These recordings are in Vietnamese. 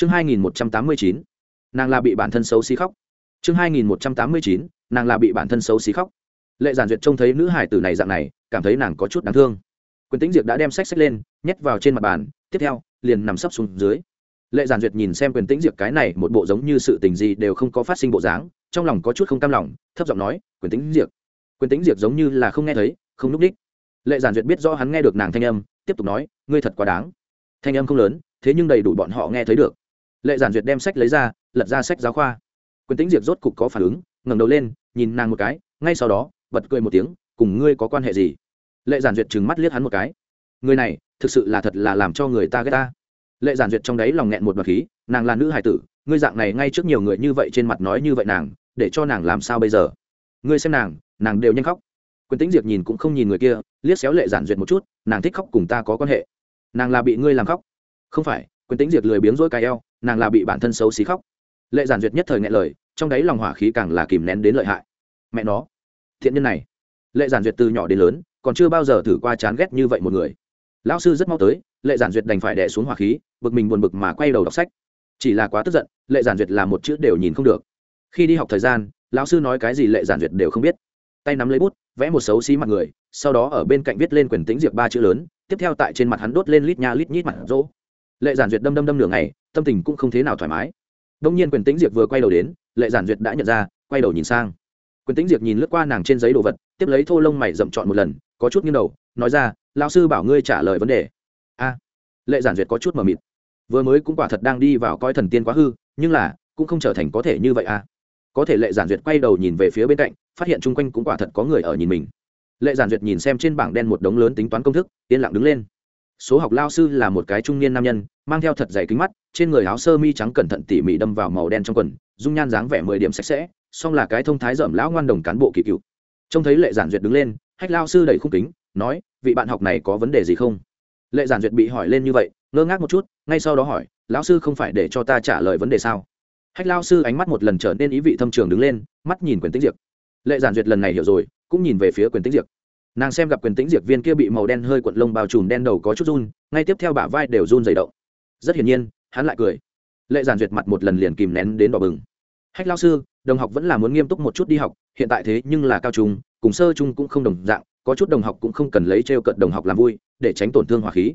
chương hai nghìn một trăm tám mươi chín, nàng là bị bản thân xấu xí khóc. Chương hai nghìn một trăm tám mươi chín, nàng là bị bản thân xấu xí khóc. Lệ giản duyệt trông thấy nữ hải tử này dạng này, cảm thấy nàng có chút đáng thương. Quyền tính diệp đã đem sách sách lên, nhét vào trên mặt bàn, tiếp theo, liền nằm sấp xuống dưới. Lệ giản duyệt nhìn xem quyền tĩnh diệp cái này một bộ giống như sự tình gì đều không có phát sinh bộ dáng, trong lòng có chút không cam lòng, thấp giọng nói quyền tĩnh diệp quyền tĩnh diệp giống như là không nghe thấy, không núp đích. Lệ giản duyệt biết rõ hắn nghe được nàng thanh âm, tiếp tục nói, ngươi thật quá đáng. Thanh âm không lớn, thế nhưng đầy đủ bọn họ nghe thấy được lệ giản duyệt đem sách lấy ra, lật ra sách giáo khoa. Quyền tĩnh diệp rốt cục có phản ứng, ngẩng đầu lên, nhìn nàng một cái, ngay sau đó, bật cười một tiếng, cùng ngươi có quan hệ gì? Lệ giản duyệt trừng mắt liếc hắn một cái. Người này, thực sự là thật là làm cho người ta ghét ta. Lệ giản duyệt trong đấy lòng nghẹn một bậc khí, nàng là nữ hài tử, ngươi dạng này ngay trước nhiều người như vậy trên mặt nói như vậy nàng, để cho nàng làm sao bây giờ? Ngươi xem nàng nàng đều nhanh khóc. Quyền tính diệp nhìn cũng không nhìn người kia, liếc xéo lệ giản duyệt một chút, nàng thích khóc cùng ta có quan hệ. Nàng là bị ngươi làm khóc. Không phải quyền tính Diệt lười biếng rỗi cài eo, nàng là bị bản thân xấu xí khóc. Lệ giản duyệt nhất thời nghe lời, trong đấy lòng hỏa khí càng là kìm nén đến lợi hại. Mẹ nó, thiện nhân này. Lệ giản duyệt từ nhỏ đến lớn, còn chưa bao giờ thử qua chán ghét như vậy một người. Lão sư rất mau tới, lệ giản duyệt đành phải đẻ xuống hỏa khí, bực mình buồn bực mà quay đầu đọc sách. Chỉ là quá tức giận, lệ giản duyệt là một chữ đều nhìn không được. Khi đi học thời gian, lão sư nói cái gì lệ giản duyệt đều không biết. Tay nắm lấy bút, vẽ một xấu xí mặt người, sau đó ở bên cạnh viết lên quyền tính diệp ba chữ lớn, tiếp theo tại trên mặt hắn đốt lên lít nha lít nhít mặt rỗ lệ giản duyệt đâm đâm đâm nửa ngày, tâm tình cũng không thế nào thoải mái. Đông nhiên quyền tính diệp vừa quay đầu đến, lệ giản duyệt đã nhận ra, quay đầu nhìn sang. Quyền tính diệp nhìn lướt qua nàng trên giấy đồ vật, tiếp lấy thô lông mày dậm chọn một lần, có chút nghiêng đầu, nói ra, lão sư bảo ngươi trả lời vấn đề. A. Lệ giản duyệt có chút mờ mịt. Vừa mới cũng quả thật đang đi vào coi thần tiên quá hư, nhưng là, cũng không trở thành có thể như vậy a có thể lệ giản duyệt quay đầu nhìn về phía bên cạnh, phát hiện chung quanh cũng quả thật có người ở nhìn mình. Lệ giản duyệt nhìn xem trên bảng đen một đống lớn tính toán công thức, yên lặng đứng lên số học lao sư là một cái trung niên nam nhân, mang theo thật dày kính mắt, trên người áo sơ mi trắng cẩn thận tỉ mỉ đâm vào màu đen trong quần, dung nhan dáng vẻ mười điểm sạch sẽ, song là cái thông thái dởm lão ngoan đồng cán bộ kỳ cựu. Trông thấy lệ giản duyệt đứng lên, hách lao sư đẩy khung kính, nói, vị bạn học này có vấn đề gì không? Lệ giản duyệt bị hỏi lên như vậy, ngơ ngác một chút, ngay sau đó hỏi, lão sư không phải để cho ta trả lời vấn đề sao? Hách lao sư ánh mắt một lần trở nên ý vị thâm trường đứng lên, mắt nhìn quyền tính diệp lệ giản duyệt lần này hiểu rồi, cũng nhìn về phía quyền tính diệp nàng xem gặp quyền tĩnh diệt viên kia bị màu đen hơi cuộn lông bao trùm đen đầu có chút run, ngay tiếp theo bả vai đều run dày động. Rất hiển nhiên, hắn lại cười. Lệ giản duyệt mặt một lần liền kìm nén đến đỏ bừng. Hách lao sư, đồng học vẫn là muốn nghiêm túc một chút đi học, hiện tại thế nhưng là cao trung, cùng sơ trung cũng không đồng dạng, có chút đồng học cũng không cần lấy t r e o cận đồng học làm vui, để tránh tổn thương hỏa khí.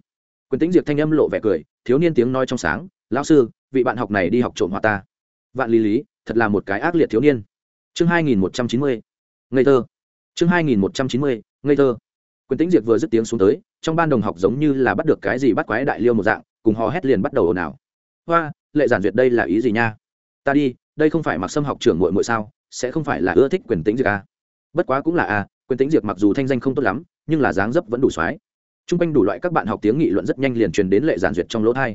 Quyền tính diệt thanh âm lộ vẻ cười, thiếu niên tiếng nói trong sáng, lão sư, vị bạn học này đi học trộm hòa ta. Vạn lý lý, thật là một cái ác liệt thiếu niên. Chương hai nghìn một trăm chín mươi. Ngây thơ. Chương hai nghìn một trăm chín mươi ngây thơ. Quyền tính Diệt vừa dứt tiếng xuống tới trong ban đồng học giống như là bắt được cái gì bắt quái đại liêu một dạng cùng hò hét liền bắt đầu ồn ào. Hoa lệ giản duyệt đây là ý gì nha? Ta đi đây không phải mặc xâm học trưởng muội muội sao sẽ không phải là ưa thích quyền tính Diệt à. bất quá cũng là à, quyền tính Diệt mặc dù thanh danh không tốt lắm nhưng là dáng dấp vẫn đủ soái. T r u n g quanh đủ loại các bạn học tiếng nghị luận rất nhanh liền truyền đến lệ giản duyệt trong lỗ thai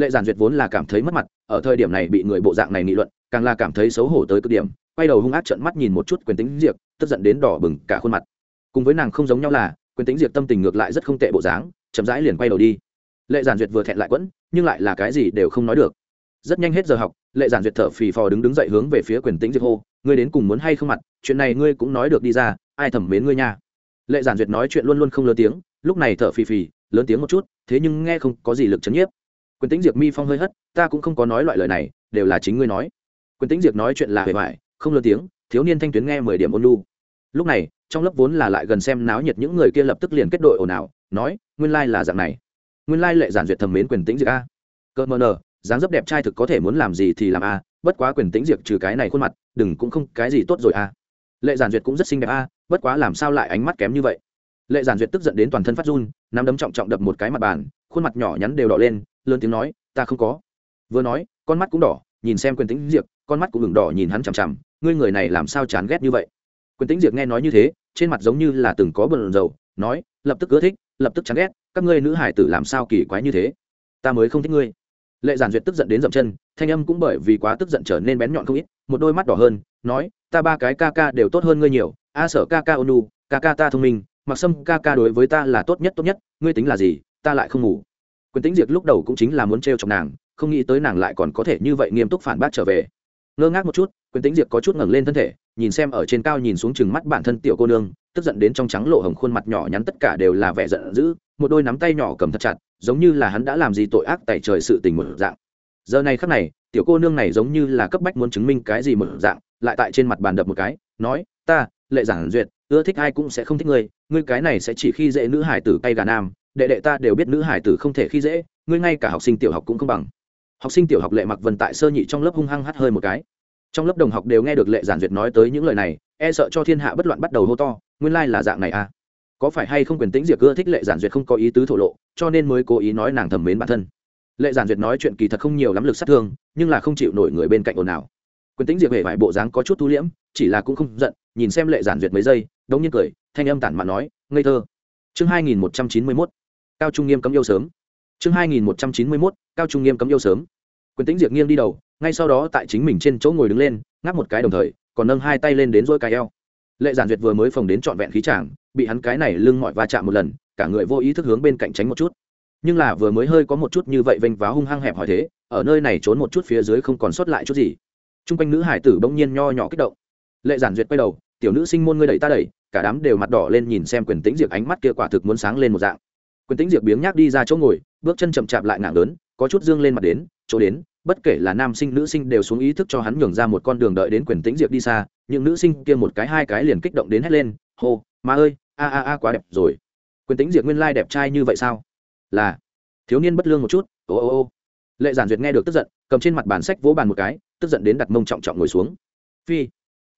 lệ giản duyệt vốn là cảm thấy mất mặt ở thời điểm này bị người bộ dạng này nghị luận càng là cảm thấy xấu hổ tới cực điểm quay đầu hung ác trợn mắt nhìn một chút quyền tính Diệt, tức giận đến đỏ bừng cả khuôn mặt cùng với nàng không giống nhau là, quyền tính diệp tâm tình ngược lại rất không tệ bộ dáng, chậm rãi liền quay đầu đi. Lệ giản duyệt vừa thẹn lại quẫn, nhưng lại là cái gì đều không nói được. Rất nhanh hết giờ học, lệ giản duyệt thở phì phò đứng đứng dậy hướng về phía quyền tĩnh diệp hô, ngươi đến cùng muốn hay không mặt, chuyện này ngươi cũng nói được đi ra, ai thẩm mến ngươi nha? Lệ giản duyệt nói chuyện luôn luôn không lớn tiếng, lúc này thở phì phì, lớn tiếng một chút, thế nhưng nghe không có gì lực chấn nhiếp. Quyền tĩnh diệp mi phong hơi hất, ta cũng không có nói loại lời này, đều là chính ngươi nói. Quyền tĩnh diệp nói chuyện là hề mại không lớn tiếng, thiếu niên thanh tuyến nghe mười điểm ôn lu lúc này trong lớp vốn là lại gần xem náo nhiệt những người kia lập tức liền kết đội ồn ào, nói, nguyên lai là dạng này. Nguyên lai lệ giản duyệt thầm mến quyền tĩnh diệt a. Cơ mờ nờ, dáng dấp đẹp trai thực có thể muốn làm gì thì làm a, bất quá quyền tĩnh diệt trừ cái này khuôn mặt, đừng cũng không cái gì tốt rồi a. Lệ giản duyệt cũng rất xinh đẹp a, bất quá làm sao lại ánh mắt kém như vậy? Lệ giản duyệt tức giận đến toàn thân phát run, nắm đấm trọng trọng đập một cái mặt bàn, khuôn mặt nhỏ nhắn đều đỏ lên, lớn tiếng nói, ta không có. Vừa nói, con mắt cũng đỏ, nhìn xem quyền tĩnh diệt, con mắt cũng ngừng đỏ nhìn hắn chằm chằm, ngươi người này làm sao chán ghét như vậy? Quyền tĩnh diệt nghe nói như thế trên mặt giống như là từng có bờn dầu, nói, lập tức ưa thích, lập tức chán ghét, các ngươi nữ hải tử làm sao kỳ quái như thế? Ta mới không thích ngươi. Lệ giản duyệt tức giận đến dậm chân, thanh âm cũng bởi vì quá tức giận trở nên bén nhọn không ít, một đôi mắt đỏ hơn, nói, ta ba cái ca ca đều tốt hơn ngươi nhiều, a sở ca ca ônu ca ca ta thông minh, mặc sâm ca ca đối với ta là tốt nhất tốt nhất, ngươi tính là gì, ta lại không ngủ. Quyền tính diệt lúc đầu cũng chính là muốn trêu chọc nàng, không nghĩ tới nàng lại còn có thể như vậy nghiêm túc phản bác trở về ngơ ngác một chút, quyền tính diệp có chút ngẩng lên thân thể, nhìn xem ở trên cao nhìn xuống chừng mắt bản thân tiểu cô nương, tức giận đến trong trắng lộ hồng khuôn mặt nhỏ nhắn tất cả đều là vẻ giận dữ, một đôi nắm tay nhỏ cầm thật chặt, giống như là hắn đã làm gì tội ác tại trời sự tình một dạng. Giờ này khắc này, tiểu cô nương này giống như là cấp bách muốn chứng minh cái gì một dạng, lại tại trên mặt bàn đập một cái, nói, ta, lệ giản duyệt, ưa thích ai cũng sẽ không thích ngươi ngươi cái này sẽ chỉ khi dễ nữ hải tử cay gà nam, đệ đệ ta đều biết nữ hải tử không thể khi dễ, ngươi ngay cả học sinh tiểu học cũng không bằng học sinh tiểu học lệ mặc vân tại sơ nhị trong lớp hung hăng hắt hơi một cái. Trong lớp đồng học đều nghe được lệ giản duyệt nói tới những lời này e sợ cho thiên hạ bất loạn bắt đầu hô to, nguyên lai là dạng này à. Có phải hay không quyền tĩnh diệt ưa thích lệ giản duyệt không có ý tứ thổ lộ, cho nên mới cố ý nói nàng thầm mến bản thân. Lệ giản duyệt nói chuyện kỳ thật không nhiều lắm lực sát thương, nhưng là không chịu nổi người bên cạnh ồn ào. Quyền tĩnh diệt hề vải bộ dáng có chút thu liễm, chỉ là cũng không giận, nhìn xem lệ giản duyệt mấy giây, đống nhiên cười, thanh âm tản mạn nói, ngây thơ. Chương hai nghìn một trăm chín mươi mốt. Cao trung nghiêm cấm yêu sớm chương hai nghìn một trăm chín mươi mốt cao trung nghiêm cấm yêu sớm. Quyền tĩnh diệt nghiêng đi đầu ngay sau đó tại chính mình trên chỗ ngồi đứng lên ngáp một cái đồng thời còn nâng hai tay lên đến dôi cái eo. Lệ giản duyệt vừa mới phồng đến trọn vẹn khí chàng, bị hắn cái này lưng mỏi va chạm một lần cả người vô ý thức hướng bên cạnh tránh một chút. Nhưng là vừa mới hơi có một chút như vậy vênh váo hung hăng hẹp hỏi thế ở nơi này trốn một chút phía dưới không còn sót lại chút gì. Trung quanh nữ hải tử bỗng nhiên nho nhỏ kích động. Lệ giản duyệt quay đầu tiểu nữ sinh môn ngươi đẩy ta đẩy. Cả đám đều mặt đỏ lên nhìn xem quyền tĩnh diệp ánh mắt kia quả thực muốn sáng lên một dạng. Quyền tĩnh diệp biếng nhác đi ra chỗ ngồi bước chân chậm chạp lại ngạng lớn, có chút dương lên mặt đến, chỗ đến, bất kể là nam sinh, nữ sinh đều xuống ý thức cho hắn nhường ra một con đường đợi đến quyền tĩnh diệp đi xa, những nữ sinh kia một cái, hai cái liền kích động đến hét lên, hô, ma ơi, a a a, quá đẹp rồi. Quyền tĩnh diệp nguyên lai đẹp trai như vậy sao? Là. Thiếu niên bất lương một chút, ô ô ô. Lệ giản duyệt nghe được tức giận, cầm trên mặt bàn sách vỗ bàn một cái, tức giận đến đặt mông trọng trọng ngồi xuống. Phi.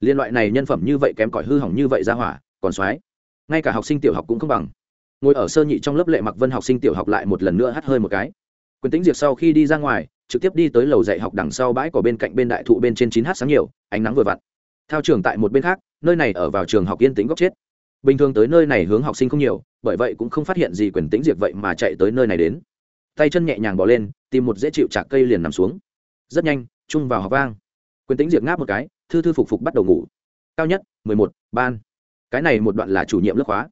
Liên loại này nhân phẩm như vậy kém cỏi hư hỏng như vậy ra hỏa, còn soái ngay cả học sinh tiểu học cũng không bằng ngồi ở sơ nhị trong lớp lệ mặc vân học sinh tiểu học lại một lần nữa hắt hơi một cái. Quyền tính diệt sau khi đi ra ngoài, trực tiếp đi tới lầu dạy học đằng sau bãi cỏ bên cạnh bên đại thụ bên trên chín h sáng nhiều, ánh nắng vừa vặn. Theo trường tại một bên khác, nơi này ở vào trường học yên tĩnh góc chết. Bình thường tới nơi này hướng học sinh không nhiều, bởi vậy cũng không phát hiện gì quyền tính diệt vậy mà chạy tới nơi này đến. Tay chân nhẹ nhàng bỏ lên, tìm một dễ chịu chạc cây liền nằm xuống. Rất nhanh, chung vào học vang. Quyền tính diệt ngáp một cái, thư thư phục phục bắt đầu ngủ. Cao nhất, mười một, ban. Cái này một đoạn là chủ nhiệm lớp khóa.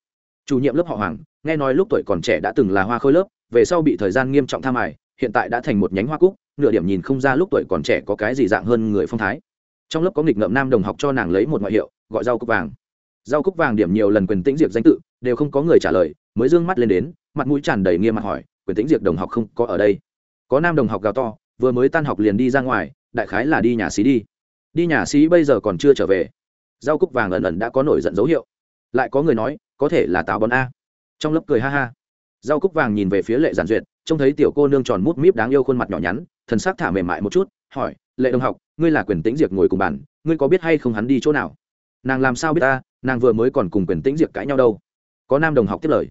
Chủ nhiệm lớp họ hoàng nghe nói lúc tuổi còn trẻ đã từng là hoa khôi lớp, về sau bị thời gian nghiêm trọng tham ải hiện tại đã thành một nhánh hoa cúc, nửa điểm nhìn không ra lúc tuổi còn trẻ có cái gì dạng hơn người phong thái. Trong lớp có nghịch ngợm nam đồng học cho nàng lấy một ngoại hiệu, gọi rau cúc vàng. Rau cúc vàng điểm nhiều lần quyền tĩnh diệp danh tự, đều không có người trả lời, mới d ư ơ n g mắt lên đến, mặt mũi tràn đầy nghiêm mặt hỏi, quyền tĩnh diệp đồng học không có ở đây? Có nam đồng học gào to, vừa mới tan học liền đi ra ngoài, đại khái là đi nhà xí đi. Đi nhà xí bây giờ còn chưa trở về. Rau cúc vàng ẩn ẩn đã có nổi giận dấu hiệu. Lại có người nói, có thể là táo bón a trong lớp cười ha ha. Rau cúc vàng nhìn về phía lệ giản duyệt, trông thấy tiểu cô nương tròn mút míp đáng yêu khuôn mặt nhỏ nhắn, thần sắc thả mềm mại một chút, hỏi, lệ đồng học, ngươi là quyền tĩnh diệp ngồi cùng bàn ngươi có biết hay không hắn đi chỗ nào? Nàng làm sao biết ta, nàng vừa mới còn cùng quyền tĩnh diệp cãi nhau đâu. Có nam đồng học tiếp lời.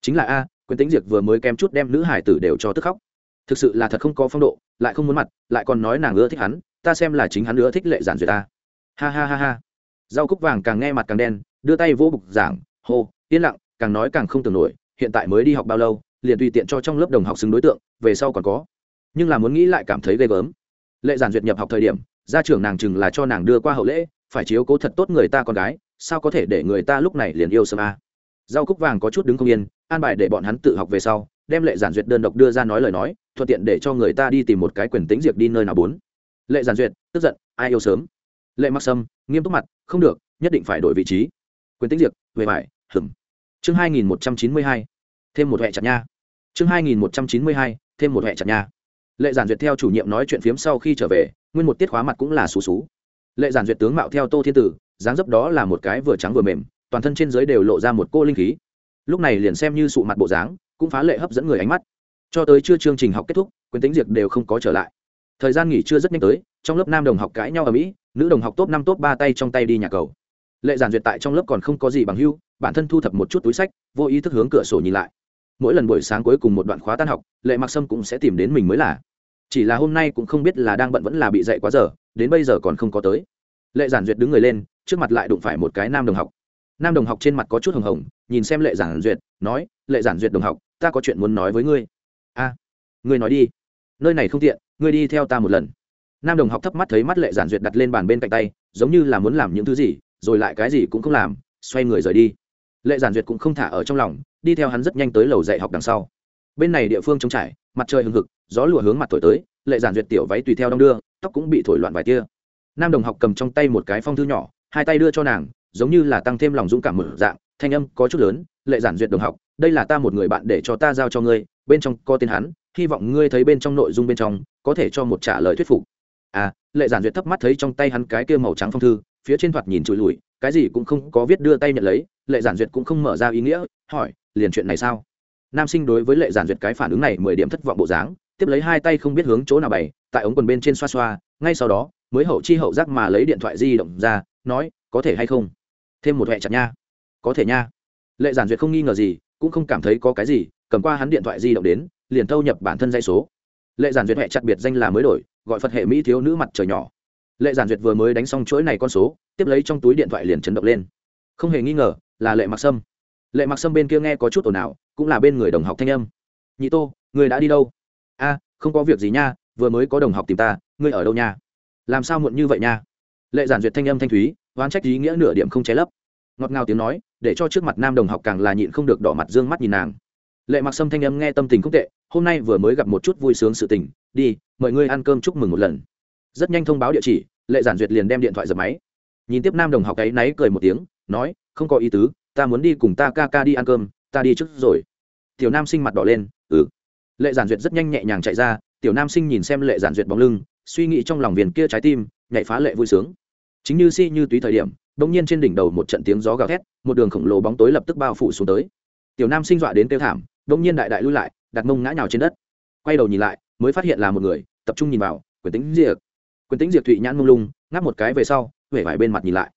Chính là a, quyền tĩnh diệp vừa mới kém chút đem nữ hải tử đều cho tức khóc. Thực sự là thật không có phong độ, lại không muốn mặt, lại còn nói nàng ưa thích hắn, ta xem là chính hắn ưa thích lệ giản duyệt ta. Ha ha ha ha. Rau cúc vàng càng nghe mặt càng đen, đưa tay vỗ bục giảng, hô, yên lặng càng nói càng không tưởng nổi, hiện tại mới đi học bao lâu, liền tùy tiện cho trong lớp đồng học xứng đối tượng, về sau còn có. Nhưng là muốn nghĩ lại cảm thấy ghê gớm. Lệ giản duyệt nhập học thời điểm, gia trưởng nàng chừng là cho nàng đưa qua hậu lễ, phải chiếu cố thật tốt người ta con gái, sao có thể để người ta lúc này liền yêu sớm a? Rau cúc vàng có chút đứng không yên, an bài để bọn hắn tự học về sau, đem lệ giản duyệt đơn độc đưa ra nói lời nói, thuận tiện để cho người ta đi tìm một cái quyền tính diệt đi nơi nào bốn. Lệ giản duyệt, tức giận, ai yêu sớm? Lệ mặc sâm, nghiêm túc mặt, không được, nhất định phải đổi vị trí. Quyền tính diệt về phải hửng chương hai nghìn một trăm chín mươi hai, thêm một hệ chặt nha. Chương hai nghìn một trăm chín mươi hai, thêm một hệ chặt nha. Lệ giản duyệt theo chủ nhiệm nói chuyện phiếm sau khi trở về, nguyên một tiết khóa mặt cũng là xú xú. Lệ giản duyệt tướng mạo theo tô thiên tử, dáng dấp đó là một cái vừa trắng vừa mềm, toàn thân trên dưới đều lộ ra một cô linh khí. Lúc này liền xem như sụ mặt bộ dáng, cũng phá lệ hấp dẫn người ánh mắt. Cho tới chưa chương trình học kết thúc quyền tính diệt đều không có trở lại. Thời gian nghỉ trưa rất nhanh tới, trong lớp nam đồng học cãi nhau ở mỹ, nữ đồng học top năm top ba tay trong tay đi nhà cầu. Lệ giản duyệt tại trong lớp còn không có gì bằng hưu bản thân thu thập một chút túi sách, vô ý thức hướng cửa sổ nhìn lại. Mỗi lần buổi sáng cuối cùng một đoạn khóa tan học, lệ mặc sâm cũng sẽ tìm đến mình mới là. Chỉ là hôm nay cũng không biết là đang bận vẫn là bị dậy quá giờ, đến bây giờ còn không có tới. Lệ giản duyệt đứng người lên, trước mặt lại đụng phải một cái nam đồng học. Nam đồng học trên mặt có chút hồng hồng, nhìn xem lệ giản duyệt, nói, lệ giản duyệt đồng học, ta có chuyện muốn nói với ngươi. A, ngươi nói đi. Nơi này không tiện, ngươi đi theo ta một lần. Nam đồng học thấp mắt thấy mắt lệ giản duyệt đặt lên bàn bên cạnh tay, giống như là muốn làm những thứ gì, rồi lại cái gì cũng không làm, xoay người rời đi lệ giản duyệt cũng không thả ở trong lòng, đi theo hắn rất nhanh tới lầu dạy học đằng sau. Bên này địa phương trống trải, mặt trời hừng hực, gió lùa hướng mặt thổi tới, lệ giản duyệt tiểu váy tùy theo đong đưa, tóc cũng bị thổi loạn vài tia. Nam đồng học cầm trong tay một cái phong thư nhỏ, hai tay đưa cho nàng, giống như là tăng thêm lòng dũng cảm mở dạng, thanh âm có chút lớn, lệ giản duyệt đồng học, đây là ta một người bạn để cho ta giao cho ngươi, bên trong có tên hắn, hy vọng ngươi thấy bên trong nội dung bên trong, có thể cho một trả lời thuyết phục. À lệ giản duyệt thấp mắt thấy trong tay hắn cái kia màu trắng phong thư, phía trên thoạt nhìn trụi lùi, cái gì cũng không có viết đưa tay nhận lấy lệ giản duyệt cũng không mở ra ý nghĩa, hỏi, liền chuyện này sao? Nam sinh đối với lệ giản duyệt cái phản ứng này mười điểm thất vọng bộ dáng, tiếp lấy hai tay không biết hướng chỗ nào bày, tại ống quần bên trên xoa xoa, ngay sau đó, mới hậu chi hậu giác mà lấy điện thoại di động ra, nói, có thể hay không? Thêm một huệ chặt nha. Có thể nha. Lệ giản duyệt không nghi ngờ gì, cũng không cảm thấy có cái gì, cầm qua hắn điện thoại di động đến, liền thâu nhập bản thân dây số. Lệ giản duyệt huệ chặt biệt danh là mới đổi, gọi phật hệ mỹ thiếu nữ mặt trời nhỏ. Lệ giản duyệt vừa mới đánh xong chuỗi này con số, tiếp lấy trong túi điện thoại liền chấn động lên. Không hề nghi ngờ là lệ mặc sâm. Lệ mặc sâm bên kia nghe có chút ồn ào, cũng là bên người đồng học thanh âm. Nhị tô người đã đi đâu? A, không có việc gì nha, vừa mới có đồng học tìm ta, ngươi ở đâu nha? Làm sao muộn như vậy nha? Lệ giản duyệt thanh âm thanh thúy, oán trách ý nghĩa nửa điểm không che lấp. Ngọt ngào tiếng nói, để cho trước mặt nam đồng học càng là nhịn không được đỏ mặt d ư ơ n g mắt nhìn nàng. Lệ mặc sâm thanh âm nghe tâm tình không tệ, hôm nay vừa mới gặp một chút vui sướng sự tình, đi, mời ngươi ăn cơm chúc mừng một lần. Rất nhanh thông báo địa chỉ, lệ giản duyệt liền đem điện thoại dập máy. Nhìn tiếp nam đồng học ấy náy cười một tiếng, nói không có ý tứ, ta muốn đi cùng ta ca ca đi ăn cơm, ta đi trước rồi. Tiểu nam sinh mặt đỏ lên ừ. Lệ giản duyệt rất nhanh nhẹ nhàng chạy ra, tiểu nam sinh nhìn xem lệ giản duyệt bóng lưng, suy nghĩ trong lòng viền kia trái tim, nhảy phá lệ vui sướng. Chính như si như túy thời điểm đông nhiên trên đỉnh đầu một trận tiếng gió gào thét, một đường khổng lồ bóng tối lập tức bao phủ xuống tới. Tiểu nam sinh dọa đến kêu thảm đông nhiên đại đại lui lại, đặt mông ngã nhào trên đất. Quay đầu nhìn lại, mới phát hiện là một người, tập trung nhìn vào, quyền tính diệt quyền tính diệt thụy nhãn mông lung, ngáp một cái về sau huệ vải bên mặt nhìn lại.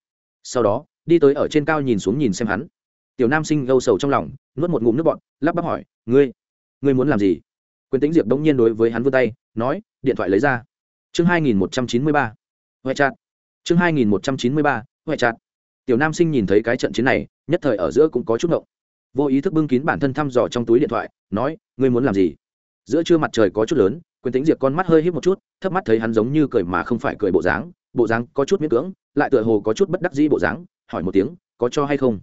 Sau đó đi tới ở trên cao nhìn xuống nhìn xem hắn. Tiểu nam sinh gâu sầu trong lòng, nuốt một ngụm nước bọn lắp bắp hỏi, ngươi ngươi muốn làm gì? Quyền tính diệp đống nhiên đối với hắn vươn tay, nói, điện thoại lấy ra. Chương hai nghìn một trăm chín mươi ba huệ chặt chương hai nghìn một trăm chín mươi ba huệ chặt tiểu nam sinh nhìn thấy cái trận chiến này, nhất thời ở giữa cũng có chút ngộng vô ý thức bưng kín bản thân thăm dò trong túi điện thoại, nói, ngươi muốn làm gì? Giữa trưa mặt trời có chút lớn, quyền tính diệp con mắt hơi hít một chút thấp mắt thấy hắn giống như cười mà không phải cười bộ dáng bộ dáng có chút miễn cưỡng lại tựa hồ có chút bất đắc dĩ bộ dáng, hỏi một tiếng, có cho hay không?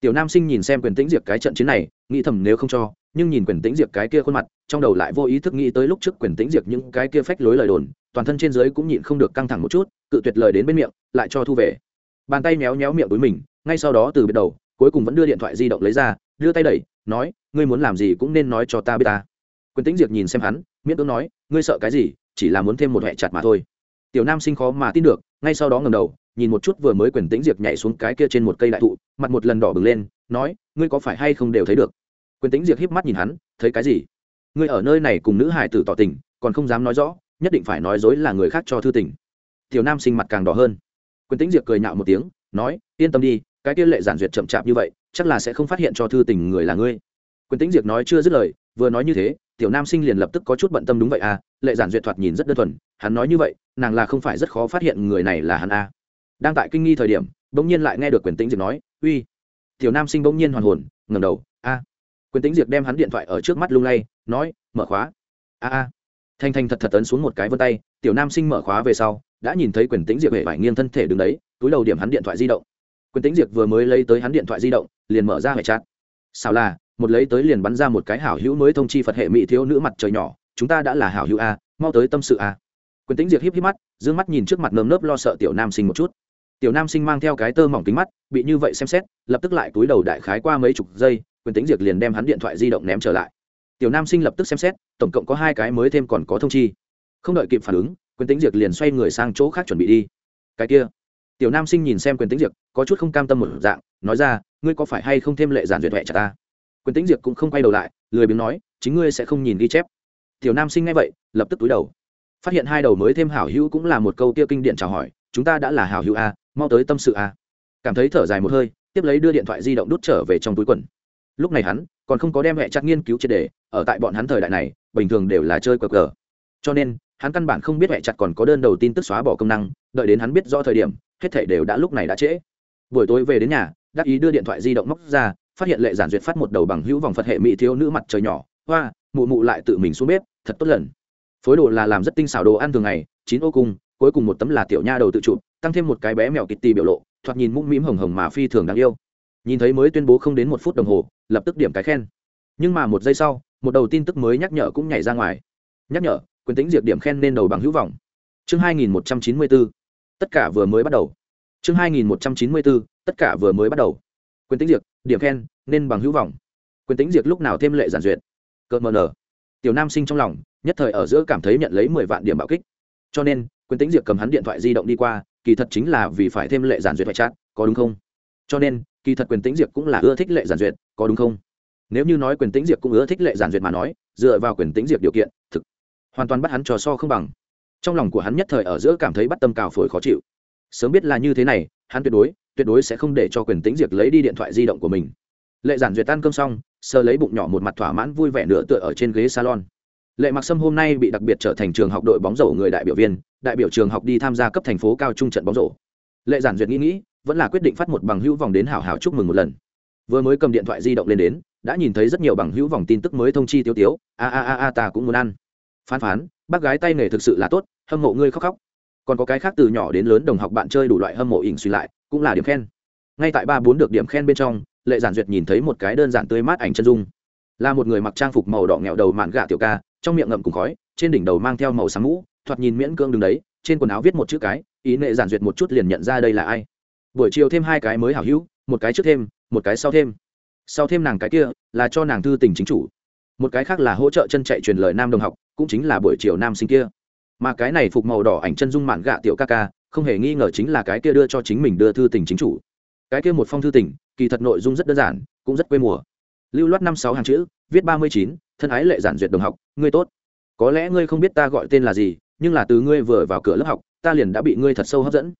Tiểu nam sinh nhìn xem quyền tĩnh diệp cái trận chiến này, nghĩ thầm nếu không cho, nhưng nhìn quyền tĩnh diệp cái kia khuôn mặt, trong đầu lại vô ý thức nghĩ tới lúc trước quyền tĩnh diệp những cái kia phách lối lời đồn, toàn thân trên dưới cũng nhịn không được căng thẳng một chút, cự tuyệt lời đến bên miệng, lại cho thu về. Bàn tay méo méo miệng túi mình, ngay sau đó từ biệt đầu, cuối cùng vẫn đưa điện thoại di động lấy ra, đưa tay đẩy, nói, ngươi muốn làm gì cũng nên nói cho ta biết ta. Quyền tĩnh diệp nhìn xem hắn, miễn cưỡng nói, ngươi sợ cái gì, chỉ là muốn thêm một hệ chặt mà thôi. Tiểu nam sinh khó mà tin được, ngay sau đó ngầm đầu nhìn một chút vừa mới quyền tĩnh diệp nhảy xuống cái kia trên một cây đại thụ, mặt một lần đỏ bừng lên, nói, ngươi có phải hay không đều thấy được? Quyền tĩnh diệp híp mắt nhìn hắn, thấy cái gì? Ngươi ở nơi này cùng nữ hải tử tỏ tình, còn không dám nói rõ, nhất định phải nói dối là người khác cho thư tình. Tiểu nam sinh mặt càng đỏ hơn. Quyền tĩnh diệp cười nhạo một tiếng, nói, yên tâm đi, cái kia lệ giản duyệt chậm chạp như vậy, chắc là sẽ không phát hiện cho thư tình người là ngươi. Quyền tĩnh diệp nói chưa dứt lời, vừa nói như thế, tiểu nam sinh liền lập tức có chút bận tâm đúng vậy à lệ giản duyệt thoạt nhìn rất đơn thuần, hắn nói như vậy, nàng là không phải rất khó phát hiện người này là hắn à đang tại kinh nghi thời điểm bỗng nhiên lại nghe được quyền tĩnh diệt nói uy tiểu nam sinh bỗng nhiên hoàn hồn ngẩng đầu a. Quyền tĩnh diệt đem hắn điện thoại ở trước mắt lung lay nói mở khóa. A a. Thanh thanh thật thật ấn xuống một cái vân tay tiểu nam sinh mở khóa về sau đã nhìn thấy quyền tĩnh diệt hệ vải nghiêng thân thể đứng đấy túi đầu điểm hắn điện thoại di động. Quyền tĩnh diệt vừa mới lấy tới hắn điện thoại di động liền mở ra hệ chát, sao là một lấy tới liền bắn ra một cái hảo hữu mới thông chi phật hệ mỹ thiếu nữ mặt trời nhỏ chúng ta đã là hảo hữu a mau tới tâm sự a. Quyền tĩnh diệt híp híp mắt d mắt nhìn trước mặt nơm nớp lo sợ tiểu nam sinh một chút tiểu nam sinh mang theo cái tơ mỏng kính mắt, bị như vậy xem xét, lập tức lại túi đầu đại khái qua mấy chục giây, quyền tính diệt liền đem hắn điện thoại di động ném trở lại. Tiểu nam sinh lập tức xem xét, tổng cộng có hai cái mới thêm còn có thông chi. Không đợi kịp phản ứng, quyền tính diệt liền xoay người sang chỗ khác chuẩn bị đi. Cái kia. Tiểu nam sinh nhìn xem quyền tính diệt, có chút không cam tâm một dạng, nói ra, ngươi có phải hay không thêm lệ giản duyệt huệ trả ta? Quyền tính diệt cũng không quay đầu lại, lười biếng nói, chính ngươi sẽ không nhìn ghi chép. Tiểu nam sinh nghe vậy, lập tức túi đầu. Phát hiện hai đầu mới thêm hảo hữu cũng là một câu kia kinh điện chào hỏi chúng ta đã là hảo hữu a, mau tới tâm sự a. Cảm thấy thở dài một hơi, tiếp lấy đưa điện thoại di động đút trở về trong túi quần. Lúc này hắn còn không có đem hệ chặt nghiên cứu triệt đề ở tại bọn hắn thời đại này, bình thường đều là chơi cờ cờ. Cho nên, hắn căn bản không biết hệ chặt còn có đơn đầu tin tức xóa bỏ công năng, đợi đến hắn biết rõ thời điểm, hết thể đều đã lúc này đã trễ. Buổi tối về đến nhà, đắc ý đưa điện thoại di động móc ra, phát hiện lệ giản duyệt phát một đầu bằng hữu vòng phật hệ mỹ thiếu nữ mặt trời nhỏ, hoa, mụ mụ lại tự mình xuống bếp, thật tốt lần. Phối đồ là làm rất tinh xảo đồ ăn thường ngày, chín ô cung cuối cùng một tấm là tiểu nha đầu tự chụp, tăng thêm một cái bé mèo kitty biểu lộ, thoạt nhìn mũm mĩm hồng hồng mà phi thường đáng yêu. Nhìn thấy mới tuyên bố không đến một phút đồng hồ, lập tức điểm cái khen. Nhưng mà một giây sau, một đầu tin tức mới nhắc nhở cũng nhảy ra ngoài. Nhắc nhở, quyền tính diệt điểm khen nên đầu bằng hữu vọng. Chương 2194 tất cả vừa mới bắt đầu. Chương 2194 tất cả vừa mới bắt đầu. Quyền tính diệt, điểm khen, nên bằng hữu vọng. Quyền tính diệt lúc nào thêm lệ giản duyệt. Cợt mờ nở. Tiểu nam sinh trong lòng, nhất thời ở giữa cảm thấy nhận lấy mười vạn điểm bạo kích. Cho nên quyền tính diệp cầm hắn điện thoại di động đi qua, kỳ thật chính là vì phải thêm lệ giản duyệt phải chát, có đúng không? Cho nên, kỳ thật quyền tính diệp cũng là ưa thích lệ giản duyệt, có đúng không? Nếu như nói quyền tính diệp cũng ưa thích lệ giản duyệt mà nói, dựa vào quyền tính diệp điều kiện, thực hoàn toàn bắt hắn trò so không bằng. Trong lòng của hắn nhất thời ở giữa cảm thấy bắt tâm cào phổi khó chịu. Sớm biết là như thế này, hắn tuyệt đối tuyệt đối sẽ không để cho quyền tính diệp lấy đi điện thoại di động của mình. Lệ giản duyệt tan cơm xong sơ lấy bụng nhỏ một mặt thỏa mãn vui vẻ nửa tựa ở trên ghế salon lệ mặc sâm hôm nay bị đặc biệt trở thành trường học đội bóng rổ người đại biểu viên, đại biểu trường học đi tham gia cấp thành phố cao trung trận bóng rổ. Lệ giản duyệt nghĩ nghĩ, vẫn là quyết định phát một bằng hữu vòng đến hảo hảo chúc mừng một lần. Vừa mới cầm điện thoại di động lên đến, đã nhìn thấy rất nhiều bằng hữu vòng tin tức mới thông chi tiêu tiếu, a a a a, ta cũng muốn ăn. Phán phán, bác gái tay nghề thực sự là tốt, hâm mộ ngươi khóc khóc. Còn có cái khác từ nhỏ đến lớn đồng học bạn chơi đủ loại hâm mộ ỉn suy lại, cũng là điểm khen. Ngay tại ba bốn được điểm khen bên trong, lệ giản duyệt nhìn thấy một cái đơn giản tươi mát ảnh chân dung. Là một người mặc trang phục màu đỏ nghẹo đầu mạn gạ tiểu ca trong miệng ngậm cùng khói, trên đỉnh đầu mang theo màu sáng mũ, thoạt nhìn miễn cương đứng đấy, trên quần áo viết một chữ cái, ý nệ giản duyệt một chút liền nhận ra đây là ai. Buổi chiều thêm hai cái mới hảo hữu, một cái trước thêm, một cái sau thêm. Sau thêm nàng cái kia, là cho nàng thư tình chính chủ. Một cái khác là hỗ trợ chân chạy truyền lời nam đồng học, cũng chính là buổi chiều nam sinh kia. Mà cái này phục màu đỏ ảnh chân dung mạn gạ tiểu ca ca, không hề nghi ngờ chính là cái kia đưa cho chính mình đưa thư tình chính chủ. Cái kia một phong thư tình, kỳ thật nội dung rất đơn giản, cũng rất quê mùa. Lưu loát năm sáu hàng chữ, viết ba mươi chín thân ái lệ giản duyệt đồng học, ngươi tốt. Có lẽ ngươi không biết ta gọi tên là gì, nhưng là từ ngươi vừa vào cửa lớp học, ta liền đã bị ngươi thật sâu hấp dẫn.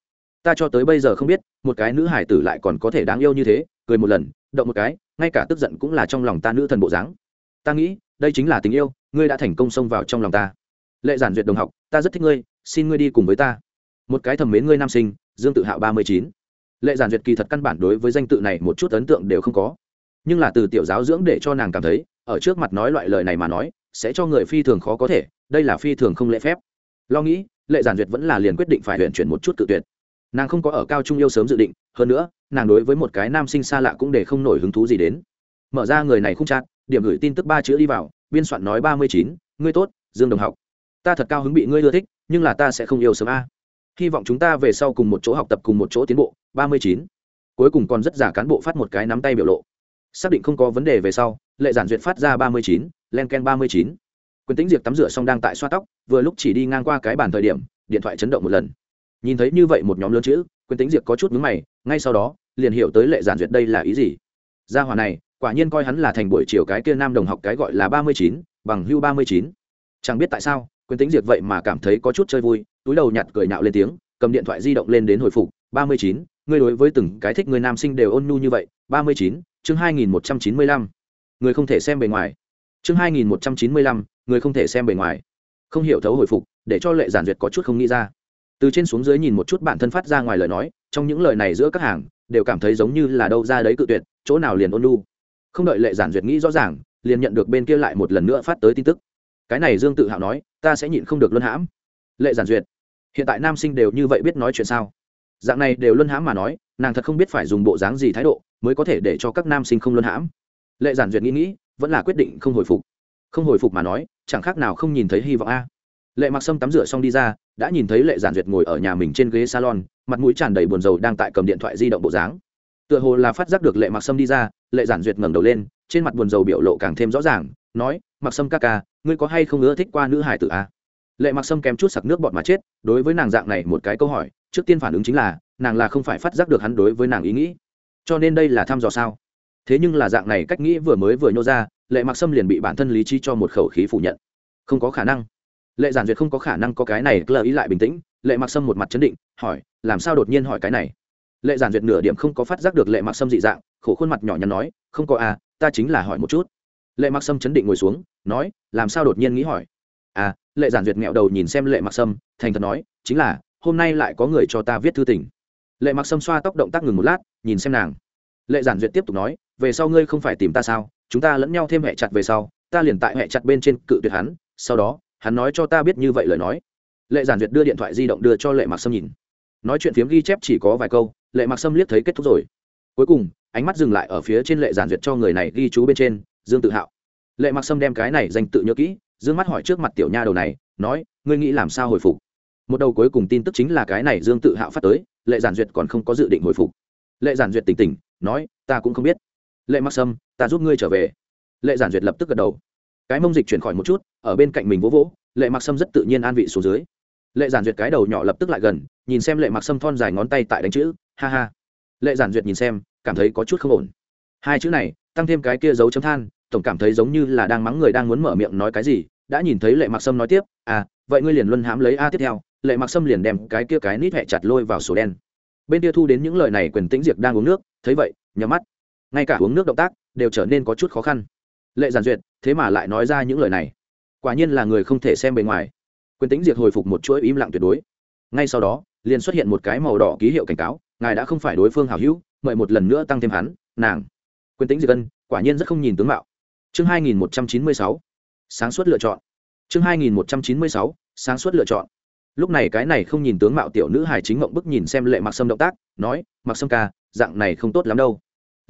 Ta cho tới bây giờ không biết, một cái nữ hải tử lại còn có thể đáng yêu như thế, cười một lần, động một cái, ngay cả tức giận cũng là trong lòng ta nữ thần bộ dáng. Ta nghĩ, đây chính là tình yêu, ngươi đã thành công xông vào trong lòng ta. Lệ giản duyệt đồng học, ta rất thích ngươi, xin ngươi đi cùng với ta. Một cái thầm mến ngươi nam sinh, dương tự hạo ba mươi chín. Lệ giản duyệt kỳ thật căn bản đối với danh tự này một chút ấn tượng đều không có. Nhưng là từ tiểu giáo dưỡng để cho nàng cảm thấy ở trước mặt nói loại lời này mà nói, sẽ cho người phi thường khó có thể, đây là phi thường không lễ phép. Lo nghĩ, lệ giản duyệt vẫn là liền quyết định phải luyện chuyển một chút tự tuyệt. Nàng không có ở cao trung yêu sớm dự định, hơn nữa, nàng đối với một cái nam sinh xa lạ cũng để không nổi hứng thú gì đến. Mở ra người này không chát điểm gửi tin tức ba chữ đi vào, biên soạn nói ba mươi chín, ngươi tốt, dương đồng học. Ta thật cao hứng bị ngươi ưa thích, nhưng là ta sẽ không yêu sớm a. Hy vọng chúng ta về sau cùng một chỗ học tập, cùng một chỗ tiến bộ. ba mươi chín. Cuối cùng còn rất giả cán bộ phát một cái nắm tay biểu lộ. Xác định không có vấn đề về sau lệ giản duyệt phát ra ba mươi chín, len ken ba mươi chín. Quyền tính diệp tắm rửa xong đang tại xoa tóc, vừa lúc chỉ đi ngang qua cái bàn thời điểm, điện thoại chấn động một lần. Nhìn thấy như vậy một nhóm lớn chữ, quyền tính diệp có chút mướn mày, ngay sau đó, liền hiểu tới lệ giản duyệt đây là ý gì. Gia hòa này, quả nhiên coi hắn là thành buổi chiều cái kia nam đồng học cái gọi là ba mươi chín, bằng hưu ba mươi chín. Chẳng biết tại sao, quyền tính diệp vậy mà cảm thấy có chút chơi vui, túi đầu nhặt cười nhạo lên tiếng, cầm điện thoại di động lên đến hồi phục, ba mươi chín, ngươi đối với từng cái thích người nam sinh đều ôn nhu như vậy, ba mươi chín, chương hai nghìn một trăm chín mươi lăm người không thể xem bề ngoài. Chương hai nghìn một trăm chín mươi lăm, người không thể xem bề ngoài. Không hiểu thấu hồi phục, để cho lệ giản duyệt có chút không nghĩ ra. Từ trên xuống dưới nhìn một chút bản thân phát ra ngoài lời nói, trong những lời này giữa các hàng, đều cảm thấy giống như là đâu ra đấy cự tuyệt, chỗ nào liền ôn lu không đợi lệ giản duyệt nghĩ rõ ràng, liền nhận được bên kia lại một lần nữa phát tới tin tức. Cái này dương tự hào nói, ta sẽ nhịn không được luân hãm. Lệ giản duyệt, hiện tại nam sinh đều như vậy biết nói chuyện sao? Dạng này đều luân hãm mà nói, nàng thật không biết phải dùng bộ dáng gì thái độ, mới có thể để cho các nam sinh không luân hãm lệ giản duyệt nghĩ nghĩ, vẫn là quyết định không hồi phục. Không hồi phục mà nói, chẳng khác nào không nhìn thấy hy vọng a. Lệ mặc sâm tắm rửa xong đi ra, đã nhìn thấy lệ giản duyệt ngồi ở nhà mình trên ghế salon, mặt mũi tràn đầy buồn rầu đang tại cầm điện thoại di động bộ dáng. Tựa hồ là phát giác được lệ mặc sâm đi ra, lệ giản duyệt ngẩng đầu lên, trên mặt buồn rầu biểu lộ càng thêm rõ ràng, nói, mặc sâm ca ca, ngươi có hay không ưa thích qua nữ hải tử a? Lệ mặc sâm kém chút sặc nước bọt mà chết, đối với nàng dạng này một cái câu hỏi, trước tiên phản ứng chính là, nàng là không phải phát giác được hắn đối với nàng ý nghĩ. Cho nên đây là thăm dò sao? Thế nhưng là dạng này cách nghĩ vừa mới vừa nhô ra, lệ mặc sâm liền bị bản thân lý trí cho một khẩu khí phủ nhận. Không có khả năng. Lệ giản duyệt không có khả năng có cái này lờ ý lại bình tĩnh, lệ mặc sâm một mặt chấn định, hỏi, làm sao đột nhiên hỏi cái này? Lệ giản duyệt nửa điểm không có phát giác được lệ mặc sâm dị dạng, khổ khuôn mặt nhỏ nhắn nói, không có à ta chính là hỏi một chút. Lệ mặc sâm chấn định ngồi xuống, nói, làm sao đột nhiên nghĩ hỏi? À lệ giản duyệt nghẹo đầu nhìn xem lệ mặc sâm, thành thật nói, chính là, hôm nay lại có người cho ta viết thư tình. Lệ mặc sâm xoa tóc động tác ngừng một lát, nhìn xem nàng. Lệ giản duyệt tiếp tục nói về sau ngươi không phải tìm ta sao? Chúng ta lẫn nhau thêm hẹ chặt về sau, ta liền tại hẹ chặt bên trên cự tuyệt hắn, sau đó, hắn nói cho ta biết như vậy lời nói. Lệ giản duyệt đưa điện thoại di động đưa cho lệ mặc sâm nhìn. Nói chuyện phiếm ghi chép chỉ có vài câu, lệ mặc sâm liếc thấy kết thúc rồi. Cuối cùng, ánh mắt dừng lại ở phía trên lệ giản duyệt cho người này ghi chú bên trên, dương tự hạo. Lệ mặc sâm đem cái này danh tự nhớ kỹ, dương mắt hỏi trước mặt tiểu nha đầu này, nói, ngươi nghĩ làm sao hồi phục? Một đầu cuối cùng tin tức chính là cái này dương tự hạo phát tới, lệ giản duyệt còn không có dự định hồi phục. Lệ giản duyệt tỉnh tỉnh, nói, ta cũng không biết lệ mặc sâm, ta giúp ngươi trở về. Lệ giản duyệt lập tức gật đầu. Cái mông dịch chuyển khỏi một chút, ở bên cạnh mình vỗ vỗ, lệ mặc sâm rất tự nhiên an vị xuống dưới. Lệ giản duyệt cái đầu nhỏ lập tức lại gần, nhìn xem lệ mặc sâm thon dài ngón tay tại đánh chữ, ha ha. Lệ giản duyệt nhìn xem, cảm thấy có chút không ổn. Hai chữ này, tăng thêm cái kia dấu chấm than, tổng cảm thấy giống như là đang mắng người đang muốn mở miệng nói cái gì, đã nhìn thấy lệ mặc sâm nói tiếp à vậy ngươi liền luân hãm lấy a tiếp theo. Lệ mặc sâm liền đem cái kia cái nít hẹ chặt lôi vào sổ đen. Bên kia thu đến những lời này quyền tĩnh diệt đang uống nước, thấy vậy, nhắm mắt ngay cả uống nước động tác đều trở nên có chút khó khăn. Lệ giản duyệt, thế mà lại nói ra những lời này. Quả nhiên là người không thể xem bề ngoài. Quyền tĩnh diệt hồi phục một chuỗi im lặng tuyệt đối. Ngay sau đó, liền xuất hiện một cái màu đỏ ký hiệu cảnh cáo, ngài đã không phải đối phương hảo hữu, mời một lần nữa tăng thêm hắn, nàng. Quyền tĩnh diệt ân quả nhiên rất không nhìn tướng mạo. Chương hai nghìn một trăm chín mươi sáu, sáng suốt lựa chọn. Chương hai nghìn một trăm chín mươi sáu, sáng suốt lựa chọn. Lúc này cái này không nhìn tướng mạo tiểu nữ hài chính mộng bức nhìn xem lệ mặc sâm động tác, nói mặc sâm ca, dạng này không tốt lắm đâu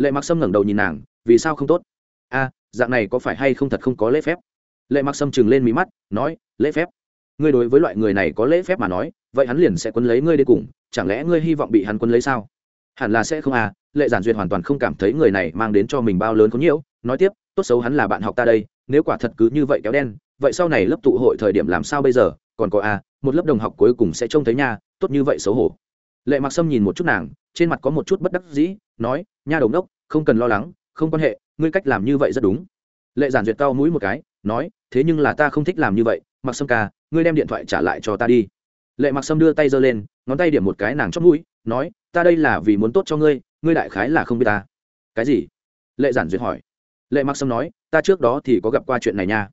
lệ mặc sâm ngẩng đầu nhìn nàng, vì sao không tốt? A, dạng này có phải hay không thật không có lễ phép? Lệ mặc sâm chừng lên mí mắt, nói, lễ phép. Ngươi đối với loại người này có lễ phép mà nói, vậy hắn liền sẽ quân lấy ngươi đi cùng, chẳng lẽ ngươi hy vọng bị hắn quân lấy sao? Hẳn là sẽ không à lệ giản duyệt hoàn toàn không cảm thấy người này mang đến cho mình bao lớn có nhiễu, nói tiếp, tốt xấu hắn là bạn học ta đây, nếu quả thật cứ như vậy kéo đen, vậy sau này lớp tụ hội thời điểm làm sao bây giờ, còn có à một lớp đồng học cuối cùng sẽ trông thấy nha, tốt như vậy xấu hổ. Lệ mặc sâm nhìn một chút nàng, trên mặt có một chút bất đắc dĩ nói, nha đồng đốc không cần lo lắng, không quan hệ, ngươi cách làm như vậy rất đúng. Lệ giản duyệt cao mũi một cái, nói, thế nhưng là ta không thích làm như vậy mặc sâm ca, ngươi đem điện thoại trả lại cho ta đi. Lệ mặc sâm đưa tay giơ lên, ngón tay điểm một cái nàng chót mũi, nói, ta đây là vì muốn tốt cho ngươi ngươi đại khái là không biết ta. Cái gì? Lệ giản duyệt hỏi. Lệ mặc sâm nói, ta trước đó thì có gặp qua chuyện này nha.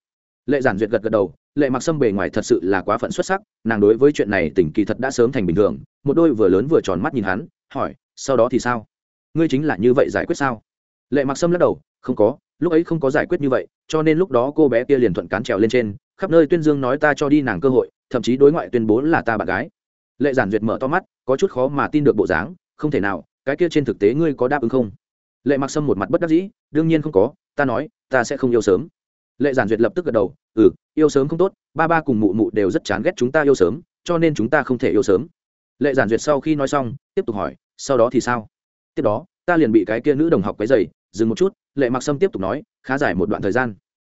Lệ giản duyệt gật gật đầu, lệ mặc sâm bề ngoài thật sự là quá phận xuất sắc, nàng đối với chuyện này tỉnh kỳ thật đã sớm thành bình thường, một đôi vừa lớn vừa tròn mắt nhìn hắn, hỏi, sau đó thì sao? Ngươi chính là như vậy giải quyết sao? Lệ mặc sâm lắc đầu, không có, lúc ấy không có giải quyết như vậy, cho nên lúc đó cô bé kia liền thuận cán trèo lên trên, khắp nơi tuyên dương nói ta cho đi nàng cơ hội, thậm chí đối ngoại tuyên bố là ta bạn gái. Lệ giản duyệt mở to mắt, có chút khó mà tin được bộ dáng, không thể nào, cái kia trên thực tế ngươi có đáp ứng không? Lệ mặc sâm một mặt bất đắc dĩ, đương nhiên không có, ta nói, ta sẽ không yêu sớm. Lệ giản duyệt lập tức gật đầu ừ yêu sớm không tốt, ba ba cùng mụ mụ đều rất chán ghét chúng ta yêu sớm, cho nên chúng ta không thể yêu sớm. Lệ giản duyệt sau khi nói xong, tiếp tục hỏi, sau đó thì sao? Tiếp đó, ta liền bị cái kia nữ đồng học quấy dày dừng một chút, lệ mặc sâm tiếp tục nói, khá dài một đoạn thời gian.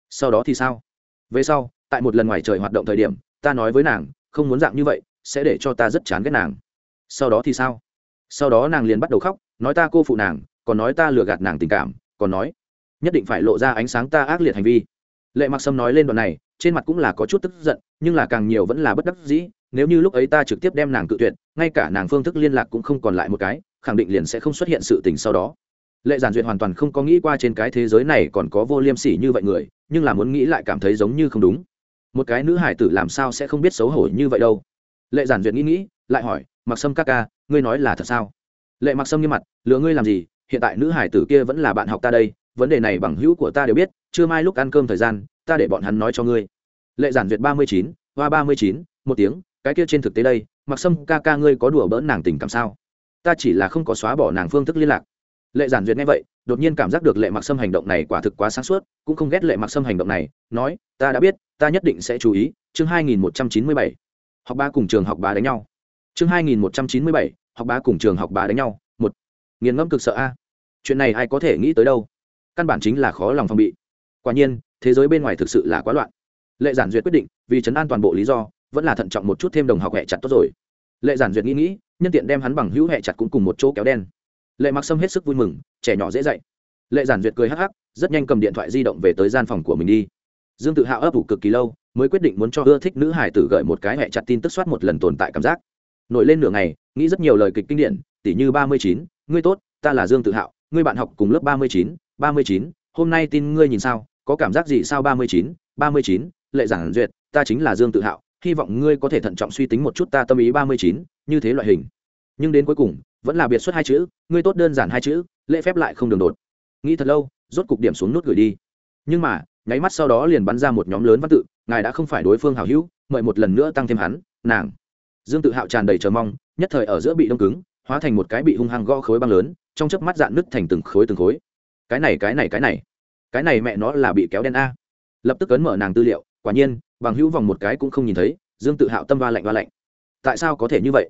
Sau đó thì sao? Về sau, tại một lần ngoài trời hoạt động thời điểm, ta nói với nàng, không muốn dạng như vậy, sẽ để cho ta rất chán ghét nàng. Sau đó thì sao? Sau đó nàng liền bắt đầu khóc, nói ta cô phụ nàng, còn nói ta lừa gạt nàng tình cảm, còn nói, nhất định phải lộ ra ánh sáng ta ác liệt hành vi. Lệ mặc sâm nói lên đoạn này, trên mặt cũng là có chút tức giận, nhưng là càng nhiều vẫn là bất đắc dĩ nếu như lúc ấy ta trực tiếp đem nàng cự tuyệt, ngay cả nàng phương thức liên lạc cũng không còn lại một cái, khẳng định liền sẽ không xuất hiện sự tình sau đó. Lệ giản duyệt hoàn toàn không có nghĩ qua trên cái thế giới này còn có vô liêm sỉ như vậy người, nhưng là muốn nghĩ lại cảm thấy giống như không đúng. Một cái nữ hải tử làm sao sẽ không biết xấu hổ như vậy đâu? Lệ giản duyệt nghĩ nghĩ, lại hỏi, mặc sâm ca ca, ngươi nói là thật sao? Lệ mặc sâm nghiêm mặt lừa ngươi làm gì? Hiện tại nữ hải tử kia vẫn là bạn học ta đây, vấn đề này bằng hữu của ta đều biết chưa mai lúc ăn cơm thời gian, ta để bọn hắn nói cho ngươi. Lệ giản duyệt ba mươi chín, hoa ba mươi chín, một tiếng cái kia trên thực tế đây, mặc sâm ca ca ngươi có đùa bỡn nàng tình cảm sao? Ta chỉ là không có xóa bỏ nàng phương thức liên lạc. Lệ giản duyệt nghe vậy, đột nhiên cảm giác được lệ mặc sâm hành động này quả thực quá sáng suốt, cũng không ghét lệ mặc sâm hành động này, nói, ta đã biết, ta nhất định sẽ chú ý. Chương hai nghìn một trăm chín mươi bảy. Học ba cùng trường học bá đánh nhau. Chương hai nghìn một trăm chín mươi bảy. Học bá cùng trường học bá đánh nhau. Một. Nghiền ngẫm cực sợ a. Chuyện này ai có thể nghĩ tới đâu? Căn bản chính là khó lòng phòng bị. Quả nhiên, thế giới bên ngoài thực sự là quá loạn. Lệ giản duyệt quyết định, vì chấn an toàn bộ lý do vẫn là thận trọng một chút thêm đồng học hẹ chặt tốt rồi. Lệ giản duyệt nghĩ nghĩ, nhân tiện đem hắn bằng hữu hẹ chặt cũng cùng một chỗ kéo đen. Lệ mặc sâm hết sức vui mừng, trẻ nhỏ dễ dạy. Lệ giản duyệt cười hắc hắc, rất nhanh cầm điện thoại di động về tới gian phòng của mình đi. Dương tự hào ấp ủ cực kỳ lâu, mới quyết định muốn cho ưa thích nữ hải tử gợi một cái hẹ chặt tin tức soát một lần tồn tại cảm giác. Nổi lên nửa ngày, nghĩ rất nhiều lời kịch kinh điển tỷ như ba mươi chín, ngươi tốt, ta là dương tự hạo, ngươi bạn học cùng lớp ba mươi chín, ba mươi chín, hôm nay tin ngươi nhìn sao, có cảm giác gì sao ba mươi chín, ba mươi chín, lệ giản duyệt, ta chính là dương tự hạo hy vọng ngươi có thể thận trọng suy tính một chút ta tâm ý ba mươi chín, như thế loại hình. Nhưng đến cuối cùng, vẫn là biệt xuất hai chữ, ngươi tốt đơn giản hai chữ, lễ phép lại không đường đột. Nghĩ thật lâu, rốt cục điểm xuống nút gửi đi. Nhưng mà, nháy mắt sau đó liền bắn ra một nhóm lớn văn tự, ngài đã không phải đối phương hảo hữu, mời một lần nữa tăng thêm hắn, nàng. Dương tự hạo tràn đầy chờ mong, nhất thời ở giữa bị đông cứng, hóa thành một cái bị hung hăng gõ khối băng lớn, trong chớp mắt dạn nứt thành từng khối từng khối. Cái này cái này cái này. Cái này mẹ nó là bị kéo đen a. Lập tức ấn mở nàng tư liệu, quả nhiên bằng hữu vòng một cái cũng không nhìn thấy, dương tự hạo tâm va lạnh va lạnh. Tại sao có thể như vậy?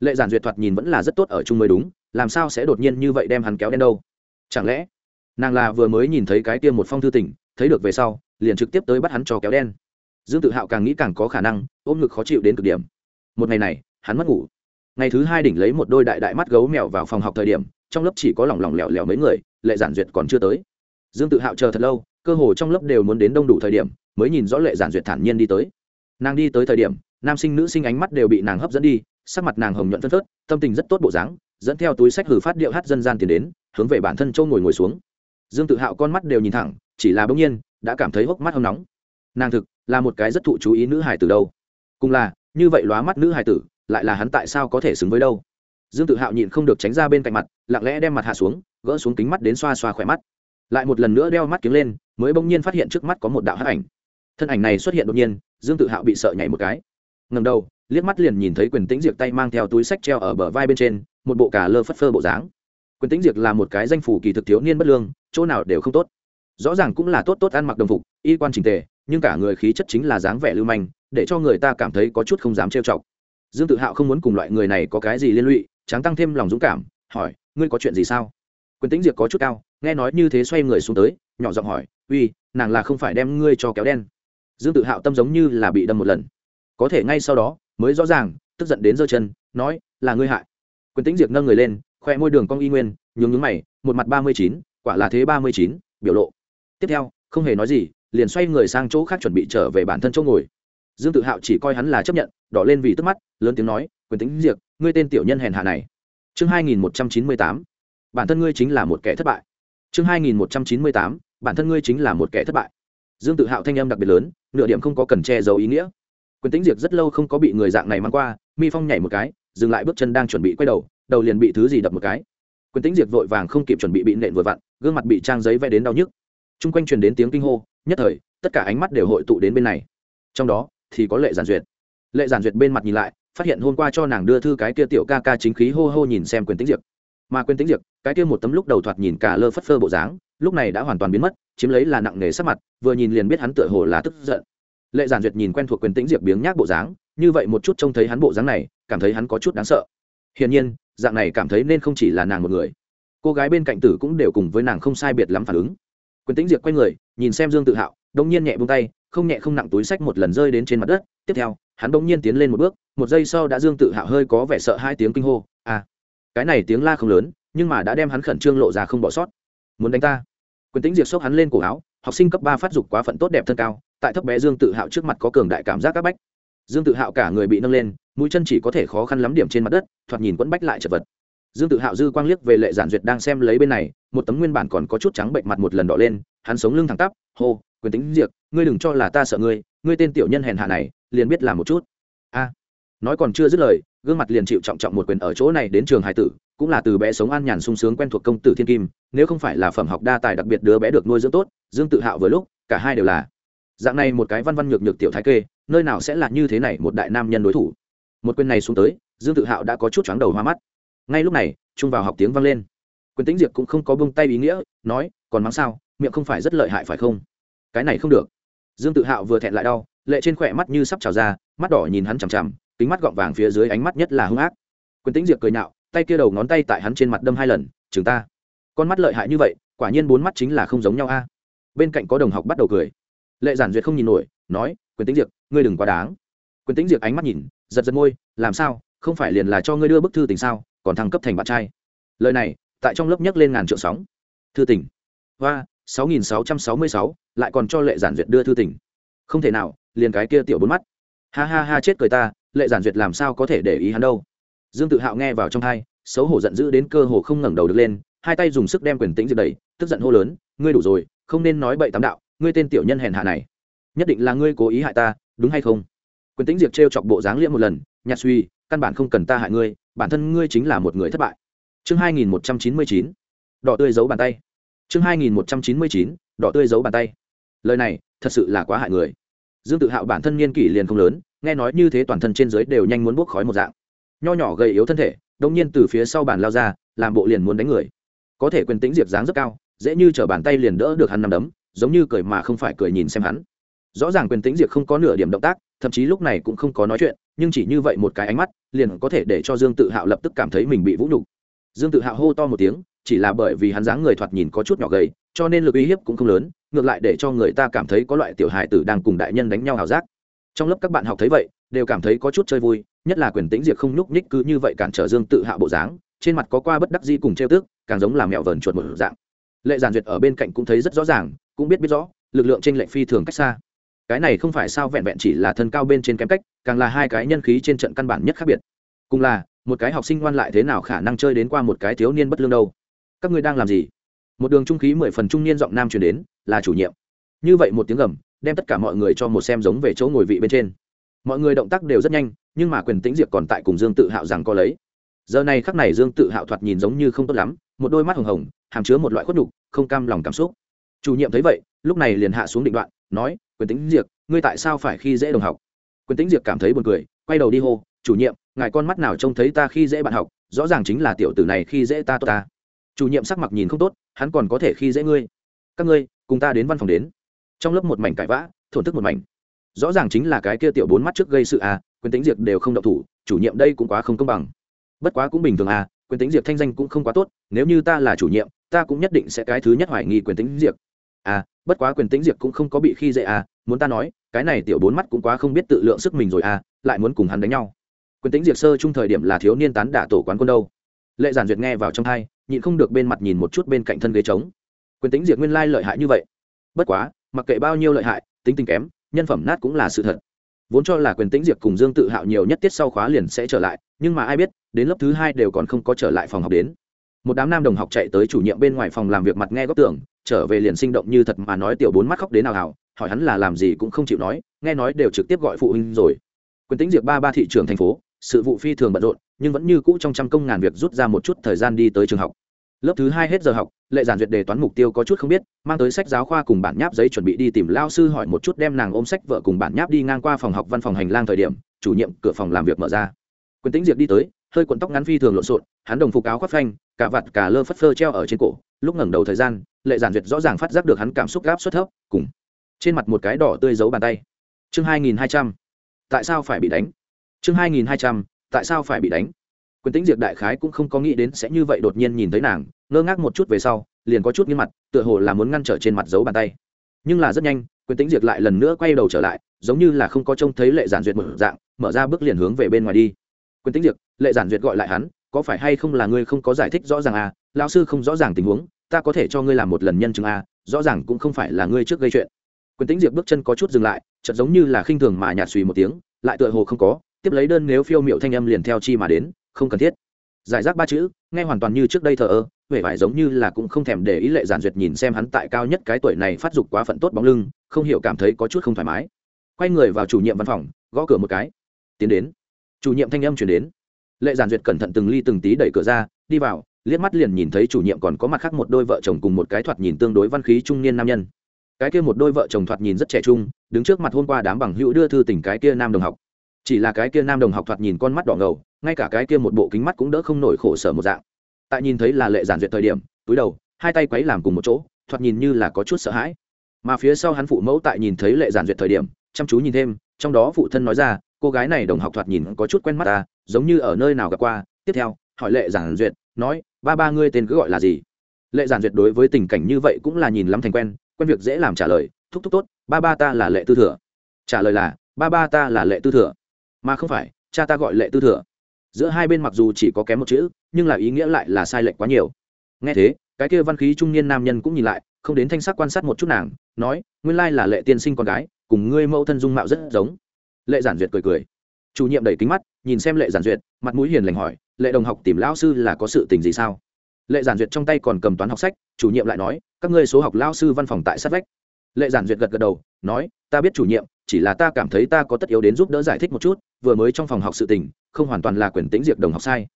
Lệ giản duyệt thoạt nhìn vẫn là rất tốt ở chung mới đúng, làm sao sẽ đột nhiên như vậy đem hắn kéo đen đâu? Chẳng lẽ, nàng là vừa mới nhìn thấy cái kia một phong thư tỉnh thấy được về sau, liền trực tiếp tới bắt hắn cho kéo đen? Dương tự hạo càng nghĩ càng có khả năng, ôm ngực khó chịu đến cực điểm. Một ngày này, hắn mất ngủ. Ngày thứ hai đỉnh lấy một đôi đại đại mắt gấu mèo vào phòng học thời điểm, trong lớp chỉ có lỏng lỏng lẻo lẻo mấy người, lệ giản duyệt còn chưa tới dương tự hạo chờ thật lâu, cơ hồ trong lớp đều muốn đến đông đủ thời điểm, mới nhìn rõ lệ giản duyệt thản nhiên đi tới. Nàng đi tới thời điểm, nam sinh nữ sinh ánh mắt đều bị nàng hấp dẫn đi, sắc mặt nàng hồng nhuận phân phớt, tâm tình rất tốt bộ dáng, dẫn theo túi sách hử phát điệu hát dân gian tiền đến, hướng về bản thân châu ngồi ngồi xuống. Dương tự hạo con mắt đều nhìn thẳng, chỉ là bỗng nhiên, đã cảm thấy hốc mắt hâm nóng. Nàng thực, là một cái rất thụ chú ý nữ hải tử đâu. Cùng là, như vậy lóa mắt nữ hải tử, lại là hắn tại sao có thể xứng với đâu? Dương tự hạo nhịn không được tránh ra bên cạnh mặt, lặng lẽ đem mặt hạ xuống, gỡ xuống kính mắt đến xoa xoa khỏe mắt lại một lần nữa đeo mắt kiếng lên, mới bỗng nhiên phát hiện trước mắt có một đạo hắc ảnh. Thân ảnh này xuất hiện đột nhiên, dương tự hạo bị sợ nhảy một cái. Ngầm đầu, liếc mắt liền nhìn thấy quyền tĩnh diệt tay mang theo túi sách treo ở bờ vai bên trên, một bộ cà lơ phất phơ bộ dáng. Quyền tĩnh diệt là một cái danh phủ kỳ thực thiếu niên bất lương, chỗ nào đều không tốt. Rõ ràng cũng là tốt tốt ăn mặc đồng phục, y quan trình tề, nhưng cả người khí chất chính là dáng vẻ lưu manh, để cho người ta cảm thấy có chút không dám trêu chọc. Dương tự hạo không muốn cùng loại người này có cái gì liên lụy, tráng tăng thêm lòng dũng cảm, hỏi, ngươi có chuyện gì sao? Quyền tĩnh diệt có chút cao, nghe nói như thế xoay người xuống tới, nhỏ giọng hỏi, uy, nàng là không phải đem ngươi cho kéo đen. Dương tự hạo tâm giống như là bị đâm một lần. Có thể ngay sau đó, mới rõ ràng, tức giận đến giơ chân, nói, là ngươi hại. Quyền tĩnh diệt nâng người lên, khoe môi đường cong y nguyên, nhướng nhướng mày, một mặt ba mươi chín, quả là thế ba mươi chín, biểu lộ. Tiếp theo, không hề nói gì, liền xoay người sang chỗ khác chuẩn bị trở về bản thân chỗ ngồi. Dương tự hạo chỉ coi hắn là chấp nhận, đỏ lên vì tức mắt, lớn tiếng nói, quyền tính diệt, ngươi tên tiểu nhân hèn hạ này. Chương hai nghìn một trăm chín mươi tám bản thân ngươi chính là một kẻ thất bại. Chương hai nghìn một trăm chín mươi tám, bản thân ngươi chính là một kẻ thất bại. Dương tự hạo thanh âm đặc biệt lớn, nửa điểm không có cần che giấu ý nghĩa. Quyền tính diệt rất lâu không có bị người dạng này mang qua, mi phong nhảy một cái, dừng lại bước chân đang chuẩn bị quay đầu đầu liền bị thứ gì đập một cái. Quyền tính diệt vội vàng không kịp chuẩn bị bị nện vừa vặn, gương mặt bị trang giấy vẽ đến đau nhức. T r u n g quanh truyền đến tiếng kinh hô, nhất thời, tất cả ánh mắt đều hội tụ đến bên này. Trong đó, thì có lệ giản duyệt. Lệ giản duyệt bên mặt nhìn lại, phát hiện hôm qua cho nàng đưa thư cái kia tiểu ca ca chính khí hô hô nhìn xem quyền tính diệt mà quên tính diệt cái kia một tấm lúc đầu thoạt nhìn cả lơ phất phơ bộ dáng, lúc này đã hoàn toàn biến mất, chiếm lấy là nặng nề sắc mặt, vừa nhìn liền biết hắn tựa hồ là tức giận. Lệ giản duyệt nhìn quen thuộc quyền tĩnh diệp biếng nhác bộ dáng, như vậy một chút trông thấy hắn bộ dáng này, cảm thấy hắn có chút đáng sợ. Hiển nhiên, dạng này cảm thấy nên không chỉ là nàng một người. Cô gái bên cạnh tử cũng đều cùng với nàng không sai biệt lắm phản ứng. Quyền tĩnh diệp quay người, nhìn xem dương tự hạo đông nhiên nhẹ buông tay, không nhẹ không nặng túi sách một lần rơi đến trên mặt đất. Tiếp theo, hắn đông nhiên tiến lên một bước, một giây sau đã dương tự hạo hơi có vẻ sợ hai tiếng kinh hô à cái này tiếng la không lớn, nhưng mà đã đem hắn khẩn trương lộ ra không bỏ sót. Muốn đánh ta? Quyền tĩnh diệt xốc hắn lên cổ áo, học sinh cấp ba phát dục quá phận tốt đẹp thân cao, tại thấp bé dương tự hạo trước mặt có cường đại cảm giác các bách. Dương tự hạo cả người bị nâng lên, mũi chân chỉ có thể khó khăn lắm điểm trên mặt đất, thoạt nhìn quẫn bách lại chật vật. Dương tự hạo dư quang liếc về lệ giản duyệt đang xem lấy bên này, một tấm nguyên bản còn có chút trắng bệnh mặt một lần đỏ lên, hắn sống lưng thẳng tắp, hô, quyền tính diệt, ngươi đừng cho là ta sợ ngươi ngươi tên tiểu nhân hèn hạ này, liền biết làm một chút. A, nói còn chưa dứt lời gương mặt liền chịu trọng trọng một quyền ở chỗ này đến trường hải tử, cũng là từ bé sống an nhàn sung sướng quen thuộc công tử thiên kim, nếu không phải là phẩm học đa tài đặc biệt đứa bé được nuôi dưỡng tốt, dương tự hạo vừa lúc, cả hai đều là dạng này một cái văn văn nhược nhược tiểu thái kê, nơi nào sẽ là như thế này một đại nam nhân đối thủ. Một quyền này xuống tới, dương tự hạo đã có chút chóng đầu hoa mắt. Ngay lúc này trung vào học tiếng vang lên. Quyền tính diệp cũng không có bông tay ý nghĩa, nói, còn mắng sao? Miệng không phải rất lợi hại phải không? Cái này không được. Dương tự hạo vừa thẹn lại đau, lệ trên khỏe mắt như sắp trào ra, mắt đỏ nhìn hắn chằm chằm kính mắt gọng vàng phía dưới ánh mắt nhất là hung ác. Quyền Tĩnh diệp cười nhạo, tay kia đầu ngón tay tại hắn trên mặt đâm hai lần, chừng ta. Con mắt lợi hại như vậy, quả nhiên bốn mắt chính là không giống nhau a. Bên cạnh có đồng học bắt đầu cười. Lệ giản duyệt không nhìn nổi, nói, quyền Tĩnh diệp, ngươi đừng quá đáng. Quyền Tĩnh diệp ánh mắt nhìn, giật giật môi, làm sao? Không phải liền là cho ngươi đưa bức thư tình sao? Còn thăng cấp thành bạn trai. Lời này, tại trong lớp nhấc lên ngàn trượng sóng. Thư tình. Hoa, sáu nghìn sáu trăm sáu mươi sáu, lại còn cho lệ giản duyệt đưa thư tình. Không thể nào, liền cái kia tiểu bốn mắt. Ha ha ha, chết cười ta lệ giản duyệt làm sao có thể để ý hắn đâu. Dương tự hạo nghe vào trong thai, xấu hổ giận dữ đến cơ hồ không ngẩng đầu được lên, hai tay dùng sức đem quyền tĩnh diệp đẩy tức giận hô lớn, ngươi đủ rồi, không nên nói bậy tám đạo, ngươi tên tiểu nhân hèn hạ này, nhất định là ngươi cố ý hại ta, đúng hay không? Quyền tính diệp t chọc bộ dáng liễm một lần, nhạt suy, căn bản không cần ta hại ngươi, bản thân ngươi chính là một người thất bại. Chương hai nghìn một trăm chín mươi chín, đỏ tươi giấu bàn tay. Chương hai nghìn một trăm chín mươi chín, đỏ tươi giấu bàn tay. Lời này thật sự là quá hại người. Dương tự hạo bản thân niên kỷ liền không lớn nghe nói như thế toàn thân trên dưới đều nhanh muốn buốc khói một dạng. Nho nhỏ gầy yếu thân thể đông nhiên từ phía sau bàn lao ra, làm bộ liền muốn đánh người. Có thể quyền tính diệp dáng rất cao, dễ như t bàn tay liền đỡ được hắn nằm đấm, giống như cười mà không phải cười nhìn xem hắn. Rõ ràng quyền tính diệp không có nửa điểm động tác, thậm chí lúc này cũng không có nói chuyện, nhưng chỉ như vậy một cái ánh mắt, liền có thể để cho dương tự hạo lập tức cảm thấy mình bị vũ nhục. Dương tự hạo hô to một tiếng, chỉ là bởi vì hắn dáng người thoạt nhìn có chút nhỏ gầy, cho nên lực uy hiếp cũng không lớn, ngược lại để cho người ta cảm thấy có loại tiểu hài tử đang cùng đại nhân đánh nhau hào giác trong lớp các bạn học thấy vậy, đều cảm thấy có chút chơi vui, nhất là quyền tĩnh diệt không nhúc nhích cứ như vậy cản trở dương tự hạ bộ dáng, trên mặt có qua bất đắc di cùng trêu tức, càng giống là mẹo vờn chuột một dạng. Lệ giản duyệt ở bên cạnh cũng thấy rất rõ ràng, cũng biết biết rõ, lực lượng trên lệnh phi thường cách xa. Cái này không phải sao vẹn vẹn chỉ là thân cao bên trên kém cách, càng là hai cái nhân khí trên trận căn bản nhất khác biệt. Cùng là, một cái học sinh ngoan lại thế nào khả năng chơi đến qua một cái thiếu niên bất lương đâu? Các ngươi đang làm gì? Một đường trung khí mười phần trung niên giọng nam truyền đến, là chủ nhiệm. Như vậy một tiếng gầm đem tất cả mọi người cho một xem giống về chỗ ngồi vị bên trên. Mọi người động tác đều rất nhanh, nhưng mà quyền tĩnh diệp còn tại cùng dương tự hạo rằng có lấy. Giờ này khắc này dương tự hạo thoạt nhìn giống như không tốt lắm, một đôi mắt hồng hồng, hàm chứa một loại khuất nhục, không cam lòng cảm xúc. Chủ nhiệm thấy vậy, lúc này liền hạ xuống định đoạn, nói, quyền tĩnh diệp, ngươi tại sao phải khi dễ đồng học? Quyền tĩnh diệp cảm thấy buồn cười, quay đầu đi hô, chủ nhiệm, ngài con mắt nào trông thấy ta khi dễ bạn học, rõ ràng chính là tiểu tử này khi dễ ta tốt ta. Chủ nhiệm sắc mặt nhìn không tốt, hắn còn có thể khi dễ ngươi. Các ngươi, cùng ta đến văn phòng đến trong lớp một mảnh cãi vã, thổn thức một mảnh. Rõ ràng chính là cái kia tiểu bốn mắt trước gây sự à quyền tính diệt đều không động thủ, chủ nhiệm đây cũng quá không công bằng. Bất quá cũng bình thường à quyền tính diệt thanh danh cũng không quá tốt, nếu như ta là chủ nhiệm, ta cũng nhất định sẽ cái thứ nhất hoài nghi quyền tính diệt. À bất quá quyền tính diệt cũng không có bị khi dễ à muốn ta nói, cái này tiểu bốn mắt cũng quá không biết tự lượng sức mình rồi à lại muốn cùng hắn đánh nhau. Quyền tính diệt sơ chung thời điểm là thiếu niên tán đả tổ quán quân đâu. Lệ giản duyệt nghe vào trong hai nhịn không được bên mặt nhìn một chút bên cạnh thân ghế trống. Quyền tính diệt nguyên lai lợi hại như vậy. Bất quá mặc kệ bao nhiêu lợi hại, tính tình kém, nhân phẩm nát cũng là sự thật. Vốn cho là quyền tĩnh diệp cùng dương tự hạo nhiều nhất tiết sau khóa liền sẽ trở lại, nhưng mà ai biết, đến lớp thứ hai đều còn không có trở lại phòng học đến. Một đám nam đồng học chạy tới chủ nhiệm bên ngoài phòng làm việc mặt nghe góc tưởng trở về liền sinh động như thật mà nói tiểu bốn mắt khóc đến nào hảo hỏi hắn là làm gì cũng không chịu nói, nghe nói đều trực tiếp gọi phụ huynh rồi. Quyền tĩnh diệp ba ba thị trường thành phố, sự vụ phi thường bận rộn, nhưng vẫn như cũ trong trăm công ngàn việc rút ra một chút thời gian đi tới trường học lớp thứ hai hết giờ học, lệ giản duyệt đề toán mục tiêu có chút không biết, mang tới sách giáo khoa cùng bản nháp giấy chuẩn bị đi tìm lao sư hỏi một chút đem nàng ôm sách vợ cùng bản nháp đi ngang qua phòng học văn phòng hành lang thời điểm, chủ nhiệm cửa phòng làm việc mở ra. Quyền tĩnh diệp đi tới, hơi cuộn tóc ngắn phi thường lộn xộn, hắn đồng phục áo khoác phanh, cả vặt cả lơ phất phơ treo ở trên cổ, lúc ngẩng đầu thời gian, lệ giản duyệt rõ ràng phát giác được hắn cảm xúc gáp suất thấp, cùng trên mặt một cái đỏ tươi giấu bàn tay. Chương hai nghìn hai trăm, tại sao phải bị đánh? Chương hai nghìn hai trăm, tại sao phải bị đánh? Quyền tĩnh diệt đại khái cũng không có nghĩ đến sẽ như vậy đột nhiên nhìn thấy nàng, ngơ ngác một chút về sau, liền có chút nghiêm mặt, tựa hồ là muốn ngăn trở trên mặt giấu bàn tay. Nhưng là rất nhanh, quyền tĩnh diệt lại lần nữa quay đầu trở lại, giống như là không có trông thấy lệ giản duyệt mở dạng, mở ra bước liền hướng về bên ngoài đi. Quyền tĩnh diệt, lệ giản duyệt gọi lại hắn, có phải hay không là ngươi không có giải thích rõ ràng à? Lao sư không rõ ràng tình huống, ta có thể cho ngươi làm một lần nhân chứng à rõ ràng cũng không phải là ngươi trước gây chuyện. Quyền tĩnh diệt bước chân có chút dừng lại, chợt giống như là khinh thường mà nhạt suy một tiếng, lại tựa hồ không có, tiếp lấy đơn nếu phiêu miệu thanh âm liền theo chi mà đến không cần thiết. Giải rác ba chữ, nghe hoàn toàn như trước đây thờ ơ huệ vải giống như là cũng không thèm để ý lệ giản duyệt nhìn xem hắn tại cao nhất cái tuổi này phát dục quá phận tốt bóng lưng, không hiểu cảm thấy có chút không thoải mái. Quay người vào chủ nhiệm văn phòng, gõ cửa một cái. Tiến đến. Chủ nhiệm thanh âm chuyển đến. Lệ giản duyệt cẩn thận từng ly từng tí đẩy cửa ra, đi vào, liếc mắt liền nhìn thấy chủ nhiệm còn có mặt khác một đôi vợ chồng cùng một cái thoạt nhìn tương đối văn khí trung niên nam nhân. Cái kia một đôi vợ chồng thoạt nhìn rất trẻ trung, đứng trước mặt hôm qua đám bằng hữu đưa thư tình cái kia nam đồng học chỉ là cái kia nam đồng học thoạt nhìn con mắt đỏ ngầu, ngay cả cái kia một bộ kính mắt cũng đỡ không nổi khổ sở một dạng. Tại nhìn thấy là lệ giản duyệt thời điểm, túi đầu, hai tay quấy làm cùng một chỗ, thoạt nhìn như là có chút sợ hãi. Mà phía sau hắn phụ mẫu tại nhìn thấy lệ giản duyệt thời điểm, chăm chú nhìn thêm, trong đó phụ thân nói ra, cô gái này đồng học thoạt nhìn có chút quen mắt ta giống như ở nơi nào gặp qua. Tiếp theo, hỏi lệ giản duyệt, nói, ba ba ngươi tên cứ gọi là gì? Lệ giản duyệt đối với tình cảnh như vậy cũng là nhìn lắm thành quen quen việc dễ làm trả lời, thúc thúc tốt, ba ba ta là lệ tư thừa. Trả lời là, ba ba ta là lệ tư thừa mà không phải, cha ta gọi lệ tư thừa. Giữa hai bên mặc dù chỉ có kém một chữ, nhưng là ý nghĩa lại là sai lệch quá nhiều. Nghe thế, cái kia văn khí trung niên nam nhân cũng nhìn lại, không đến thanh sắc quan sát một chút nàng, nói, nguyên lai là lệ tiên sinh con gái, cùng ngươi mẫu thân dung mạo rất giống. Lệ giản duyệt cười cười. Chủ nhiệm đẩy kính mắt, nhìn xem lệ giản duyệt, mặt mũi hiền lành hỏi, lệ đồng học tìm lão sư là có sự tình gì sao? Lệ giản duyệt trong tay còn cầm toán học sách, chủ nhiệm lại nói, các ngươi số học lao sư văn phòng tại sát vách. Lệ giản duyệt gật gật đầu, nói, ta biết chủ nhiệm chỉ là ta cảm thấy ta có tất yếu đến giúp đỡ giải thích một chút, vừa mới trong phòng học sự tình, không hoàn toàn là quyền tính diệt đồng học sai.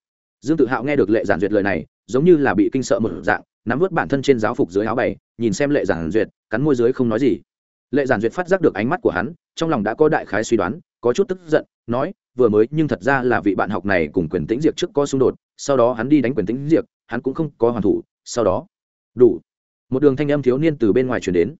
Dương tự hạo nghe được lệ giản duyệt lời này, giống như là bị kinh sợ một dạng, nắm vớt bản thân trên giáo phục dưới áo bày, nhìn xem lệ giản duyệt, cắn môi dưới không nói gì. Lệ giản duyệt phát giác được ánh mắt của hắn, trong lòng đã có đại khái suy đoán, có chút tức giận, nói, vừa mới nhưng thật ra là vị bạn học này cùng quyền tĩnh diệt trước có xung đột, sau đó hắn đi đánh quyền tĩnh diệt hắn cũng không có hoàn thủ, sau đó, đủ. Một đường thanh âm thiếu niên từ bên ngoài chuyển đến.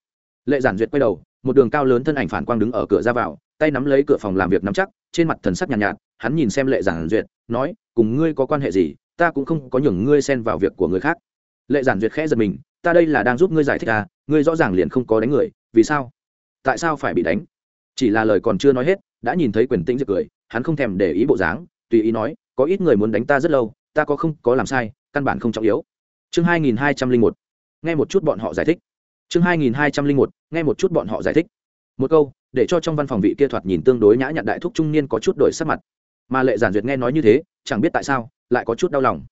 Lệ giản duyệt quay đầu một đường cao lớn thân ảnh phản quang đứng ở cửa ra vào tay nắm lấy cửa phòng làm việc nắm chắc trên mặt thần sắc nhàn nhạt, nhạt hắn nhìn xem lệ giản duyệt nói cùng ngươi có quan hệ gì? Ta cũng không có nhường ngươi xen vào việc của người khác. Lệ giản duyệt khẽ giật mình ta đây là đang giúp ngươi giải thích à? Ngươi rõ ràng liền không có đánh người vì sao? Tại sao phải bị đánh? Chỉ là lời còn chưa nói hết đã nhìn thấy quyền tĩnh giật cười hắn không thèm để ý bộ dáng tùy ý nói có ít người muốn đánh ta rất lâu ta có không có làm sai căn bản không trọng yếu. Chương hai nghìn hai trăm linh một. Nghe một chút bọn họ giải thích chương hai nghìn hai trăm linh một, nghe một chút bọn họ giải thích. Một câu, để cho trong văn phòng vị kia thoạt nhìn tương đối nhã nhặn đại thúc trung niên có chút đổi sắc mặt. Mà lệ giản duyệt nghe nói như thế, chẳng biết tại sao, lại có chút đau lòng.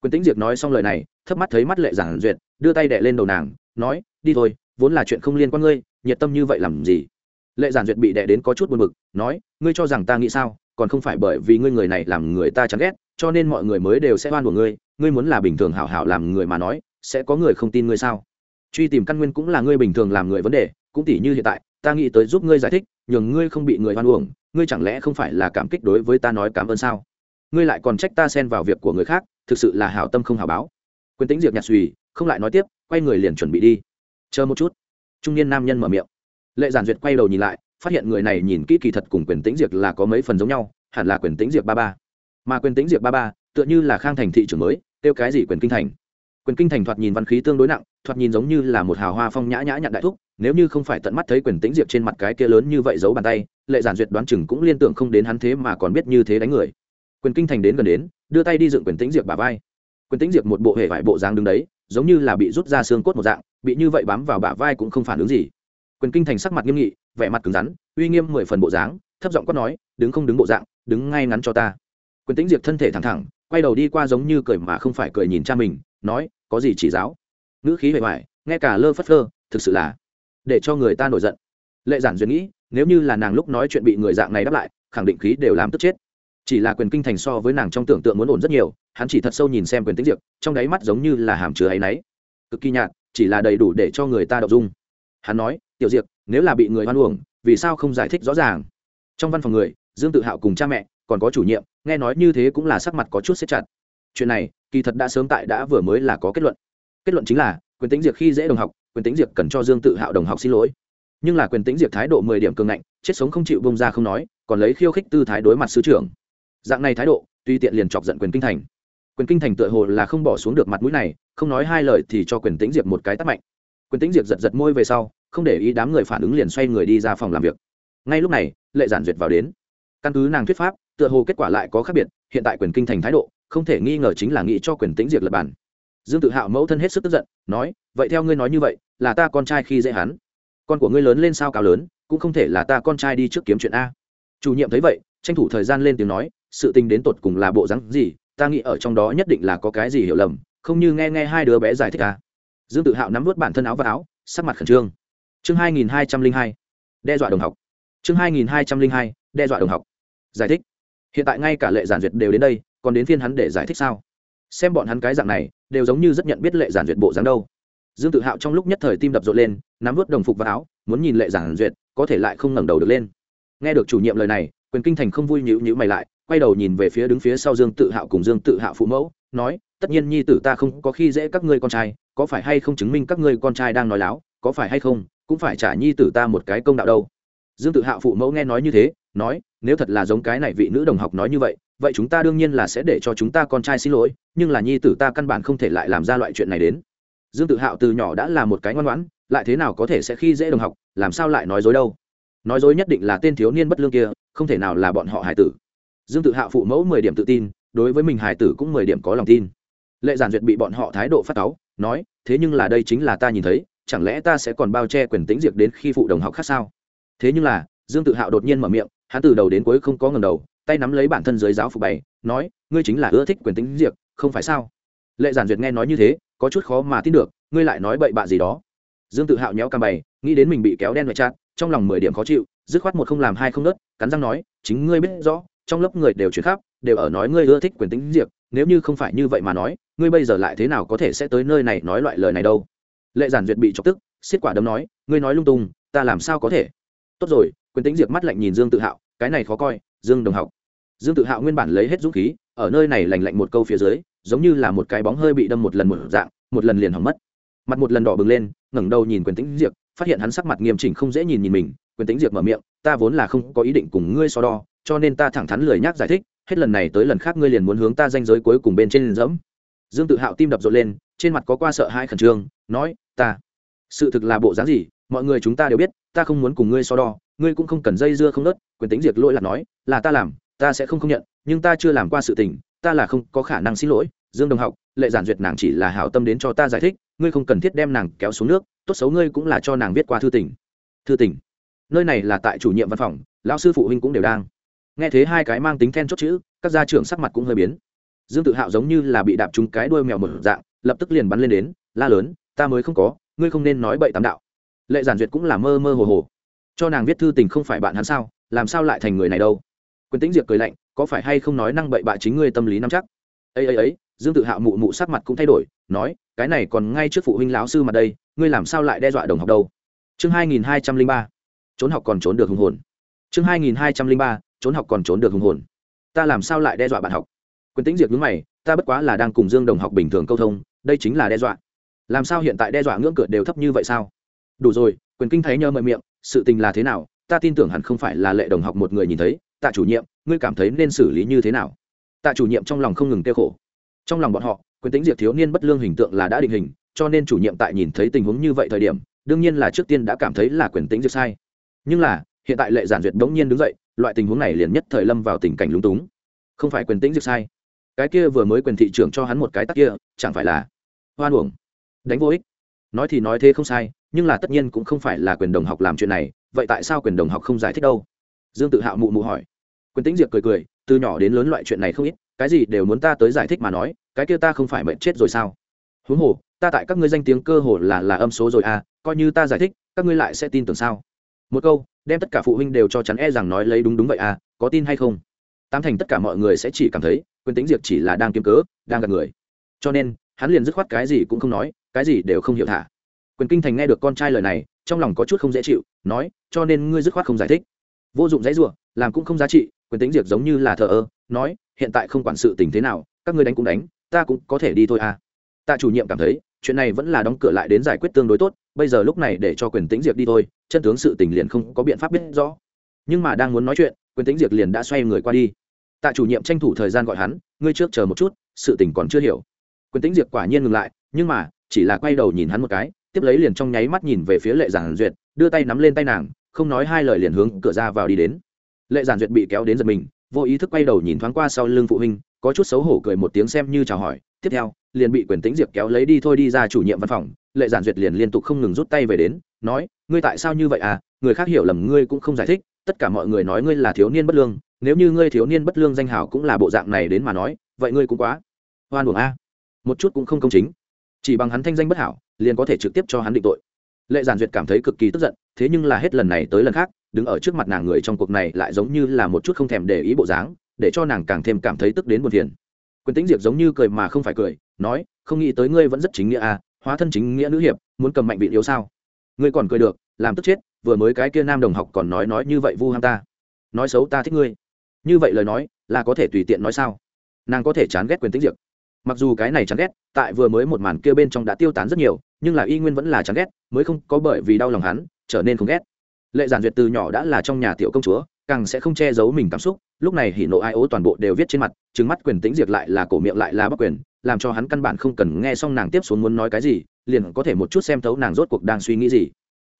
Quyền tĩnh diệt nói xong lời này, thấp mắt thấy mắt lệ giản duyệt, đưa tay đẻ lên đầu nàng, nói, đi thôi, vốn là chuyện không liên quan ngươi, nhiệt tâm như vậy làm gì? Lệ giản duyệt bị đẻ đến có chút buồn bực, nói, ngươi cho rằng ta nghĩ sao, còn không phải bởi vì ngươi người này làm người ta chán ghét, cho nên mọi người mới đều sẽ oan của ngươi ngươi muốn là bình thường hảo hảo làm người mà nói, sẽ có người không tin ngươi sao? Truy tìm căn nguyên cũng là ngươi bình thường làm người vấn đề, cũng tỉ như hiện tại, ta nghĩ tới giúp ngươi giải thích, nhường ngươi không bị người hoan uổng, ngươi chẳng lẽ không phải là cảm kích đối với ta nói cảm ơn sao? Ngươi lại còn trách ta xen vào việc của người khác, thực sự là hảo tâm không hảo báo. Quyền tính diệp nhạt suy không lại nói tiếp, quay người liền chuẩn bị đi. Chờ một chút. Trung niên nam nhân mở miệng. Lệ giản duyệt quay đầu nhìn lại, phát hiện người này nhìn kỹ kỳ thật cùng quyền tính diệp là có mấy phần giống nhau, hẳn là quyền tính diệp ba ba. Mà quyền tính diệp ba ba, tựa như là khang thành thị trưởng mới, kêu cái gì quyền kinh thành quyền kinh thành thoạt nhìn văn khí tương đối nặng, thoạt nhìn giống như là một hào hoa phong nhã nhã nhặn đại thúc, nếu như không phải tận mắt thấy quyền Tĩnh diệp trên mặt cái kia lớn như vậy giấu bàn tay, lệ giản duyệt đoán chừng cũng liên tưởng không đến hắn thế mà còn biết như thế đánh người. Quyền kinh thành đến gần đến, đưa tay đi dựng quyền Tĩnh diệp bà vai. Quyền Tĩnh diệp một bộ hệ vải bộ dáng đứng đấy, giống như là bị rút ra xương cốt một dạng, bị như vậy bám vào bả vai cũng không phản ứng gì. Quyền kinh thành sắc mặt nghiêm nghị, vẻ mặt cứng rắn, uy nghiêm mười phần bộ dáng, thấp giọng quát nói, đứng không đứng bộ dạng, đứng ngay ngắn cho ta. Quyền Tĩnh diệp thân thể thẳng thẳng, quay đầu đi qua giống như cười mà không phải cười nhìn cha mình nói, có gì chỉ giáo? Ngữ khí bề ngoài nghe cả lơ phất lơ thực sự là để cho người ta nổi giận. Lệ giản duyên nghĩ, nếu như là nàng lúc nói chuyện bị người dạng này đáp lại, khẳng định khí đều làm tức chết. Chỉ là quyền kinh thành so với nàng trong tưởng tượng muốn ổn rất nhiều, hắn chỉ thật sâu nhìn xem quyền tính diệp trong đáy mắt giống như là hàm chứa áy náy. Cực kỳ nhạt, chỉ là đầy đủ để cho người ta đọc dung. Hắn nói, tiểu diệp, nếu là bị người hoan uổng, vì sao không giải thích rõ ràng? Trong văn phòng người, dương tự hạo cùng cha mẹ, còn có chủ nhiệm, nghe nói như thế cũng là sắc mặt có chút xếp chặt chuyện này kỳ thật đã sớm tại đã vừa mới là có kết luận. Kết luận chính là, quyền tính diệt khi dễ đồng học, quyền tính diệt cần cho dương tự hạo đồng học xin lỗi. Nhưng là quyền tính diệt thái độ mười điểm cường ngạnh, chết sống không chịu bông ra không nói, còn lấy khiêu khích tư thái đối mặt sứ trưởng. Dạng này thái độ, tuy tiện liền chọc giận quyền kinh thành. Quyền kinh thành tựa hồ là không bỏ xuống được mặt mũi này, không nói hai lời thì cho quyền tính diệp một cái tắt mạnh. Quyền tính diệp giật giật môi về sau, không để ý đám người phản ứng liền xoay người đi ra phòng làm việc. Ngay lúc này, lệ giản duyệt vào đến. Căn cứ nàng thuyết pháp, tựa hồ kết quả lại có khác biệt, hiện tại quyền kinh thành thái độ không thể nghi ngờ chính là nghĩ cho quyền tĩnh diệt lập bản. Dương tự hạo mẫu thân hết sức tức giận, nói, vậy theo ngươi nói như vậy, là ta con trai khi dễ hắn. Con của ngươi lớn lên sao cao lớn, cũng không thể là ta con trai đi trước kiếm chuyện a. Chủ nhiệm thấy vậy, tranh thủ thời gian lên tiếng nói, sự tình đến tột cùng là bộ rắn gì, ta nghĩ ở trong đó nhất định là có cái gì hiểu lầm, không như nghe nghe hai đứa bé giải thích a. Dương tự hạo nắm vớt bản thân áo và áo, sắc mặt khẩn trương. Chương hai nghìn hai trăm linh hai, đe dọa đồng học. Chương hai nghìn hai trăm linh hai, đe dọa đồng học. Giải thích. Hiện tại ngay cả lệ giản duyệt đều đến đây còn đến phiên hắn để giải thích sao? Xem bọn hắn cái dạng này, đều giống như rất nhận biết lệ giản duyệt bộ dáng đâu. Dương tự hạo trong lúc nhất thời tim đập rộn lên, nắm vớt đồng phục và áo, muốn nhìn lệ giản duyệt, có thể lại không ngẩng đầu được lên. Nghe được chủ nhiệm lời này, quyền kinh thành không vui nhữ nhữ mày lại, quay đầu nhìn về phía đứng phía sau dương tự hạo cùng dương tự hạo phụ mẫu, nói, tất nhiên nhi tử ta không có khi dễ các ngươi con trai, có phải hay không chứng minh các ngươi con trai đang nói láo, có phải hay không, cũng phải trả nhi tử ta một cái công đạo đâu. Dương tự hạo phụ mẫu nghe nói như thế, nói, nếu thật là giống cái này vị nữ đồng học nói như vậy vậy chúng ta đương nhiên là sẽ để cho chúng ta con trai xin lỗi, nhưng là nhi tử ta căn bản không thể lại làm ra loại chuyện này đến. Dương tự hạo từ nhỏ đã là một cái ngoan ngoãn, lại thế nào có thể sẽ khi dễ đồng học, làm sao lại nói dối đâu? Nói dối nhất định là tên thiếu niên bất lương kia, không thể nào là bọn họ hải tử. Dương tự hạo phụ mẫu mười điểm tự tin, đối với mình hải tử cũng mười điểm có lòng tin. Lệ giản duyệt bị bọn họ thái độ phát cáu, nói, thế nhưng là đây chính là ta nhìn thấy, chẳng lẽ ta sẽ còn bao che quyền tính diệt đến khi phụ đồng học khác sao? Thế nhưng là, dương tự hạo đột nhiên mở miệng, hắn từ đầu đến cuối không có ngầm đầu tay nắm lấy bản thân dưới giáo phục bày, nói, ngươi chính là ưa thích quyền tính diệt, không phải sao? Lệ giản duyệt nghe nói như thế, có chút khó mà tin được, ngươi lại nói bậy bạ gì đó? Dương tự hạo nhéo cằm bày, nghĩ đến mình bị kéo đen ngoại trạng trong lòng mười điểm khó chịu, dứt khoát một không làm hai không nớt, cắn răng nói, chính ngươi biết rõ, trong lớp người đều chuyển khắp, đều ở nói ngươi ưa thích quyền tính diệt, nếu như không phải như vậy mà nói, ngươi bây giờ lại thế nào có thể sẽ tới nơi này nói loại lời này đâu? Lệ giản duyệt bị chọc tức, xiết quả đấm nói, ngươi nói lung tung, ta làm sao có thể? Tốt rồi. Quyền tính diệt mắt lạnh nhìn dương tự hạo cái này khó coi, dương đồng học. Dương tự hạo nguyên bản lấy hết dũng khí, ở nơi này lành lạnh một câu phía dưới, giống như là một cái bóng hơi bị đâm một lần một dạng, một lần liền hỏng mất. Mặt một lần đỏ bừng lên, ngẩng đầu nhìn quyền tính diệp phát hiện hắn sắc mặt nghiêm chỉnh không dễ nhìn nhìn mình. Quyền tính diệp mở miệng, ta vốn là không có ý định cùng ngươi so đo, cho nên ta thẳng thắn lười nhác giải thích, hết lần này tới lần khác ngươi liền muốn hướng ta danh giới cuối cùng bên trên dẫm. Dương tự hạo tim đập rộn lên, trên mặt có qua sợ hai khẩn trương, nói, ta, sự thực là bộ dáng gì, mọi người chúng ta đều biết ta không muốn cùng ngươi so đo ngươi cũng không cần dây dưa không nớt quyền tính diệt lỗi là nói là ta làm ta sẽ không không nhận nhưng ta chưa làm qua sự tình ta là không có khả năng xin lỗi dương đồng học lệ giản duyệt nàng chỉ là hảo tâm đến cho ta giải thích ngươi không cần thiết đem nàng kéo xuống nước tốt xấu ngươi cũng là cho nàng viết qua thư tỉnh, thư tỉnh. nơi này là tại chủ nhiệm văn phòng lão sư phụ huynh cũng đều đang. Nghe thấy hai cái mang tính then chốt chữ các gia trưởng sắc mặt cũng hơi biến. Dương tự hạo giống như là bị đạp trúng cái đuôi mèo một dạng lập tức liền bắn lên đến la lớn ta mới không có ngươi không nên nói bậy tám đạo lệ giản duyệt cũng là mơ mơ hồ hồ. Cho nàng viết thư tình không phải bạn hắn sao, làm sao lại thành người này đâu? Quyền tĩnh diệp cười lạnh, có phải hay không nói năng bậy bạ chính ngươi tâm lý nắm chắc? Ấy ấy ấy dương tự hạo mụ mụ sắc mặt cũng thay đổi, nói, cái này còn ngay trước phụ huynh lão sư mặt đây, ngươi làm sao lại đe dọa đồng học đâu? Chương hai nghìn hai trăm linh ba, trốn học còn trốn được hùng hồn. Chương hai nghìn hai trăm linh ba, trốn học còn trốn được hùng hồn. Ta làm sao lại đe dọa bạn học? Quyền tĩnh diệp nhướng mày, ta bất quá là đang cùng dương đồng học bình thường câu thông, đây chính là đe dọa. Làm sao hiện tại đe dọa ngưỡng cửa đều thấp như vậy sao? Đủ rồi, quyền kinh thấy nhớ mời miệng, sự tình là thế nào, ta tin tưởng hẳn không phải là lệ đồng học một người nhìn thấy, tạ chủ nhiệm, ngươi cảm thấy nên xử lý như thế nào? Tạ chủ nhiệm trong lòng không ngừng kêu khổ. Trong lòng bọn họ, quyền tính diệt thiếu niên bất lương hình tượng là đã định hình, cho nên chủ nhiệm tại nhìn thấy tình huống như vậy thời điểm, đương nhiên là trước tiên đã cảm thấy là quyền tính diệt sai. Nhưng là, hiện tại lệ giản duyệt đống nhiên đứng dậy, loại tình huống này liền nhất thời lâm vào tình cảnh lúng túng. Không phải quyền tính diệt sai. Cái kia vừa mới quyền thị trưởng cho hắn một cái tắc kia, chẳng phải là hoan uổng, đánh vô ích. Nói thì nói thế không sai nhưng là tất nhiên cũng không phải là quyền đồng học làm chuyện này, vậy tại sao quyền đồng học không giải thích đâu? Dương tự hạo mụ mụ hỏi. Quyền tĩnh diệp cười cười, từ nhỏ đến lớn loại chuyện này không ít, cái gì đều muốn ta tới giải thích mà nói, cái kia ta không phải mệnh chết rồi sao? Huống hồ, ta tại các ngươi danh tiếng cơ hồ là là âm số rồi à coi như ta giải thích, các ngươi lại sẽ tin tưởng sao? Một câu, đem tất cả phụ huynh đều cho chắn e rằng nói lấy đúng đúng vậy à có tin hay không? Tám thành tất cả mọi người sẽ chỉ cảm thấy, quyền tính diệp chỉ là đang kiếm cớ, đang gặp người. Cho nên, hắn liền dứt khoát cái gì cũng không nói, cái gì đều không hiểu thả quyền kinh thành nghe được con trai lời này, trong lòng có chút không dễ chịu, nói, cho nên ngươi dứt khoát không giải thích. Vô dụng dãy rủa, làm cũng không giá trị, quyền tính diệt giống như là thờ ơ, nói, hiện tại không quản sự tình thế nào, các ngươi đánh cũng đánh, ta cũng có thể đi thôi à. Tạ chủ nhiệm cảm thấy, chuyện này vẫn là đóng cửa lại đến giải quyết tương đối tốt, bây giờ lúc này để cho quyền tính diệt đi thôi, chân tướng sự tình liền không có biện pháp biết rõ. Nhưng mà đang muốn nói chuyện, quyền tính diệt liền đã xoay người qua đi. Tạ chủ nhiệm tranh thủ thời gian gọi hắn, ngươi trước chờ một chút, sự tình còn chưa hiểu. Quyền tính diệt quả nhiên ngừng lại, nhưng mà chỉ là quay đầu nhìn hắn một cái tiếp lấy liền trong nháy mắt nhìn về phía lệ giản duyệt, đưa tay nắm lên tay nàng, không nói hai lời liền hướng cửa ra vào đi đến. Lệ giản duyệt bị kéo đến giật mình, vô ý thức quay đầu nhìn thoáng qua sau lưng phụ huynh, có chút xấu hổ cười một tiếng xem như chào hỏi, tiếp theo, liền bị quyền tính diệp kéo lấy đi thôi đi ra chủ nhiệm văn phòng, lệ giản duyệt liền liên tục không ngừng rút tay về đến, nói, ngươi tại sao như vậy à? Người khác hiểu lầm ngươi cũng không giải thích, tất cả mọi người nói ngươi là thiếu niên bất lương, nếu như ngươi thiếu niên bất lương danh hào cũng là bộ dạng này đến mà nói, vậy ngươi cũng quá hoan buồng a. Một chút cũng không công chính chỉ bằng hắn thanh danh bất hảo, liền có thể trực tiếp cho hắn định tội. Lệ giản duyệt cảm thấy cực kỳ tức giận, thế nhưng là hết lần này tới lần khác, đứng ở trước mặt nàng người trong cuộc này lại giống như là một chút không thèm để ý bộ dáng, để cho nàng càng thêm cảm thấy tức đến buồn phiền. Quyền tính diệp giống như cười mà không phải cười, nói, không nghĩ tới ngươi vẫn rất chính nghĩa à hóa thân chính nghĩa nữ hiệp, muốn cầm mạnh vị yếu sao? Ngươi còn cười được, làm tức chết, vừa mới cái kia nam đồng học còn nói nói như vậy vu ham ta. Nói xấu ta thích ngươi. Như vậy lời nói, là có thể tùy tiện nói sao? Nàng có thể chán ghét quyền tính diệp mặc dù cái này chán ghét, tại vừa mới một màn kia bên trong đã tiêu tán rất nhiều, nhưng là y nguyên vẫn là chán ghét, mới không có bởi vì đau lòng hắn, trở nên không ghét. Lệ giản duyệt từ nhỏ đã là trong nhà tiểu công chúa, càng sẽ không che giấu mình cảm xúc, lúc này hỉ nộ ai ố toàn bộ đều viết trên mặt trứng mắt quyền tính diệt lại là cổ miệng lại là bắc quyền, làm cho hắn căn bản không cần nghe xong nàng tiếp xuống muốn nói cái gì, liền có thể một chút xem thấu nàng rốt cuộc đang suy nghĩ gì.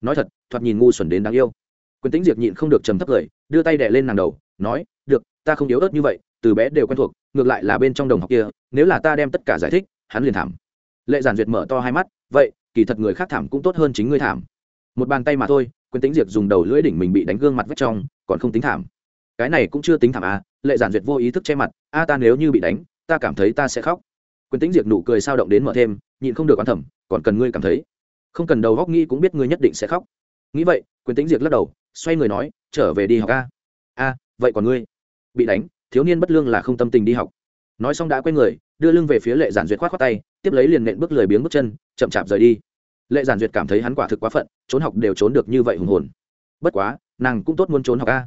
Nói thật, thoạt nhìn ngu xuẩn đến đáng yêu. Quyền tính diệt nhịn không được trầm thấp cười, đưa tay đẻ lên nàng đầu, nói, được, ta không yếu ớt như vậy từ bé đều quen thuộc, ngược lại là bên trong đồng học kia, nếu là ta đem tất cả giải thích, hắn liền thảm. Lệ giản duyệt mở to hai mắt, vậy, kỳ thật người khác thảm cũng tốt hơn chính ngươi thảm. Một bàn tay mà thôi, quyền tính diệt dùng đầu lưỡi đỉnh mình bị đánh gương mặt vách trong, còn không tính thảm. Cái này cũng chưa tính thảm à lệ giản duyệt vô ý thức che mặt, a ta nếu như bị đánh, ta cảm thấy ta sẽ khóc. Quyền tính diệt nụ cười sao động đến mở thêm, nhịn không được quan thẩm, còn cần ngươi cảm thấy. Không cần đầu góc nghĩ cũng biết ngươi nhất định sẽ khóc. Nghĩ vậy, quyền tính diệt lắc đầu, xoay người nói, trở về đi học a. A, vậy còn ngươi? Bị đánh thiếu niên bất lương là không tâm tình đi học. Nói xong đã quay người, đưa lưng về phía lệ giản duyệt khoát khoát tay, tiếp lấy liền nện bước lười biếng bước chân, chậm chạp rời đi. Lệ giản duyệt cảm thấy hắn quả thực quá phận, trốn học đều trốn được như vậy hùng hồn. Bất quá, nàng cũng tốt muốn trốn học a.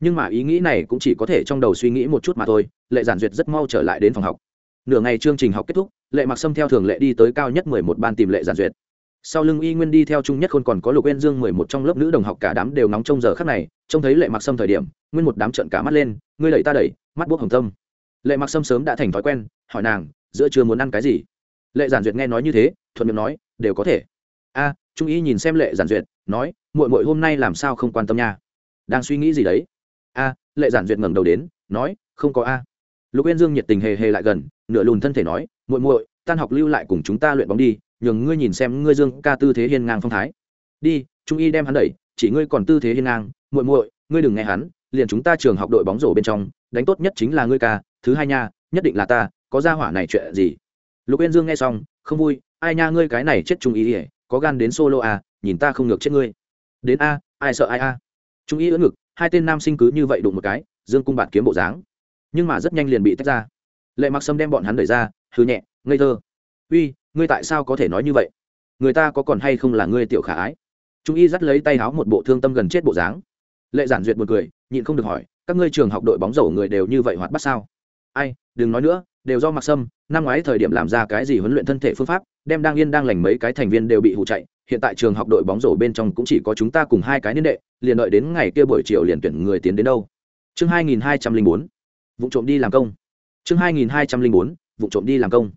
Nhưng mà ý nghĩ này cũng chỉ có thể trong đầu suy nghĩ một chút mà thôi, lệ giản duyệt rất mau trở lại đến phòng học. Nửa ngày chương trình học kết thúc, lệ mặc sâm theo thường lệ đi tới cao nhất mười một ban tìm lệ giản duyệt. Sau lưng y nguyên đi theo trung nhất khôn còn có lục yên dương mười một trong lớp nữ đồng học cả đám đều nóng trong giờ khắc này, trông thấy lệ mặc sâm thời điểm, nguyên một đám trận cả mắt lên, ngươi đẩy ta đẩy mắt buốc hồng tâm. Lệ mặc sâm sớm đã thành thói quen, hỏi nàng, giữa chưa muốn ăn cái gì? Lệ giản duyệt nghe nói như thế, thuận miệng nói, đều có thể. A, trung y nhìn xem lệ giản duyệt, nói, muội muội hôm nay làm sao không quan tâm nha? Đang suy nghĩ gì đấy? A, lệ giản duyệt ngẩng đầu đến, nói, không có a. Lục yên dương nhiệt tình hề hề lại gần, nửa lùn thân thể nói, muội muội, tan học lưu lại cùng chúng ta luyện bóng đi, nhường ngươi nhìn xem ngươi dương ca tư thế hiên ngang phong thái. Đi, trung y đem hắn đẩy, chỉ ngươi còn tư thế hiên ngang, muội muội, ngươi đừng nghe hắn, liền chúng ta trường học đội bóng rổ bên trong đánh tốt nhất chính là ngươi ca, thứ hai nha, nhất định là ta, có ra hỏa này chuyện gì? Lục yên dương nghe xong, không vui, ai nha ngươi cái này chết trung ý ỉa có gan đến solo à nhìn ta không ngược chết ngươi. Đến a, ai sợ ai a? Trung ý ưỡn ngực, hai tên nam sinh cứ như vậy đụng một cái, dương cung bạn kiếm bộ dáng. Nhưng mà rất nhanh liền bị tách ra. Lệ mặc sâm đem bọn hắn đẩy ra hư nhẹ, ngây thơ. Uy, ngươi tại sao có thể nói như vậy? Người ta có còn hay không là ngươi tiểu khả ái? Trung y dắt lấy tay háo một bộ thương tâm gần chết bộ dáng. Lệ giản duyệt một cười, nhịn không được hỏi các ngươi trường học đội bóng rổ người đều như vậy hoạt bắt sao? Ai, đừng nói nữa, đều do mặc sâm, năm ngoái thời điểm làm ra cái gì huấn luyện thân thể phương pháp, đem đang yên đang lành mấy cái thành viên đều bị hụ chạy, hiện tại trường học đội bóng rổ bên trong cũng chỉ có chúng ta cùng hai cái niên đệ, liền đợi đến ngày kia buổi chiều liền tuyển người tiến đến đâu. Chương hai nghìn hai trăm linh bốn, vụ trộm đi làm công. Chương hai nghìn hai trăm linh bốn, vụ trộm đi làm công.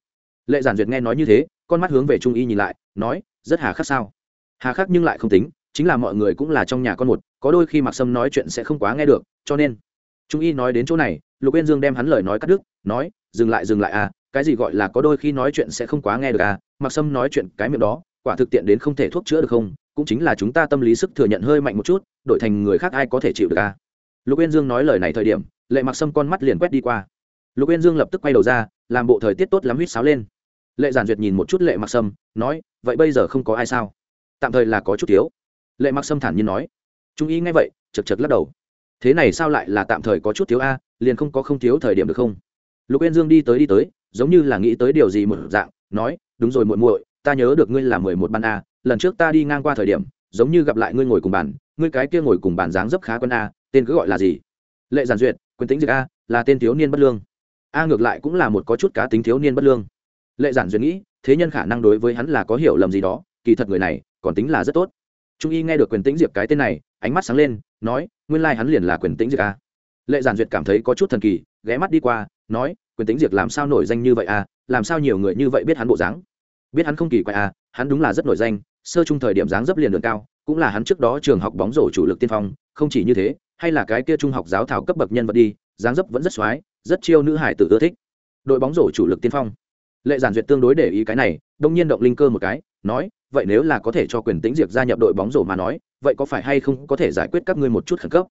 Lệ giản duyệt nghe nói như thế, con mắt hướng về trung y nhìn lại, nói, rất hà khắc sao? Hà khắc nhưng lại không tính, chính là mọi người cũng là trong nhà con một có đôi khi mặc sâm nói chuyện sẽ không quá nghe được, cho nên, trung y nói đến chỗ này, lục yên dương đem hắn lời nói cắt đứt, nói, dừng lại dừng lại à cái gì gọi là có đôi khi nói chuyện sẽ không quá nghe được à mặc sâm nói chuyện cái miệng đó, quả thực tiện đến không thể thuốc chữa được không, cũng chính là chúng ta tâm lý sức thừa nhận hơi mạnh một chút, đổi thành người khác ai có thể chịu được à. Lục yên dương nói lời này thời điểm, lệ mặc sâm con mắt liền quét đi qua. Lục yên dương lập tức quay đầu ra, làm bộ thời tiết tốt lắm huýt sáo lên. Lệ giản duyệt nhìn một chút lệ mặc sâm, nói, vậy bây giờ không có ai sao? Tạm thời là có chút thiếu. Lệ mặc sâm thản nhiên nói trung ý ngay vậy, chật chật lắc đầu. Thế này sao lại là tạm thời có chút thiếu a, liền không có không thiếu thời điểm được không? Lục yên dương đi tới đi tới, giống như là nghĩ tới điều gì một dạng, nói, đúng rồi muội muội, ta nhớ được ngươi là mười một ban a, lần trước ta đi ngang qua thời điểm, giống như gặp lại ngươi ngồi cùng bàn, ngươi cái kia ngồi cùng bàn dáng dấp khá quân a, tên cứ gọi là gì? Lệ giản duyệt, quyền tính diệt a, là tên thiếu niên bất lương. A ngược lại cũng là một có chút cá tính thiếu niên bất lương. Lệ giản duyệt nghĩ, thế nhân khả năng đối với hắn là có hiểu lầm gì đó, kỳ thật người này, còn tính là rất tốt trung y nghe được quyền tĩnh diệp cái tên này, ánh mắt sáng lên, nói, nguyên lai hắn liền là quyền tĩnh diệp a. Lệ giản duyệt cảm thấy có chút thần kỳ, ghé mắt đi qua, nói, quyền tĩnh diệp làm sao nổi danh như vậy a? Làm sao nhiều người như vậy biết hắn bộ dáng? Biết hắn không kỳ quái a, hắn đúng là rất nổi danh, sơ trung thời điểm dáng dấp liền đường cao, cũng là hắn trước đó trường học bóng rổ chủ lực tiên phong, không chỉ như thế, hay là cái kia trung học giáo thảo cấp bậc nhân vật đi, dáng dấp vẫn rất x rất chiêu nữ hải tử ưa thích. Đội bóng rổ chủ lực tiên phong. Lệ giản duyệt tương đối để ý cái này, đông nhiên động linh cơ một cái nói, vậy nếu là có thể cho quyền tĩnh diệp gia nhập đội bóng rổ mà nói, vậy có phải hay không có thể giải quyết các ngươi một chút khẩn cấp?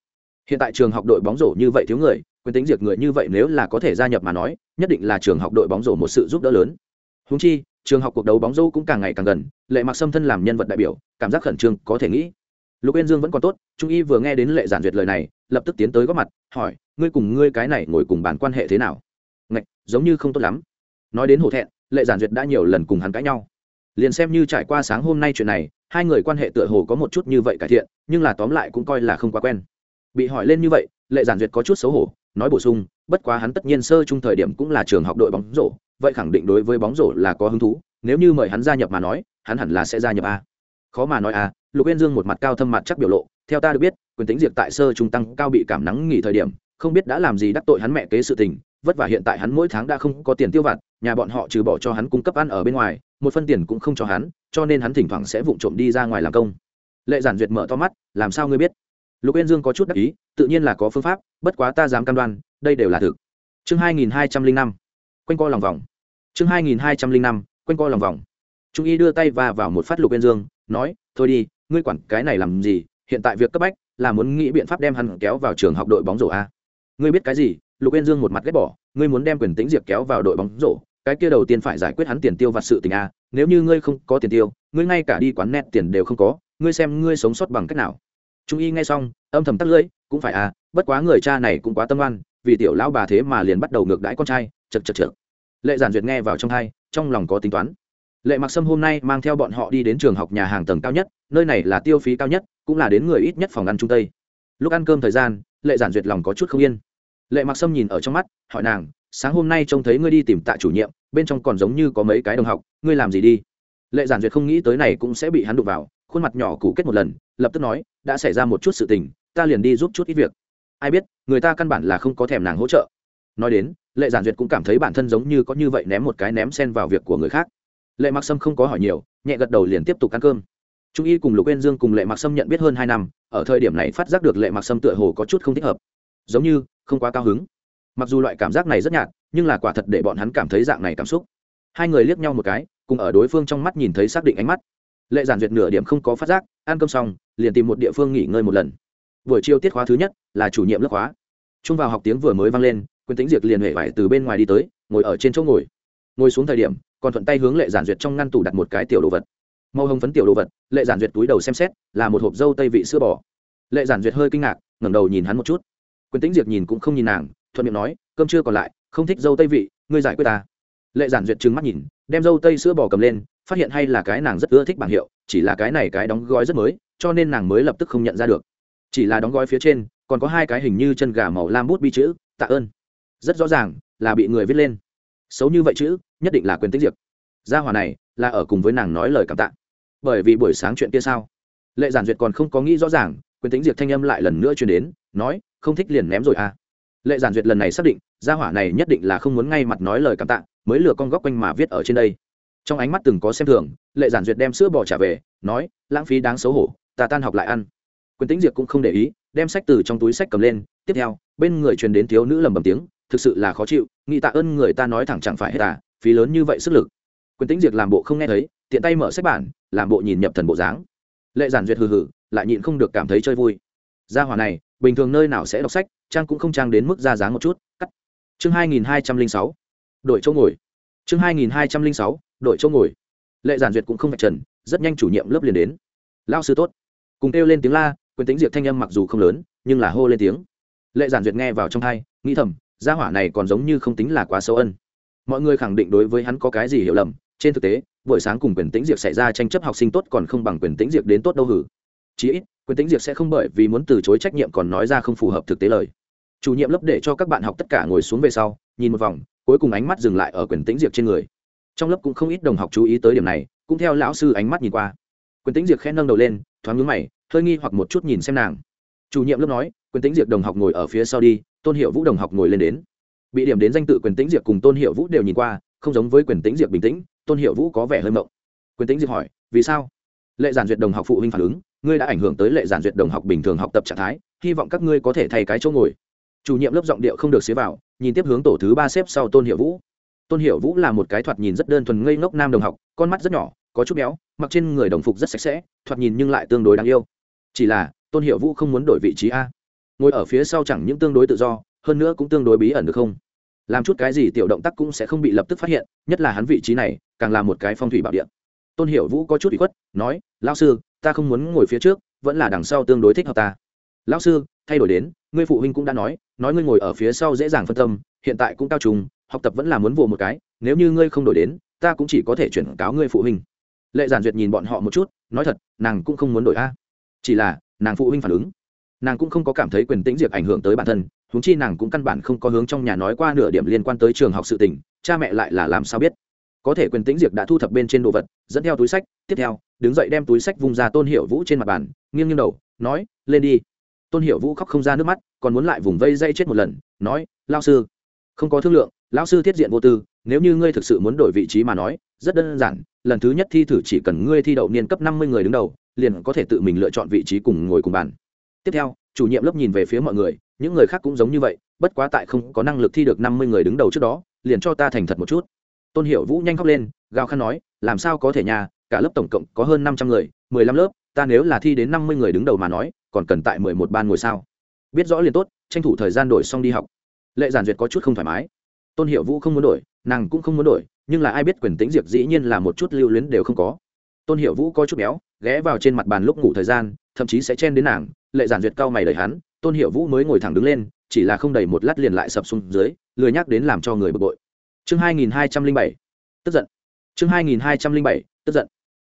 Hiện tại trường học đội bóng rổ như vậy thiếu người, quyền tĩnh diệp người như vậy nếu là có thể gia nhập mà nói, nhất định là trường học đội bóng rổ một sự giúp đỡ lớn. Húng chi, trường học cuộc đấu bóng rổ cũng càng ngày càng gần, lệ mặc xâm thân làm nhân vật đại biểu, cảm giác khẩn trương, có thể nghĩ. Lục yên dương vẫn còn tốt, trung y vừa nghe đến lệ giản duyệt lời này, lập tức tiến tới góp mặt, hỏi, ngươi cùng ngươi cái này ngồi cùng bàn quan hệ thế nào? Ngạch, giống như không tốt lắm. Nói đến hổ thẹn, lệ giản duyệt đã nhiều lần cùng hắn cãi nhau liền xem như trải qua sáng hôm nay chuyện này, hai người quan hệ tựa hồ có một chút như vậy cải thiện, nhưng là tóm lại cũng coi là không quá quen. Bị hỏi lên như vậy, lệ giản duyệt có chút xấu hổ, nói bổ sung, bất quá hắn tất nhiên sơ chung thời điểm cũng là trường học đội bóng rổ, vậy khẳng định đối với bóng rổ là có hứng thú, nếu như mời hắn gia nhập mà nói, hắn hẳn là sẽ gia nhập a. Khó mà nói a, lục yên dương một mặt cao thâm mặt chắc biểu lộ, theo ta được biết, quyền tính diệt tại sơ trung tăng cao bị cảm nắng nghỉ thời điểm, không biết đã làm gì đắc tội hắn mẹ kế sự tình vất vả hiện tại hắn mỗi tháng đã không có tiền tiêu vặt, nhà bọn họ trừ bỏ cho hắn cung cấp ăn ở bên ngoài, một phân tiền cũng không cho hắn, cho nên hắn thỉnh thoảng sẽ vụng trộm đi ra ngoài làm công. Lệ giản duyệt mở to mắt, làm sao ngươi biết? Lục yên dương có chút đắc ý, tự nhiên là có phương pháp, bất quá ta dám cam đoan, đây đều là thực. Chương hai nghìn hai trăm linh năm, quanh co lòng vòng. Chương hai nghìn hai trăm linh năm, quanh co lòng vòng. Trung y đưa tay va vào một phát lục yên dương, nói, thôi đi, ngươi quản cái này làm gì? Hiện tại việc cấp bách là muốn nghĩ biện pháp đem hắn kéo vào trường học đội bóng rổ a. Ngươi biết cái gì? Lục yên dương một mặt ghét bỏ, ngươi muốn đem quyền tính diệp kéo vào đội bóng rổ, cái kia đầu tiên phải giải quyết hắn tiền tiêu vặt sự tình a nếu như ngươi không có tiền tiêu, ngươi ngay cả đi quán net tiền đều không có, ngươi xem ngươi sống sót bằng cách nào. Trung y nghe xong, âm thầm tắt lưỡi, cũng phải à bất quá người cha này cũng quá tâm oan, vì tiểu lão bà thế mà liền bắt đầu ngược đãi con trai, chật chật chật lệ giản duyệt nghe vào trong hai trong lòng có tính toán. Lệ mặc sâm hôm nay mang theo bọn họ đi đến trường học nhà hàng tầng cao nhất, nơi này là tiêu phí cao nhất, cũng là đến người ít nhất phòng ăn trung tây. Lúc ăn cơm thời gian, lệ giản duyệt lòng có chút không yên lệ mặc sâm nhìn ở trong mắt, hỏi nàng, sáng hôm nay trông thấy ngươi đi tìm tạ chủ nhiệm, bên trong còn giống như có mấy cái đồng học, ngươi làm gì đi? Lệ giản duyệt không nghĩ tới này cũng sẽ bị hắn đụng vào, khuôn mặt nhỏ cũ kết một lần, lập tức nói, đã xảy ra một chút sự tình, ta liền đi giúp chút ít việc. Ai biết, người ta căn bản là không có thèm nàng hỗ trợ. Nói đến, lệ giản duyệt cũng cảm thấy bản thân giống như có như vậy ném một cái ném sen vào việc của người khác. Lệ mặc sâm không có hỏi nhiều, nhẹ gật đầu liền tiếp tục ăn cơm. Trung y cùng lục quên dương cùng lệ mặc sâm nhận biết hơn hai năm, ở thời điểm này phát giác được lệ mặc sâm tựa hồ có chút không thích hợp. Giống như không quá cao hứng. Mặc dù loại cảm giác này rất nhạt, nhưng là quả thật để bọn hắn cảm thấy dạng này cảm xúc. Hai người liếc nhau một cái, cùng ở đối phương trong mắt nhìn thấy xác định ánh mắt. Lệ giản duyệt nửa điểm không có phát giác, ăn cơm xong, liền tìm một địa phương nghỉ ngơi một lần. Buổi chiều tiết khóa thứ nhất, là chủ nhiệm lớp khóa. Trung vào học tiếng vừa mới vang lên, quyền tính diệt liền hệ vải từ bên ngoài đi tới, ngồi ở trên chỗ ngồi. Ngồi xuống thời điểm, còn thuận tay hướng lệ giản duyệt trong ngăn tủ đặt một cái tiểu đồ vật. Màu hồng phấn tiểu đồ vật, lệ giản duyệt túi đầu xem xét, là một hộp dâu tây vị sữa bò. Lệ giản duyệt hơi kinh ngạc, ngẩng đầu nhìn hắn một chút quyền tính diệt nhìn cũng không nhìn nàng, thuận miệng nói, cơm chưa còn lại, không thích dâu tây vị, ngươi giải quyết ta. Lệ giản duyệt trừng mắt nhìn, đem dâu tây sữa bò cầm lên, phát hiện hay là cái nàng rất ưa thích bảng hiệu, chỉ là cái này cái đóng gói rất mới, cho nên nàng mới lập tức không nhận ra được. Chỉ là đóng gói phía trên, còn có hai cái hình như chân gà màu lam bút bi chữ, tạ ơn. Rất rõ ràng, là bị người viết lên. Xấu như vậy chữ, nhất định là quyền Tĩnh diệp. Gia hòa này, là ở cùng với nàng nói lời cảm tạ. Bởi vì buổi sáng chuyện kia sao? Lệ giản duyệt còn không có nghĩ rõ ràng, quyền tính diệp thanh âm lại lần nữa truyền đến, nói không thích liền ném rồi à. Lệ giản duyệt lần này xác định, gia hỏa này nhất định là không muốn ngay mặt nói lời cảm tạ, mới lừa con góc quanh mà viết ở trên đây. Trong ánh mắt từng có xem thường, lệ giản duyệt đem sữa bò trả về, nói, lãng phí đáng xấu hổ, ta tan học lại ăn. Quyền tính diệp cũng không để ý, đem sách từ trong túi sách cầm lên. Tiếp theo, bên người truyền đến thiếu nữ lầm bầm tiếng, thực sự là khó chịu, nghĩ tạ ơn người ta nói thẳng chẳng phải hết à phí lớn như vậy sức lực. Quyền tính diệp làm bộ không nghe thấy, tiện tay mở sách bản, làm bộ nhìn nhập thần bộ dáng. Lệ giản duyệt hừ hừ, lại nhịn không được cảm thấy chơi vui. Gia hỏa này bình thường nơi nào sẽ đọc sách, trang cũng không trang đến mức ra dáng một chút. Cắt. Chương hai nghìn hai trăm linh sáu. Đổi chỗ ngồi. Chương hai nghìn hai trăm linh sáu, đội chỗ ngồi. Lệ giản duyệt cũng không vạch trần, rất nhanh chủ nhiệm lớp liền đến. Lao sư tốt. Cùng kêu lên tiếng la, quyền tính diệt thanh âm mặc dù không lớn, nhưng là hô lên tiếng. Lệ giản duyệt nghe vào trong thai nghĩ thầm, gia hỏa này còn giống như không tính là quá xấu ân. Mọi người khẳng định đối với hắn có cái gì hiểu lầm, trên thực tế, buổi sáng cùng quyền tĩnh diệt xảy ra tranh chấp học sinh tốt còn không bằng quyền tĩnh diệt đến tốt đâu hử. Chí ít quyền tĩnh diệt sẽ không bởi vì muốn từ chối trách nhiệm còn nói ra không phù hợp thực tế lời. Chủ nhiệm lớp để cho các bạn học tất cả ngồi xuống về sau, nhìn một vòng, cuối cùng ánh mắt dừng lại ở quyền tĩnh diệt trên người. Trong lớp cũng không ít đồng học chú ý tới điểm này, cũng theo lão sư ánh mắt nhìn qua. Quyền tính diệt khẽ nâng đầu lên, thoáng ngứng mày, hơi nghi hoặc một chút nhìn xem nàng. Chủ nhiệm lớp nói, quyền tính diệt đồng học ngồi ở phía sau đi, tôn hiệu vũ đồng học ngồi lên đến. Bị điểm đến danh tự quyền tính diệt cùng tôn hiệu vũ đều nhìn qua, không giống với quyền tính diệt bình tĩnh, tôn hiệu vũ có vẻ hơi mộng. Quyền tính diệt hỏi, vì sao? Lệ giản duyệt đồng học phụ huynh phản ứng ngươi đã ảnh hưởng tới lệ giản duyệt đồng học bình thường học tập trạng thái, hy vọng các ngươi có thể thay cái chỗ ngồi. Chủ nhiệm lớp giọng điệu không được xế vào, nhìn tiếp hướng tổ thứ ba xếp sau tôn hiệu vũ. Tôn hiểu vũ là một cái thoạt nhìn rất đơn thuần ngây ngốc nam đồng học, con mắt rất nhỏ, có chút béo, mặc trên người đồng phục rất sạch sẽ, thoạt nhìn nhưng lại tương đối đáng yêu. Chỉ là, tôn hiểu vũ không muốn đổi vị trí a. Ngồi ở phía sau chẳng những tương đối tự do, hơn nữa cũng tương đối bí ẩn được không? Làm chút cái gì tiểu động tác cũng sẽ không bị lập tức phát hiện, nhất là hắn vị trí này, càng là một cái phong thủy bảo địa. Tôn hiểu vũ có chút bị khuất, nói lao sư ta không muốn ngồi phía trước, vẫn là đằng sau tương đối thích hợp ta. Lão sư, thay đổi đến, ngươi phụ huynh cũng đã nói nói ngươi ngồi ở phía sau dễ dàng phân tâm, hiện tại cũng cao trùng học tập vẫn là muốn vồ một cái, nếu như ngươi không đổi đến, ta cũng chỉ có thể chuyển cáo ngươi phụ huynh. Lệ giản duyệt nhìn bọn họ một chút, nói thật, nàng cũng không muốn đổi a. Chỉ là, nàng phụ huynh phản ứng. Nàng cũng không có cảm thấy quyền tĩnh diệt ảnh hưởng tới bản thân, huống chi nàng cũng căn bản không có hướng trong nhà nói qua nửa điểm liên quan tới trường học sự tình, cha mẹ lại là làm sao biết có thể quyền tĩnh diệt đã thu thập bên trên đồ vật, dẫn theo túi sách, tiếp theo, đứng dậy đem túi sách vung ra tôn hiệu vũ trên mặt bàn, nghiêng nghiêng đầu, nói, lên đi. Tôn hiệu vũ khóc không ra nước mắt, còn muốn lại vùng vây dây chết một lần, nói lao sư, không có thương lượng, lão sư thiết diện vô tư, nếu như ngươi thực sự muốn đổi vị trí mà nói, rất đơn giản, lần thứ nhất thi thử chỉ cần ngươi thi đậu niên cấp năm mươi người đứng đầu, liền có thể tự mình lựa chọn vị trí cùng ngồi cùng bàn. Tiếp theo, chủ nhiệm lớp nhìn về phía mọi người, những người khác cũng giống như vậy, bất quá tại không có năng lực thi được năm mươi người đứng đầu trước đó, liền cho ta thành thật một chút tôn hiệu vũ nhanh khóc lên, gào khăn nói, làm sao có thể nhà, cả lớp tổng cộng có hơn năm trăm người, mười lăm lớp, ta nếu là thi đến năm mươi người đứng đầu mà nói, còn cần tại mười một ban ngồi sao? Biết rõ liền tốt, tranh thủ thời gian đổi xong đi học. Lệ giản duyệt có chút không thoải mái. Tôn hiệu vũ không muốn đổi, nàng cũng không muốn đổi, nhưng là ai biết quyền tính diệp dĩ nhiên là một chút lưu luyến đều không có. Tôn hiệu vũ có chút béo, ghé vào trên mặt bàn lúc ngủ thời gian, thậm chí sẽ chen đến nàng, lệ giản duyệt cao mày đợi hắn, tôn hiệu vũ mới ngồi thẳng đứng lên, chỉ là không đầy một lát liền lại sập xuống dưới, lười nhắc đến làm cho người bực bội chương hai nghìn hai trăm linh bảy, tức giận. Chương hai nghìn hai trăm linh bảy, tức giận.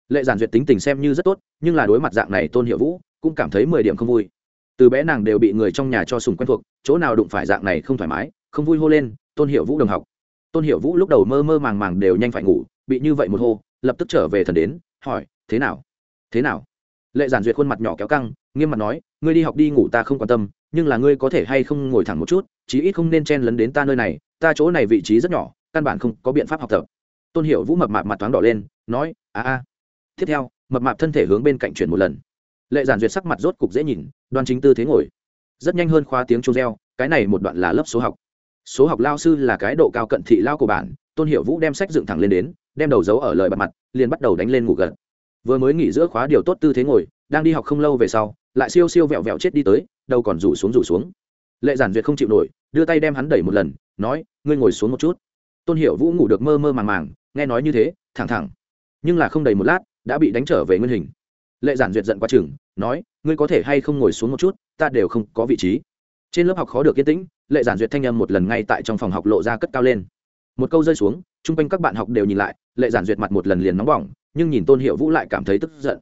Lệ giản duyệt tính tình xem như rất tốt, nhưng là đối mặt dạng này tôn hiệu vũ, cũng cảm thấy mười điểm không vui. Từ bé nàng đều bị người trong nhà cho sùng quen thuộc, chỗ nào đụng phải dạng này không thoải mái, không vui hô lên, tôn hiệu vũ đồng học. Tôn hiệu vũ lúc đầu mơ mơ màng màng đều nhanh phải ngủ, bị như vậy một hô, lập tức trở về thần đến, hỏi, thế nào? Thế nào? Lệ giản duyệt khuôn mặt nhỏ kéo căng, nghiêm mặt nói, ngươi đi học đi ngủ ta không quan tâm, nhưng là ngươi có thể hay không ngồi thẳng một chút, chí ít không nên chen lấn đến ta nơi này, ta chỗ này vị trí rất nhỏ căn bản không có biện pháp học tập. Tôn hiệu vũ mập mạp mặt thoáng đỏ lên, nói, a a. Tiếp theo, mập mạp thân thể hướng bên cạnh chuyển một lần. Lệ giản duyệt sắc mặt rốt cục dễ nhìn, đoan chính tư thế ngồi. Rất nhanh hơn khoa tiếng chuông reo, cái này một đoạn là lớp số học. Số học lao sư là cái độ cao cận thị lao của bản tôn hiệu vũ đem sách dựng thẳng lên đến, đem đầu dấu ở lời bật mặt, liền bắt đầu đánh lên ngủ gật. Vừa mới nghỉ giữa khóa điều tốt tư thế ngồi, đang đi học không lâu về sau, lại siêu siêu vẹo vẹo chết đi tới, đầu còn rủ xuống rủ xuống. Lệ giản duyệt không chịu nổi, đưa tay đem hắn đẩy một lần, nói, ngươi ngồi xuống một chút tôn Hiểu vũ ngủ được mơ mơ màng màng, nghe nói như thế, thẳng thẳng. Nhưng là không đầy một lát, đã bị đánh trở về nguyên hình. Lệ giản duyệt giận quá chừng, nói, ngươi có thể hay không ngồi xuống một chút, ta đều không có vị trí. Trên lớp học khó được yên tĩnh, lệ giản duyệt thanh âm một lần ngay tại trong phòng học lộ ra cất cao lên. Một câu rơi xuống, chung quanh các bạn học đều nhìn lại, lệ giản duyệt mặt một lần liền nóng bỏng, nhưng nhìn tôn hiệu vũ lại cảm thấy tức giận.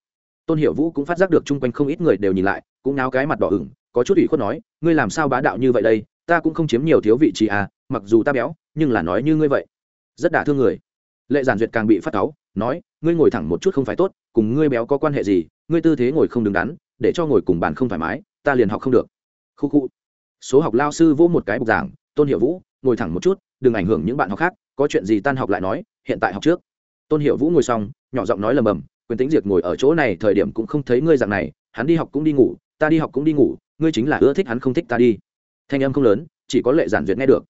Tôn hiệu vũ cũng phát giác được chung quanh không ít người đều nhìn lại, cũng náo cái mặt đỏ ửng, có chút ủy khuất nói, ngươi làm sao bá đạo như vậy đây? Ta cũng không chiếm nhiều thiếu vị trí à mặc dù ta béo nhưng là nói như ngươi vậy. Rất đả thương người. Lệ giản duyệt càng bị phát cáu, nói, ngươi ngồi thẳng một chút không phải tốt, cùng ngươi béo có quan hệ gì, ngươi tư thế ngồi không đứng đắn, để cho ngồi cùng bàn không thoải mái, ta liền học không được. Khu khu. Số học lao sư vỗ một cái bục giảng, tôn hiệu vũ, ngồi thẳng một chút, đừng ảnh hưởng những bạn học khác, có chuyện gì tan học lại nói, hiện tại học trước. Tôn hiệu vũ ngồi xong, nhỏ giọng nói lầm bầm, quyền tính diệt ngồi ở chỗ này thời điểm cũng không thấy ngươi dạng này, hắn đi học cũng đi ngủ, ta đi học cũng đi ngủ, ngươi chính là ưa thích hắn không thích ta đi. Thanh âm không lớn, chỉ có lệ giản duyệt nghe được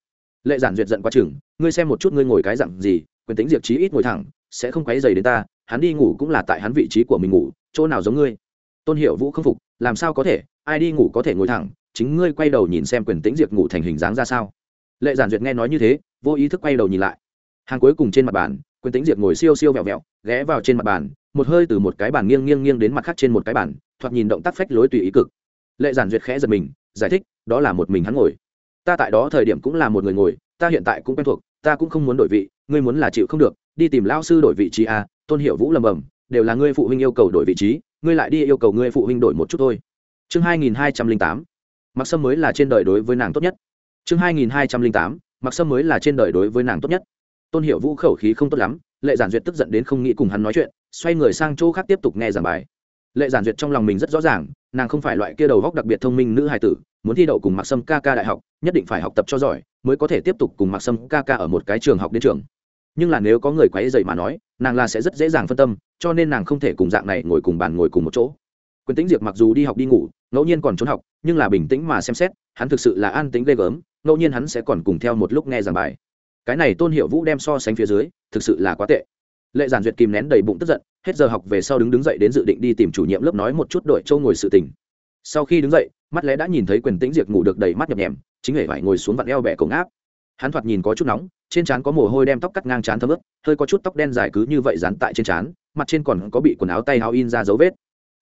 lệ giản duyệt giận quá chừng, ngươi xem một chút ngươi ngồi cái dặn gì, quyền tính diệt trí ít ngồi thẳng, sẽ không quấy dày đến ta, hắn đi ngủ cũng là tại hắn vị trí của mình ngủ, chỗ nào giống ngươi? Tôn hiệu vũ không phục, làm sao có thể, ai đi ngủ có thể ngồi thẳng, chính ngươi quay đầu nhìn xem quyền tính diệt ngủ thành hình dáng ra sao. Lệ giản duyệt nghe nói như thế, vô ý thức quay đầu nhìn lại. Hàng cuối cùng trên mặt bàn, quyền tính diệt ngồi siêu siêu vẹo vẹo, ghé vào trên mặt bàn, một hơi từ một cái bàn nghiêng nghiêng nghiêng đến mặt khác trên một cái bàn, thoạt nhìn động tác phách lối tùy ý cực. Lệ giản duyệt khẽ giật mình, giải thích, đó là một mình hắn ngồi ta tại đó thời điểm cũng là một người ngồi ta hiện tại cũng quen thuộc ta cũng không muốn đổi vị ngươi muốn là chịu không được đi tìm lao sư đổi vị trí à, tôn hiệu vũ lầm bầm đều là ngươi phụ huynh yêu cầu đổi vị trí ngươi lại đi yêu cầu ngươi phụ huynh đổi một chút thôi. Chương hai nghìn hai trăm linh tám mặc sâm mới là trên đời đối với nàng tốt nhất. Chương hai nghìn hai trăm linh tám mặc sâm mới là trên đời đối với nàng tốt nhất. Tôn hiệu vũ khẩu khí không tốt lắm lệ giản duyệt tức giận đến không nghĩ cùng hắn nói chuyện xoay người sang chỗ khác tiếp tục nghe giảng bài lệ giản duyệt trong lòng mình rất rõ ràng, nàng không phải loại kia đầu góc đặc biệt thông minh nữ hài tử, muốn thi đậu cùng mặc sâm ca ca đại học, nhất định phải học tập cho giỏi, mới có thể tiếp tục cùng mặc sâm ca ca ở một cái trường học đến trường. Nhưng là nếu có người quấy dậy mà nói, nàng là sẽ rất dễ dàng phân tâm, cho nên nàng không thể cùng dạng này ngồi cùng bàn ngồi cùng một chỗ. Quyền tính diệp mặc dù đi học đi ngủ, ngẫu nhiên còn trốn học, nhưng là bình tĩnh mà xem xét, hắn thực sự là an tính ghê gớm, ngẫu nhiên hắn sẽ còn cùng theo một lúc nghe giảng bài. Cái này tôn hiệu vũ đem so sánh phía dưới, thực sự là quá tệ. Lệ giản duyệt kìm nén đầy bụng tức giận hết giờ học về sau đứng đứng dậy đến dự định đi tìm chủ nhiệm lớp nói một chút đội châu ngồi sự tình. Sau khi đứng dậy, mắt lẽ đã nhìn thấy quyền tĩnh diệt ngủ được đầy mắt nhập nhèm, chính hệ phải ngồi xuống vặn eo bẻ cổng áp hắn thoạt nhìn có chút nóng, trên trán có mồ hôi đem tóc cắt ngang trán thấm ướt, hơi có chút tóc đen dài cứ như vậy dán tại trên trán, mặt trên còn có bị quần áo tay áo in ra dấu vết.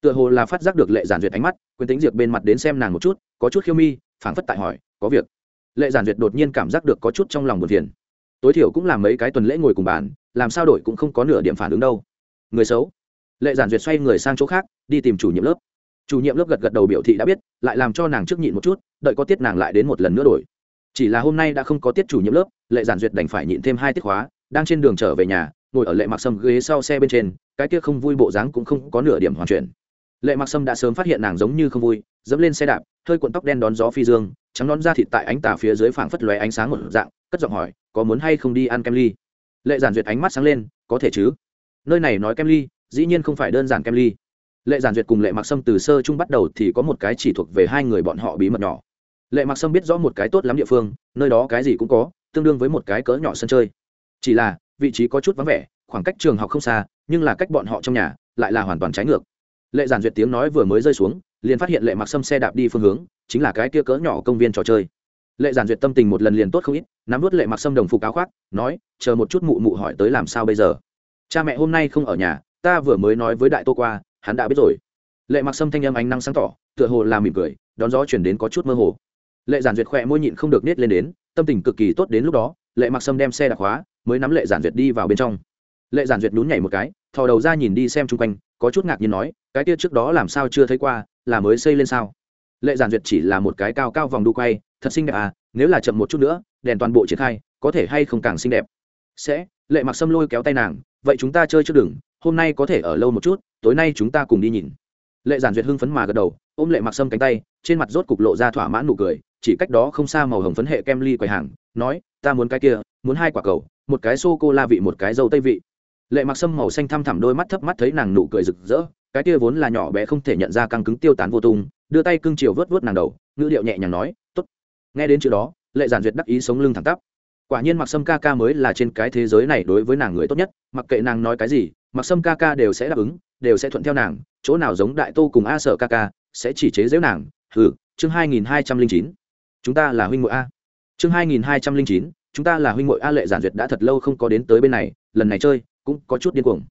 Tựa hồ là phát giác được lệ giản duyệt ánh mắt, quyền tính diệt bên mặt đến xem nàng một chút, có chút khiêu mi, phảng phất tại hỏi, có việc? Lệ giản duyệt đột nhiên cảm giác được có chút trong lòng buồn phiền. Tối thiểu cũng làm mấy cái tuần lễ ngồi cùng bàn, làm sao đổi cũng không có nửa điểm phản ứng đâu người xấu. Lệ giản duyệt xoay người sang chỗ khác, đi tìm chủ nhiệm lớp. Chủ nhiệm lớp gật gật đầu biểu thị đã biết, lại làm cho nàng trước nhịn một chút, đợi có tiết nàng lại đến một lần nữa đổi. Chỉ là hôm nay đã không có tiết chủ nhiệm lớp, lệ giản duyệt đành phải nhịn thêm hai tiết khóa, đang trên đường trở về nhà, ngồi ở lệ mặc sâm ghế sau xe bên trên, cái kia không vui bộ dáng cũng không có nửa điểm hoàn chuyển. Lệ mặc sâm đã sớm phát hiện nàng giống như không vui, dẫm lên xe đạp, hơi cuộn tóc đen đón gió phi dương, trắng đón ra thịt tại ánh tà phía dưới phảng phất lóe ánh sáng một dạng, cất giọng hỏi, có muốn hay không đi ăn kem ly? Lệ giản duyệt ánh mắt sáng lên, có thể chứ nơi này nói kem ly, dĩ nhiên không phải đơn giản kem ly. Lệ giản duyệt cùng lệ mặc sâm từ sơ chung bắt đầu thì có một cái chỉ thuộc về hai người bọn họ bí mật nhỏ. Lệ mặc sâm biết rõ một cái tốt lắm địa phương, nơi đó cái gì cũng có, tương đương với một cái cỡ nhỏ sân chơi. Chỉ là, vị trí có chút vắng vẻ, khoảng cách trường học không xa, nhưng là cách bọn họ trong nhà lại là hoàn toàn trái ngược. Lệ giản duyệt tiếng nói vừa mới rơi xuống, liền phát hiện lệ mặc sâm xe đạp đi phương hướng, chính là cái kia cỡ nhỏ công viên trò chơi. Lệ giản duyệt tâm tình một lần liền tốt không ít, nắm vút lệ mặc sâm đồng phục áo khoác, nói, chờ một chút mụ mụ hỏi tới làm sao bây giờ? Cha mẹ hôm nay không ở nhà, ta vừa mới nói với đại tô qua, hắn đã biết rồi. Lệ mặc sâm thanh âm ánh năng sáng tỏ, tựa hồ làm mỉm cười, đón gió chuyển đến có chút mơ hồ. Lệ giản duyệt khỏe môi nhịn không được nết lên đến, tâm tình cực kỳ tốt đến lúc đó, lệ mặc sâm đem xe đặc khóa, mới nắm lệ giản duyệt đi vào bên trong. Lệ giản duyệt nhún nhảy một cái, thò đầu ra nhìn đi xem chung quanh, có chút ngạc nhiên nói, cái kia trước đó làm sao chưa thấy qua, là mới xây lên sao? Lệ giản duyệt chỉ là một cái cao cao vòng đu quay, thật xinh đẹp à nếu là chậm một chút nữa, đèn toàn bộ triển khai, có thể hay không càng xinh đẹp? Sẽ, lệ mặc sâm lôi kéo tay nàng vậy chúng ta chơi trước đường, hôm nay có thể ở lâu một chút, tối nay chúng ta cùng đi nhìn. Lệ giản duyệt hưng phấn mà gật đầu, ôm lệ mặc sâm cánh tay, trên mặt rốt cục lộ ra thỏa mãn nụ cười, chỉ cách đó không xa màu hồng phấn hệ kem ly quầy hàng, nói, ta muốn cái kia, muốn hai quả cầu, một cái sô cô la vị, một cái dâu tây vị. Lệ mặc sâm màu xanh thăm thẳm đôi mắt thấp mắt thấy nàng nụ cười rực rỡ, cái kia vốn là nhỏ bé không thể nhận ra căng cứng tiêu tán vô tung, đưa tay cưng chiều vớt vớt nàng đầu, ngữ điệu nhẹ nhàng nói t ố t nghe đến chữ đó, lệ giản duyệt đắc ý sống lưng thẳng tắp. Quả nhiên mặc sâm ca ca mới là trên cái thế giới này đối với nàng người tốt nhất mặc kệ nàng nói cái gì, mặc sâm ca ca đều sẽ đáp ứng, đều sẽ thuận theo nàng, chỗ nào giống đại tô cùng a sợ ca ca, sẽ chỉ chế giễu nàng. Ừ chương hai nghìn hai trăm linh chín. Chúng ta là huynh ngội a. Chương hai nghìn hai trăm linh chín, chúng ta là huynh ngội a lệ giản duyệt đã thật lâu không có đến tới bên này, lần này chơi cũng có chút điên cuồng.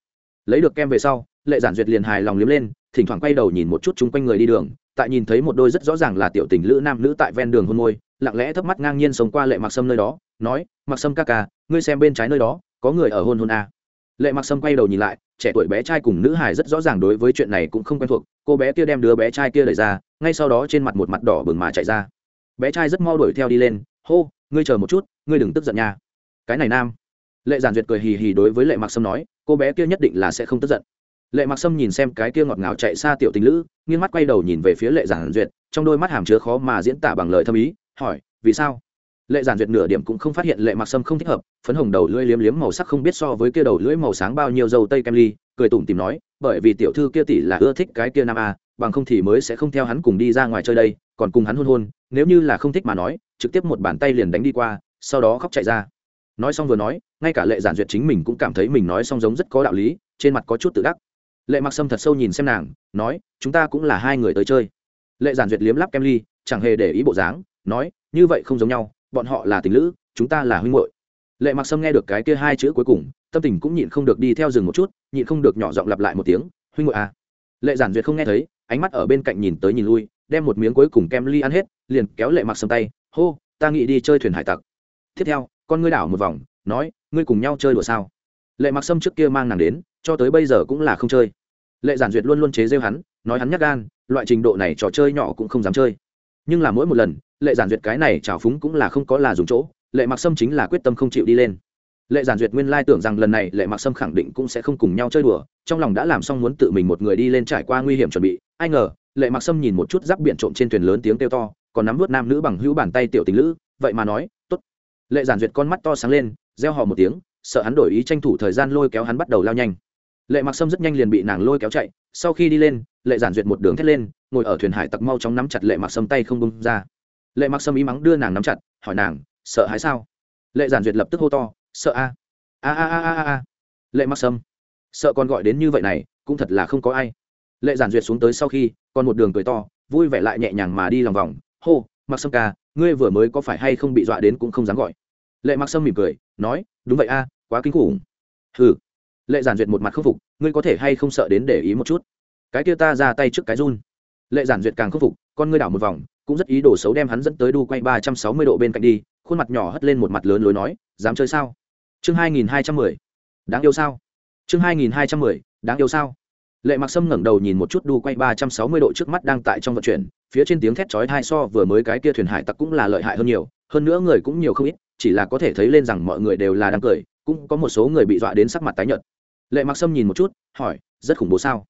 Lấy được kem về sau, lệ giản duyệt liền hài lòng liếm lên, thỉnh thoảng quay đầu nhìn một chút chung quanh người đi đường, tại nhìn thấy một đôi rất rõ ràng là tiểu tình lữ nam nữ tại ven đường hôn môi, lặng lẽ thấp mắt ngang nhiên sống qua lệ mặc sâm nơi đó, nói, mặc sâm ca ca, ngươi xem bên trái nơi đó, có người ở hôn hôn a lệ mặc sâm quay đầu nhìn lại, trẻ tuổi bé trai cùng nữ hải rất rõ ràng đối với chuyện này cũng không quen thuộc, cô bé kia đem đứa bé trai kia đẩy ra, ngay sau đó trên mặt một mặt đỏ bừng mà chạy ra. Bé trai rất mau đuổi theo đi lên, hô, ngươi chờ một chút, ngươi đừng tức giận nha. Cái này nam. Lệ giản duyệt cười hì hì đối với lệ mặc sâm nói, cô bé kia nhất định là sẽ không tức giận. Lệ mặc sâm nhìn xem cái kia ngọt ngào chạy xa tiểu tình lữ, nghiêng mắt quay đầu nhìn về phía lệ giản duyệt, trong đôi mắt hàm chứa khó mà diễn tả bằng lời thâm ý, hỏi, vì sao? Lệ giản duyệt nửa điểm cũng không phát hiện lệ mặc sâm không thích hợp, phấn hồng đầu lưỡi liếm liếm màu sắc không biết so với kia đầu lưỡi màu sáng bao nhiêu dầu tây kem ly, cười tủm tìm nói, bởi vì tiểu thư kia tỷ là ưa thích cái kia nam a, bằng không thì mới sẽ không theo hắn cùng đi ra ngoài chơi đây, còn cùng hắn hôn hôn, nếu như là không thích mà nói, trực tiếp một bàn tay liền đánh đi qua, sau đó khóc chạy ra. Nói xong vừa nói, ngay cả lệ giản duyệt chính mình cũng cảm thấy mình nói xong giống rất có đạo lý, trên mặt có chút tự đắc. Lệ mặc sâm thật sâu nhìn xem nàng, nói, chúng ta cũng là hai người tới chơi. Lệ giản duyệt liếm lắp kem ly, chẳng hề để ý bộ dáng, nói, như vậy không giống nhau bọn họ là tình lữ, chúng ta là huynh hội lệ mặc sâm nghe được cái kia hai chữ cuối cùng, tâm tình cũng nhịn không được đi theo rừng một chút, nhịn không được nhỏ giọng lặp lại một tiếng, huynh hội à. lệ giản duyệt không nghe thấy, ánh mắt ở bên cạnh nhìn tới nhìn lui, đem một miếng cuối cùng kem ly ăn hết, liền kéo lệ mặc sâm tay, hô, ta nghĩ đi chơi thuyền hải tặc. Tiếp theo, con ngươi đảo một vòng, nói, ngươi cùng nhau chơi đùa sao? Lệ mặc sâm trước kia mang nàng đến, cho tới bây giờ cũng là không chơi. Lệ giản duyệt luôn luôn chế rêu hắn, nói hắn nhắc gan, loại trình độ này trò chơi nhỏ cũng không dám chơi. Nhưng là mỗi một lần lệ giản duyệt cái này trào phúng cũng là không có là dùng chỗ, lệ mặc sâm chính là quyết tâm không chịu đi lên. Lệ giản duyệt nguyên lai tưởng rằng lần này lệ mặc sâm khẳng định cũng sẽ không cùng nhau chơi đùa, trong lòng đã làm xong muốn tự mình một người đi lên trải qua nguy hiểm chuẩn bị. Ai ngờ, lệ mặc sâm nhìn một chút giáp biển trộm trên thuyền lớn tiếng kêu to, còn nắm vớt nam nữ bằng hữu bàn tay tiểu tình lữ, vậy mà nói t ố t lệ giản duyệt con mắt to sáng lên gieo hò một tiếng, sợ hắn đổi ý tranh thủ thời gian lôi kéo hắn bắt đầu lao nhanh. Lệ mặc sâm rất nhanh liền bị nàng lôi kéo chạy, sau khi đi lên, lệ giản duyệt một đường thét lên, ngồi ở thuyền hải tặc mau chóng nắm chặt lệ mặc sâm tay không bông ra lệ mặc sâm ý mắng đưa nàng nắm chặt, hỏi nàng, sợ hãi sao? Lệ giản duyệt lập tức hô to, sợ a a a a a a lệ mặc sâm, sợ còn gọi đến như vậy này, cũng thật là không có ai. Lệ giản duyệt xuống tới sau khi, còn một đường cười to, vui vẻ lại nhẹ nhàng mà đi lòng vòng, hô, mặc sâm ca, ngươi vừa mới có phải hay không bị dọa đến cũng không dám gọi. Lệ mặc sâm mỉm cười, nói, đúng vậy a, quá kinh khủng. Hừ. Lệ giản duyệt một mặt k phục, ngươi có thể hay không sợ đến để ý một chút? Cái kia ta ra tay trước cái run. Lệ giản duyệt càng k phục, con ngươi đảo một vòng cũng rất ý đồ xấu đem hắn dẫn tới đu quay ba trăm sáu mươi độ bên cạnh đi, khuôn mặt nhỏ hất lên một mặt lớn lối nói, dám chơi sao? Chương hai nghìn hai trăm mười. Đáng yêu sao? Chương hai nghìn hai trăm mười, đáng yêu sao? Lệ mặc sâm ngẩng đầu nhìn một chút đu quay ba trăm sáu mươi độ trước mắt đang tại trong vận chuyển, phía trên tiếng thét chói hai so vừa mới cái kia thuyền hải tặc cũng là lợi hại hơn nhiều, hơn nữa người cũng nhiều không ít, chỉ là có thể thấy lên rằng mọi người đều là đang cười, cũng có một số người bị dọa đến sắc mặt tái nhợt. Lệ mặc sâm nhìn một chút, hỏi, rất khủng bố sao?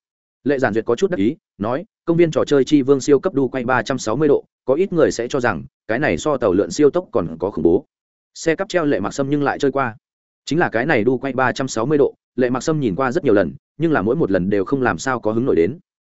Lệ giản duyệt có chút đắc ý, nói, công viên trò chơi chi vương siêu cấp đu quay ba trăm sáu mươi độ, có ít người sẽ cho rằng, cái này so tàu lượn siêu tốc còn có khủng bố. Xe cắp treo lệ mặc sâm nhưng lại chơi qua. Chính là cái này đu quay ba trăm sáu mươi độ, lệ mặc sâm nhìn qua rất nhiều lần, nhưng là mỗi một lần đều không làm sao có hứng nổi đến.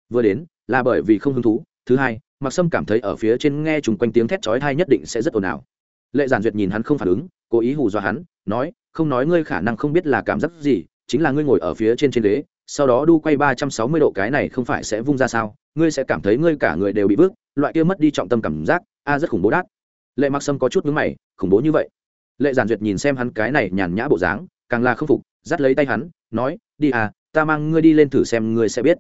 Vừa đến, là bởi vì không hứng thú. Thứ hai, mặc sâm cảm thấy ở phía trên nghe chung quanh tiếng thét chói thai nhất định sẽ rất ồn ào. Lệ giản duyệt nhìn hắn không phản ứng, cố ý hù dọa hắn, nói, không nói ngươi khả năng không biết là cảm giác gì, chính là ngươi ngồi ở phía trên trên đế sau đó đu quay ba trăm sáu mươi độ, cái này không phải sẽ vung ra sao? Ngươi sẽ cảm thấy ngươi cả người đều bị vứt, loại kia mất đi trọng tâm cảm giác, a, rất khủng bố đát. Lệ mặc sâm có chút mướn mày, khủng bố như vậy? Lệ giản duyệt nhìn xem hắn cái này nhàn nhã bộ dáng, càng là khâm phục, dắt lấy tay hắn, nói, đi à ta mang ngươi đi lên thử xem ngươi sẽ biết.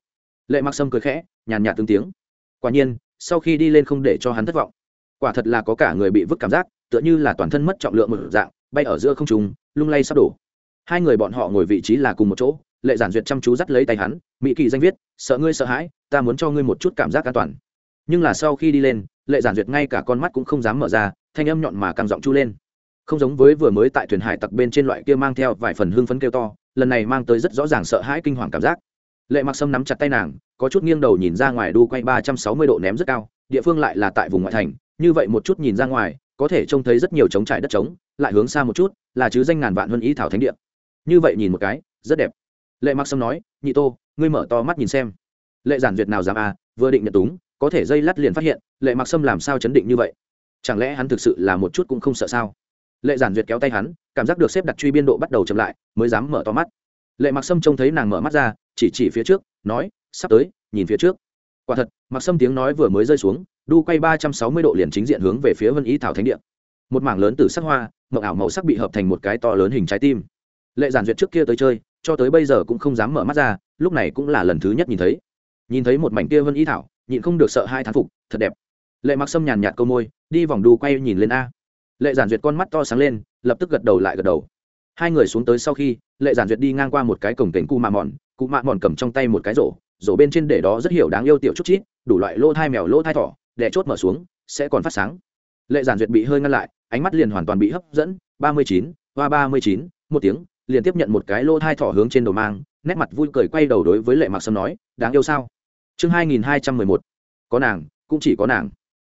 Lệ mặc sâm cười khẽ, nhàn nhạt tương tiếng. Quả nhiên, sau khi đi lên không để cho hắn thất vọng. Quả thật là có cả người bị vứt cảm giác, tựa như là toàn thân mất trọng lượng một dạng, bay ở giữa không trùng lung lay sắp đổ. Hai người bọn họ ngồi vị trí là cùng một chỗ lệ giản duyệt chăm chú dắt lấy tay hắn mỹ kỳ danh viết, sợ ngươi sợ hãi, ta muốn cho ngươi một chút cảm giác an toàn. Nhưng là sau khi đi lên, lệ giản duyệt ngay cả con mắt cũng không dám mở ra, thanh âm nhọn mà càng giọng chu lên. Không giống với vừa mới tại thuyền hải tặc bên trên loại kia mang theo vài phần hương phấn kêu to, lần này mang tới rất rõ ràng sợ hãi kinh hoàng cảm giác. Lệ mặc sâm nắm chặt tay nàng, có chút nghiêng đầu nhìn ra ngoài đu quay ba trăm sáu mươi độ ném rất cao, địa phương lại là tại vùng ngoại thành, như vậy một chút nhìn ra ngoài, có thể trông thấy rất nhiều trống trải đất trống, lại hướng xa một chút, là chứ danh ngàn vạn hơn ý thảo thánh địa. Như vậy nhìn một cái, rất đẹp lệ mặc sâm nói, nhị tô, ngươi mở to mắt nhìn xem. Lệ giản duyệt nào dám à vừa định nhận túng, có thể dây lắt liền phát hiện, lệ mặc sâm làm sao chấn định như vậy? Chẳng lẽ hắn thực sự là một chút cũng không sợ sao? Lệ giản duyệt kéo tay hắn, cảm giác được xếp đặt truy biên độ bắt đầu chậm lại, mới dám mở to mắt. Lệ mặc sâm trông thấy nàng mở mắt ra, chỉ chỉ phía trước, nói, sắp tới, nhìn phía trước. Quả thật, mặc sâm tiếng nói vừa mới rơi xuống, đu quay ba trăm sáu mươi độ liền chính diện hướng về phía vân ý thảo thánh địa. Một mảng lớn từ sắc hoa mậu ảo màu sắc bị hợp thành một cái to lớn hình trái tim. Lệ giản duyệt trước kia tới chơi cho tới bây giờ cũng không dám mở mắt ra, lúc này cũng là lần thứ nhất nhìn thấy. Nhìn thấy một mảnh kia vân Y thảo, nhịn không được sợ hai thán phục, thật đẹp. Lệ mặc sâm nhàn nhạt câu môi, đi vòng đu quay nhìn lên a. Lệ giản duyệt con mắt to sáng lên, lập tức gật đầu lại gật đầu. Hai người xuống tới sau khi, lệ giản duyệt đi ngang qua một cái cổng cảnh cụ mạ mòn cụ mạ mòn cầm trong tay một cái rổ rổ bên trên để đó rất hiểu đáng yêu tiểu chút chít, đủ loại lỗ thai mèo lỗ thai thỏ đẻ chốt mở xuống, sẽ còn phát sáng. Lệ giản duyệt bị hơi ngăn lại, ánh mắt liền hoàn toàn bị hấp dẫn, ba mươi chín hoa ba mươi chín, một tiếng liền tiếp nhận một cái lô thai thỏ hướng trên đầu mang, nét mặt vui cười quay đầu đối với lệ mạc sâm nói, đáng yêu sao? Chương hai nghìn hai trăm mười một, có nàng, cũng chỉ có nàng.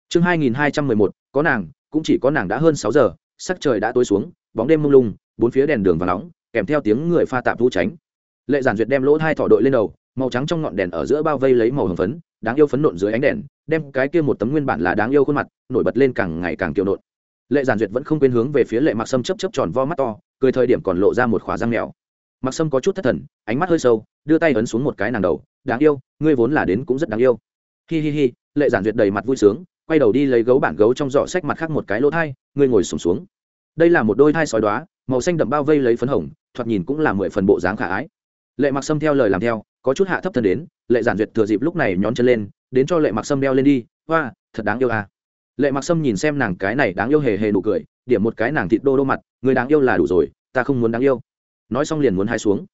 Chương hai nghìn hai trăm mười một, có nàng, cũng chỉ có nàng đã hơn sáu giờ, sắc trời đã tối xuống, bóng đêm mông lung, bốn phía đèn đường và nóng, kèm theo tiếng người pha tạp thu tránh. Lệ giản duyệt đem lỗ hai thỏ đội lên đầu, màu trắng trong ngọn đèn ở giữa bao vây lấy màu hồng phấn, đáng yêu phấn nộn dưới ánh đèn, đem cái kia một tấm nguyên bản là đáng yêu khuôn mặt nổi bật lên càng ngày càng kiều nộn. Lệ giản duyệt vẫn không quên hướng về phía lệ mặc sâm chấp chấp tròn vo mắt to cười thời điểm còn lộ ra một khóa răng mèo. Mặc sâm có chút thất thần ánh mắt hơi sâu đưa tay ấn xuống một cái nàng đầu đáng yêu ngươi vốn là đến cũng rất đáng yêu. Hi hi hi lệ giản duyệt đầy mặt vui sướng quay đầu đi lấy gấu bản gấu trong giỏ sách mặt khác một cái lỗ thai ngươi ngồi sùng xuống, xuống. Đây là một đôi thai sói đoá màu xanh đậm bao vây lấy phấn hồng thoạt nhìn cũng là mười phần bộ dáng khả ái. Lệ mặc sâm theo lời làm theo có chút hạ thấp thân đến lệ giản duyệt thừa dịp lúc này nhón chân lên đến cho lệ mặc sâm đeo lên đi hoa thật đáng yêu à lệ mặc sâm nhìn xem nàng cái này đáng yêu hề hề nụ cười, điểm một cái nàng thịt đô đô mặt, người đáng yêu là đủ rồi, ta không muốn đáng yêu. Nói xong liền muốn hai xuống.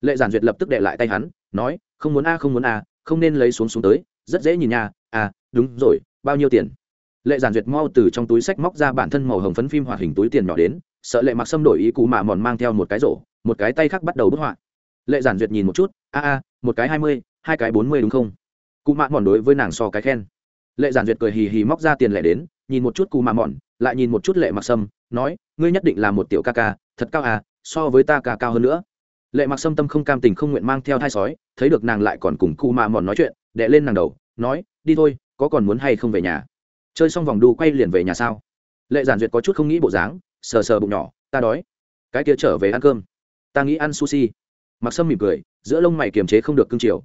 Lệ giản duyệt lập tức đệ lại tay hắn, nói, không muốn a, không muốn a, không nên lấy xuống xuống tới, rất dễ nhìn nha à đúng rồi, bao nhiêu tiền? Lệ giản duyệt mau từ trong túi sách móc ra bản thân màu hồng phấn phim hoạt hình túi tiền nhỏ đến, sợ lệ mặc sâm đổi ý cụ mạ mòn mang theo một cái rổ, một cái tay khác bắt đầu bức họa. Lệ giản duyệt nhìn một chút, a a, một cái hai mươi, hai cái bốn mươi đúng không? Cụ mạ mòn đối với nàng so cái khen lệ giản duyệt cười hì hì móc ra tiền lẻ đến, nhìn một chút cù mà mòn lại nhìn một chút lệ mặc sâm, nói, ngươi nhất định là một tiểu ca ca, thật cao à so với ta ca cao hơn nữa. Lệ mặc sâm tâm không cam tình không nguyện mang theo thai sói, thấy được nàng lại còn cùng cù mà mòn nói chuyện đệ lên nàng đầu, nói, đi thôi, có còn muốn hay không về nhà? Chơi xong vòng đu quay liền về nhà sao? Lệ giản duyệt có chút không nghĩ bộ dáng, sờ sờ bụng nhỏ, ta đói, cái kia trở về ăn cơm, ta nghĩ ăn sushi. Mặc sâm mỉm cười, giữa lông mày kiềm chế không được cưng chiều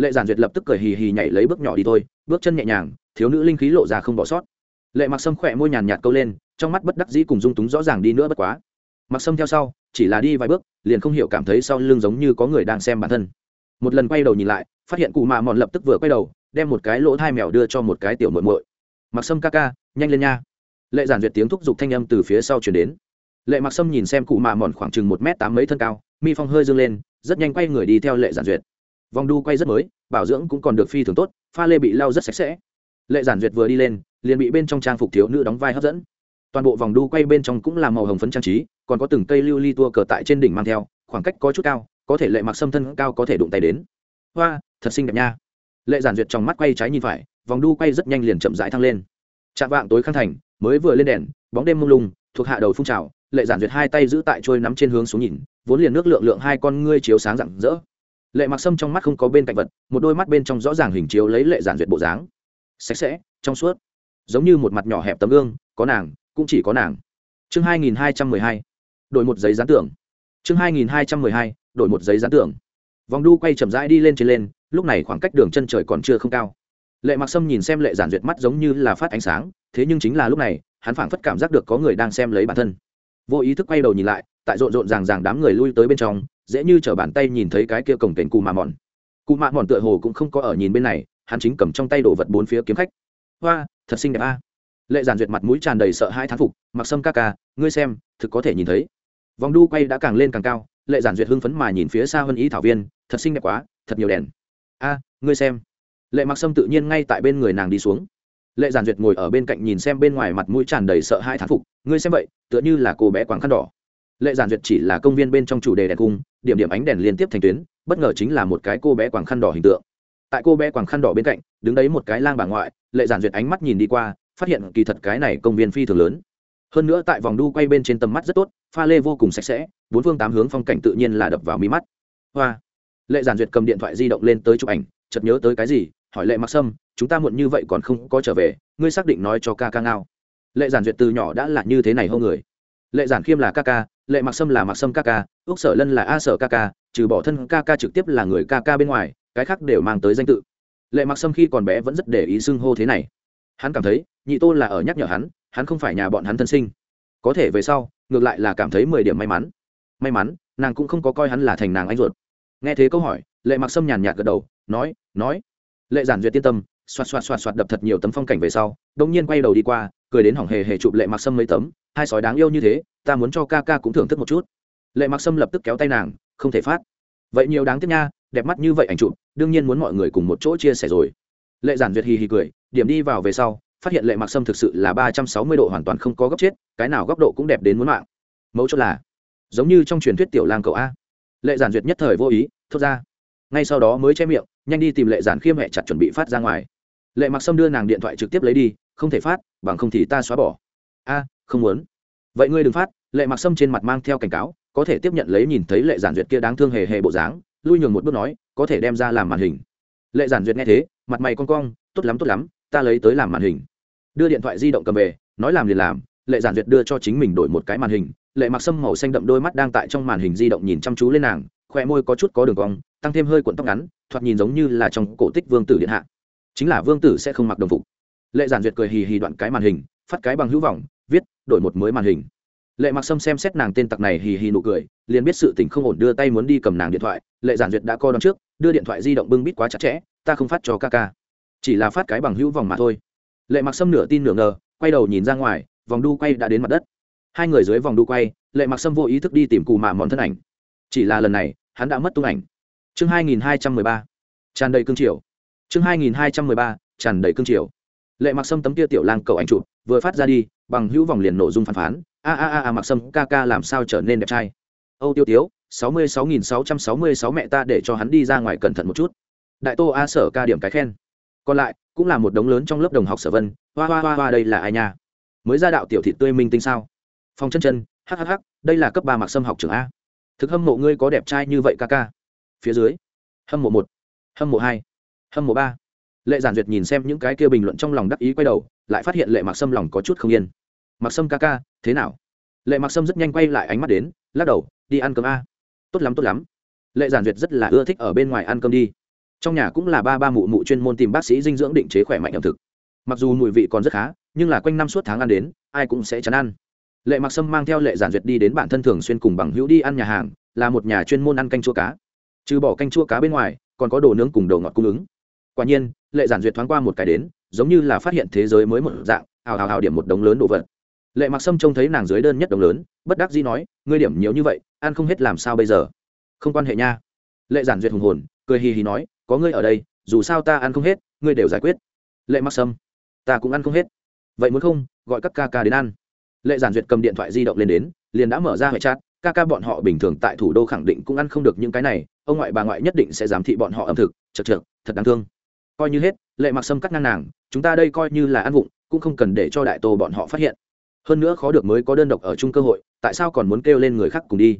lệ giản duyệt lập tức cười hì hì nhảy lấy bước nhỏ đi thôi, bước chân nhẹ nhàng, thiếu nữ linh khí lộ ra không bỏ sót. Lệ mặc sâm khỏe môi nhàn nhạt câu lên, trong mắt bất đắc dĩ cùng dung túng rõ ràng đi nữa bất quá. Mặc sâm theo sau, chỉ là đi vài bước, liền không hiểu cảm thấy sau lưng giống như có người đang xem bản thân. Một lần quay đầu nhìn lại, phát hiện cụ mạ mòn lập tức vừa quay đầu, đem một cái lỗ thai mèo đưa cho một cái tiểu muội muội. Mặc sâm ca ca, nhanh lên nha. Lệ giản duyệt tiếng thúc giục thanh âm từ phía sau chuyển đến. Lệ mặc sâm nhìn xem cụ mạ mòn khoảng chừng một m tám mấy thân cao, mi phong hơi dâng lên, rất nhanh quay người đi theo lệ giản duyệt vòng đu quay rất mới, bảo dưỡng cũng còn được phi thường tốt, pha lê bị lau rất sạch sẽ. Lệ giản duyệt vừa đi lên, liền bị bên trong trang phục thiếu nữ đóng vai hấp dẫn. Toàn bộ vòng đu quay bên trong cũng là màu hồng phấn trang trí, còn có từng cây lưu ly tua cờ tại trên đỉnh mang theo, khoảng cách có chút cao, có thể lệ mặc xâm thân cao có thể đụng tay đến. Hoa, thật xinh đẹp nha. Lệ giản duyệt trong mắt quay trái nhìn phải, vòng đu quay rất nhanh liền chậm rãi thăng lên. Chạm vạng tối khang thành, mới vừa lên đèn, bóng đêm mông lung, thuộc hạ đầu phun trào, lệ giản duyệt hai tay giữ tại trôi nắm trên hướng xuống nhìn, vốn liền nước lượng lượng hai con ngươi chiếu sáng rạng rỡ lệ mặc sâm trong mắt không có bên cạnh vật, một đôi mắt bên trong rõ ràng hình chiếu lấy lệ giản duyệt bộ dáng. Sạch sẽ, trong suốt. Giống như một mặt nhỏ hẹp tấm gương, có nàng, cũng chỉ có nàng. Chương hai nghìn hai trăm mười hai. Đổi một giấy gián tưởng chương hai nghìn hai trăm mười hai, đổi một giấy gián tưởng vòng đu quay chậm rãi đi lên trên lên, lúc này khoảng cách đường chân trời còn chưa không cao. Lệ mặc sâm nhìn xem lệ giản duyệt mắt giống như là phát ánh sáng, thế nhưng chính là lúc này, hắn phảng phất cảm giác được có người đang xem lấy bản thân. Vô ý thức quay đầu nhìn lại tại rộn rộn ràng ràng đám người lui tới bên trong, dễ như chở bàn tay nhìn thấy cái kia cổng kềnh cù mạ mòn. Cụ mạ mòn tựa hồ cũng không có ở nhìn bên này, hắn chính cầm trong tay đồ vật bốn phía kiếm khách. Hoa, thật xinh đẹp a. Lệ giản duyệt mặt mũi tràn đầy sợ hai thán phục, mặc sâm ca ca, ngươi xem, thực có thể nhìn thấy. Vòng đu quay đã càng lên càng cao, lệ giản duyệt hưng phấn mà nhìn phía xa hơn ý thảo viên, thật xinh đẹp quá, thật nhiều đèn. A, ngươi xem. Lệ mặc sâm tự nhiên ngay tại bên người nàng đi xuống. Lệ giản duyệt ngồi ở bên cạnh nhìn xem bên ngoài mặt mũi tràn đầy sợ hai thán phục, ngươi xem vậy, tựa như là cô bé quảng khăn đỏ lệ giản duyệt chỉ là công viên bên trong chủ đề đèn cung, điểm điểm ánh đèn liên tiếp thành tuyến, bất ngờ chính là một cái cô bé quàng khăn đỏ hình tượng. Tại cô bé quàng khăn đỏ bên cạnh, đứng đấy một cái lang bà ngoại, lệ giản duyệt ánh mắt nhìn đi qua, phát hiện kỳ thật cái này công viên phi thường lớn. Hơn nữa tại vòng đu quay bên trên tầm mắt rất tốt, pha lê vô cùng sạch sẽ, bốn phương tám hướng phong cảnh tự nhiên là đập vào mí mắt. Hoa! Lệ giản duyệt cầm điện thoại di động lên tới chụp ảnh, chợt nhớ tới cái gì, hỏi lệ mặc sâm, chúng ta muộn như vậy còn không có trở về, ngươi xác định nói cho ca ca ngao. Lệ giản duyệt từ nhỏ đã là như thế này hô người lệ giản khiêm là ca ca, lệ mặc sâm là mặc sâm ca ca ước sở lân là a sở ca ca, trừ bỏ thân ca ca trực tiếp là người ca ca bên ngoài, cái khác đều mang tới danh tự. Lệ mặc sâm khi còn bé vẫn rất để ý xưng hô thế này. Hắn cảm thấy, nhị tô là ở nhắc nhở hắn hắn không phải nhà bọn hắn thân sinh. Có thể về sau, ngược lại là cảm thấy mười điểm may mắn. May mắn, nàng cũng không có coi hắn là thành nàng anh ruột. Nghe thế câu hỏi, lệ mặc sâm nhàn nhạt gật đầu, nói nói. Lệ giản duyệt tiên tâm, xoạt xoạt xoạt xoạt đập thật nhiều tấm phong cảnh về sau, đông nhiên quay đầu đi qua cười đến hỏng hề hề chụp lệ mặc sâm mấy tấm, hai sói đáng yêu như thế, ta muốn cho ca ca cũng thưởng thức một chút. Lệ mặc sâm lập tức kéo tay nàng, không thể phát. Vậy nhiều đáng tiếc nha, đẹp mắt như vậy ảnh chụp, đương nhiên muốn mọi người cùng một chỗ chia sẻ rồi. Lệ giản duyệt hì hì cười, điểm đi vào về sau, phát hiện lệ mặc sâm thực sự là ba trăm sáu mươi độ hoàn toàn không có góc chết, cái nào góc độ cũng đẹp đến muốn mạng. Mẫu chốt là, giống như trong truyền thuyết tiểu lang cậu a. Lệ giản duyệt nhất thời vô ý, thốt ra. Ngay sau đó mới che miệng, nhanh đi tìm lệ giản khiêm hẹ chặt chuẩn bị phát ra ngoài. Lệ mặc sâm đưa nàng điện thoại trực tiếp lấy đi không thể phát, bằng không thì ta xóa bỏ. A, không muốn. Vậy ngươi đừng phát, lệ mặc sâm trên mặt mang theo cảnh cáo, có thể tiếp nhận lấy nhìn thấy lệ giản duyệt kia đáng thương hề hề bộ dáng, lui nhường một bước nói, có thể đem ra làm màn hình. Lệ giản duyệt nghe thế, mặt mày con cong, tốt lắm tốt lắm, ta lấy tới làm màn hình. Đưa điện thoại di động cầm về, nói làm liền làm, lệ giản duyệt đưa cho chính mình đổi một cái màn hình, lệ mặc sâm màu xanh đậm đôi mắt đang tại trong màn hình di động nhìn chăm chú lên nàng khoe môi có chút có đường cong, tăng thêm hơi cuộn tóc ngắn, thoạt nhìn giống như là trong cổ tích vương tử điện hạ. Chính là vương tử sẽ không mặc đồng phục lệ giản duyệt cười hì hì đoạn cái màn hình, phát cái bằng hữu vọng, viết, đổi một mới màn hình. Lệ mặc sâm xem xét nàng tên tặc này hì hì nụ cười, liền biết sự tình không ổn đưa tay muốn đi cầm nàng điện thoại. Lệ giản duyệt đã co đón trước, đưa điện thoại di động bưng bít quá chặt chẽ, ta không phát cho ca ca, chỉ là phát cái bằng hữu vòng mà thôi. Lệ mặc sâm nửa tin nửa ngờ, quay đầu nhìn ra ngoài, vòng đu quay đã đến mặt đất. Hai người dưới vòng đu quay, lệ mặc sâm vô ý thức đi tìm cù mạ mòn thân ảnh. Chỉ là lần này, hắn đã mất tung ảnh. Chương hai nghìn hai trăm mười ba, tràn đầy cương triều. Chương hai nghìn hai trăm mười ba, tràn đầy cương triều lệ mặc sâm tấm kia tiểu lang cầu ảnh chụp, vừa phát ra đi, bằng hữu vòng liền nổ dung phán phán. A a a a, mặc sâm, ca ca làm sao trở nên đẹp trai? Âu tiêu tiếu, sáu mươi sáu nghìn sáu trăm sáu mươi sáu mẹ ta để cho hắn đi ra ngoài cẩn thận một chút. Đại tô a sở ca điểm cái khen. Còn lại, cũng là một đống lớn trong lớp đồng học sở vân, hoa hoa hoa hoa, đây là ai nha? Mới ra đạo tiểu thị tươi minh tinh sao? Phong chân chân hhh đây là cấp ba mặc sâm học trường a. Thực hâm mộ ngươi có đẹp trai như vậy ca ca? Phía dưới, hâm mộ một, hâm mộ hai, hâm mộ ba lệ giản duyệt nhìn xem những cái kia bình luận trong lòng đắc ý quay đầu, lại phát hiện lệ mặc sâm lòng có chút không yên. Mặc sâm ca ca, thế nào? Lệ mặc sâm rất nhanh quay lại ánh mắt đến, lắc đầu, đi ăn cơm a. Tốt lắm tốt lắm. Lệ giản duyệt rất là ưa thích ở bên ngoài ăn cơm đi. Trong nhà cũng là ba ba mụ mụ chuyên môn tìm bác sĩ dinh dưỡng định chế khỏe mạnh ẩm thực. Mặc dù mùi vị còn rất khá, nhưng là quanh năm suốt tháng ăn đến, ai cũng sẽ chán ăn. Lệ mặc sâm mang theo lệ giản duyệt đi đến bản thân thường xuyên cùng bằng hữu đi ăn nhà hàng, là một nhà chuyên môn ăn canh chua cá. Trừ bỏ canh chua cá bên ngoài, còn có đồ nướng cùng đồ ngọt cung ứng. Quả nhiên lệ giản duyệt thoáng qua một cái đến, giống như là phát hiện thế giới mới một dạng, hào hào hào điểm một đống lớn đồ vật. Lệ mặc sâm trông thấy nàng dưới đơn nhất đống lớn, bất đắc dĩ nói, ngươi điểm nhiều như vậy, ăn không hết làm sao bây giờ? Không quan hệ nha. Lệ giản duyệt hùng hồn, cười hì hì nói, có ngươi ở đây, dù sao ta ăn không hết, ngươi đều giải quyết. Lệ mặc sâm, ta cũng ăn không hết. Vậy muốn không, gọi các ca ca đến ăn. Lệ giản duyệt cầm điện thoại di động lên đến, liền đã mở ra hệ chat, ca ca bọn họ bình thường tại thủ đô khẳng định cũng ăn không được những cái này, ông ngoại bà ngoại nhất định sẽ giám thị bọn họ ẩm thực, chật chược, thật đáng thương coi như hết, lệ mặc sâm cắt ngang nàng, chúng ta đây coi như là ăn vụng, cũng không cần để cho đại tô bọn họ phát hiện. Hơn nữa khó được mới có đơn độc ở chung cơ hội, tại sao còn muốn kêu lên người khác cùng đi?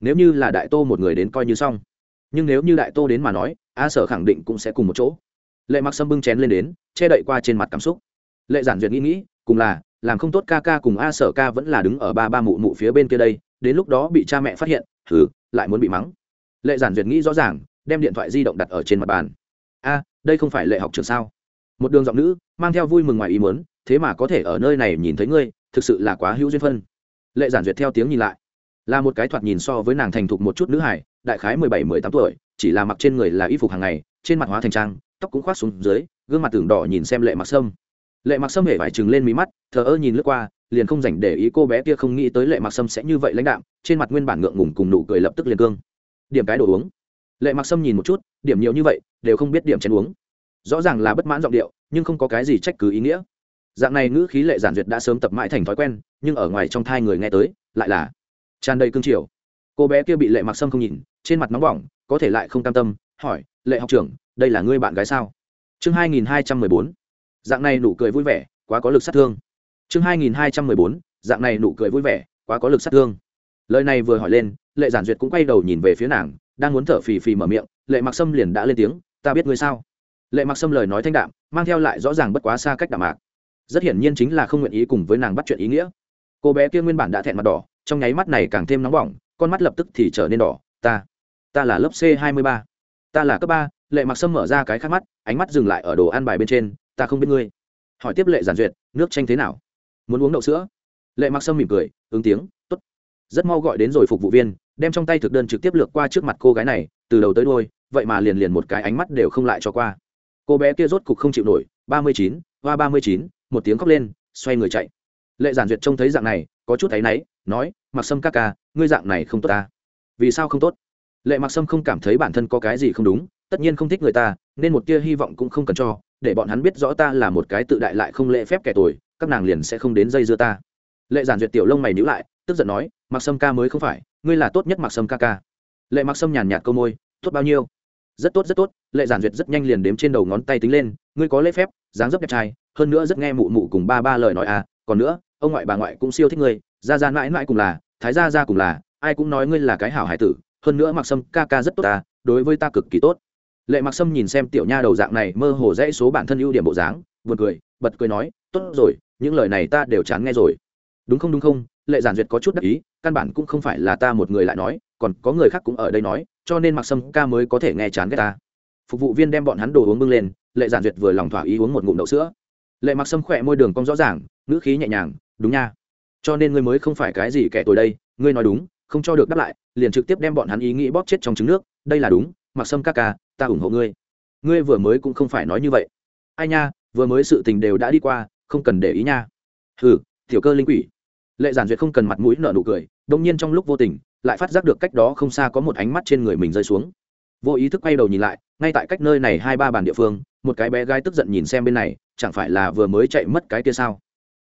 Nếu như là đại tô một người đến coi như xong. Nhưng nếu như đại tô đến mà nói, a sở khẳng định cũng sẽ cùng một chỗ. Lệ mặc sâm bưng chén lên đến, che đậy qua trên mặt cảm xúc. Lệ giản duyệt nghĩ nghĩ, cùng là, làm không tốt ca ca cùng a sở ca vẫn là đứng ở ba ba mụ mụ phía bên kia đây, đến lúc đó bị cha mẹ phát hiện thử lại muốn bị mắng. Lệ giản duyệt nghĩ rõ ràng, đem điện thoại di động đặt ở trên mặt bàn. A đây không phải lệ học trường sao? Một đường giọng nữ, mang theo vui mừng ngoài ý muốn, thế mà có thể ở nơi này nhìn thấy ngươi, thực sự là quá hữu duyên phân. Lệ giản duyệt theo tiếng nhìn lại. Là một cái thoạt nhìn so với nàng thành thục một chút nữ hải đại khái mười bảy, mười tám tuổi, chỉ là mặc trên người là y phục hàng ngày, trên mặt hóa thành trang, tóc cũng khoác xuống dưới, gương mặt tưởng đỏ nhìn xem lệ mặc sâm. Lệ mặc sâm hề vải trừng lên mí mắt, thờ ơ nhìn lướt qua, liền không dành để ý cô bé kia không nghĩ tới lệ mặc sâm sẽ như vậy lãnh đạm, trên mặt nguyên bản ngượng ngùng cùng nụ cười lập tức liền cương. Điểm cái đồ uống. Lệ mặc sâm nhìn một chút điểm nhiều như vậy, đều không biết điểm chén uống. Rõ ràng là bất mãn giọng điệu, nhưng không có cái gì trách cứ ý nghĩa. Dạng này ngữ khí lệ giản duyệt đã sớm tập mãi thành thói quen, nhưng ở ngoài trong thai người nghe tới, lại là tràn đầy cương triều. Cô bé kia bị lệ mặc sâm không nhìn, trên mặt nóng bỏng, có thể lại không cam tâm, hỏi, lệ học trưởng, đây là ngươi bạn gái sao? Chương hai nghìn hai trăm mười bốn. Dạng này nụ cười vui vẻ, quá có lực sát thương. Chương hai nghìn hai trăm mười bốn. Dạng này nụ cười vui vẻ, quá có lực sát thương. Lời này vừa hỏi lên, lệ giản duyệt cũng quay đầu nhìn về phía nàng, đang muốn thở phì phì mở miệng lệ mặc sâm liền đã lên tiếng, ta biết ngươi sao? Lệ mặc sâm lời nói thanh đạm, mang theo lại rõ ràng bất quá xa cách đạm mạc. Rất hiển nhiên chính là không nguyện ý cùng với nàng bắt chuyện ý nghĩa. Cô bé kia nguyên bản đã thẹn mặt đỏ, trong nháy mắt này càng thêm nóng bỏng, con mắt lập tức thì trở nên đỏ. Ta ta là lớp c hai mươi ba, ta là cấp ba. Lệ mặc sâm mở ra cái khác mắt, ánh mắt dừng lại ở đồ ăn bài bên trên, ta không biết ngươi. Hỏi tiếp lệ giản duyệt, nước chanh thế nào? Muốn uống đậu sữa? Lệ mặc sâm mỉm cười, ứng tiếng t ố t rất mau gọi đến rồi phục vụ viên, đem trong tay thực đơn trực tiếp lược qua trước mặt cô gái này từ đầu tới đôi vậy mà liền liền một cái ánh mắt đều không lại cho qua. Cô bé kia rốt cục không chịu nổi, ba mươi chín, hoa ba mươi chín, một tiếng khóc lên, xoay người chạy. Lệ giản duyệt trông thấy dạng này, có chút áy náy, nói mặc sâm ca ca, ngươi dạng này không tốt ta. Vì sao không tốt? Lệ mặc sâm không cảm thấy bản thân có cái gì không đúng, tất nhiên không thích người ta, nên một tia hy vọng cũng không cần cho, để bọn hắn biết rõ ta là một cái tự đại lại không lệ phép kẻ tồi, các nàng liền sẽ không đến dây dưa ta. Lệ giản duyệt tiểu lông mày nhữ lại, tức giận nói mặc sâm ca mới không phải, ngươi là tốt nhất mặc sâm ca ca lệ mặc sâm nhàn nhạt câu môi, tốt bao nhiêu? Rất tốt rất tốt. Lệ giản duyệt rất nhanh liền đếm trên đầu ngón tay tính lên, ngươi có lễ phép, dáng dấp đẹp trai, hơn nữa rất nghe mụ mụ cùng ba ba lời nói à còn nữa, ông ngoại bà ngoại cũng siêu thích ngươi ra ra mãi mãi cùng là, thái gia ra cùng là, ai cũng nói ngươi là cái hảo hải tử, hơn nữa mặc sâm ca ca rất tốt ta đối với ta cực kỳ tốt. Lệ mặc sâm nhìn xem tiểu nha đầu dạng này mơ hồ dãy số bản thân ưu điểm bộ dáng, buồn cười, bật cười nói, tốt rồi, những lời này ta đều chán nghe rồi. Đúng không đúng không? Lệ giản duyệt có chút đắc ý, căn bản cũng không phải là ta một người lại nói còn có người khác cũng ở đây nói, cho nên mặc sâm ca mới có thể nghe chán ghét ta. Phục vụ viên đem bọn hắn đồ uống bưng lên, lệ giản duyệt vừa lòng thỏa ý uống một ngụm đậu sữa. Lệ mặc sâm khỏe môi đường cong rõ ràng, ngữ khí nhẹ nhàng, đúng nha. Cho nên ngươi mới không phải cái gì kẻ tồi đây, ngươi nói đúng, không cho được đáp lại, liền trực tiếp đem bọn hắn ý nghĩ bóp chết trong trứng nước, đây là đúng mặc sâm ca ca, ta ủng hộ ngươi. Ngươi vừa mới cũng không phải nói như vậy. Ai nha, vừa mới sự tình đều đã đi qua, không cần để ý nha. Ừ tiểu cơ linh quỷ. Lệ giản duyệt không cần mặt mũi nở nụ cười, đông nhiên trong lúc vô tình lại phát giác được cách đó không xa có một ánh mắt trên người mình rơi xuống. Vô ý thức quay đầu nhìn lại, ngay tại cách nơi này hai ba bàn địa phương, một cái bé gái tức giận nhìn xem bên này, chẳng phải là vừa mới chạy mất cái kia sao?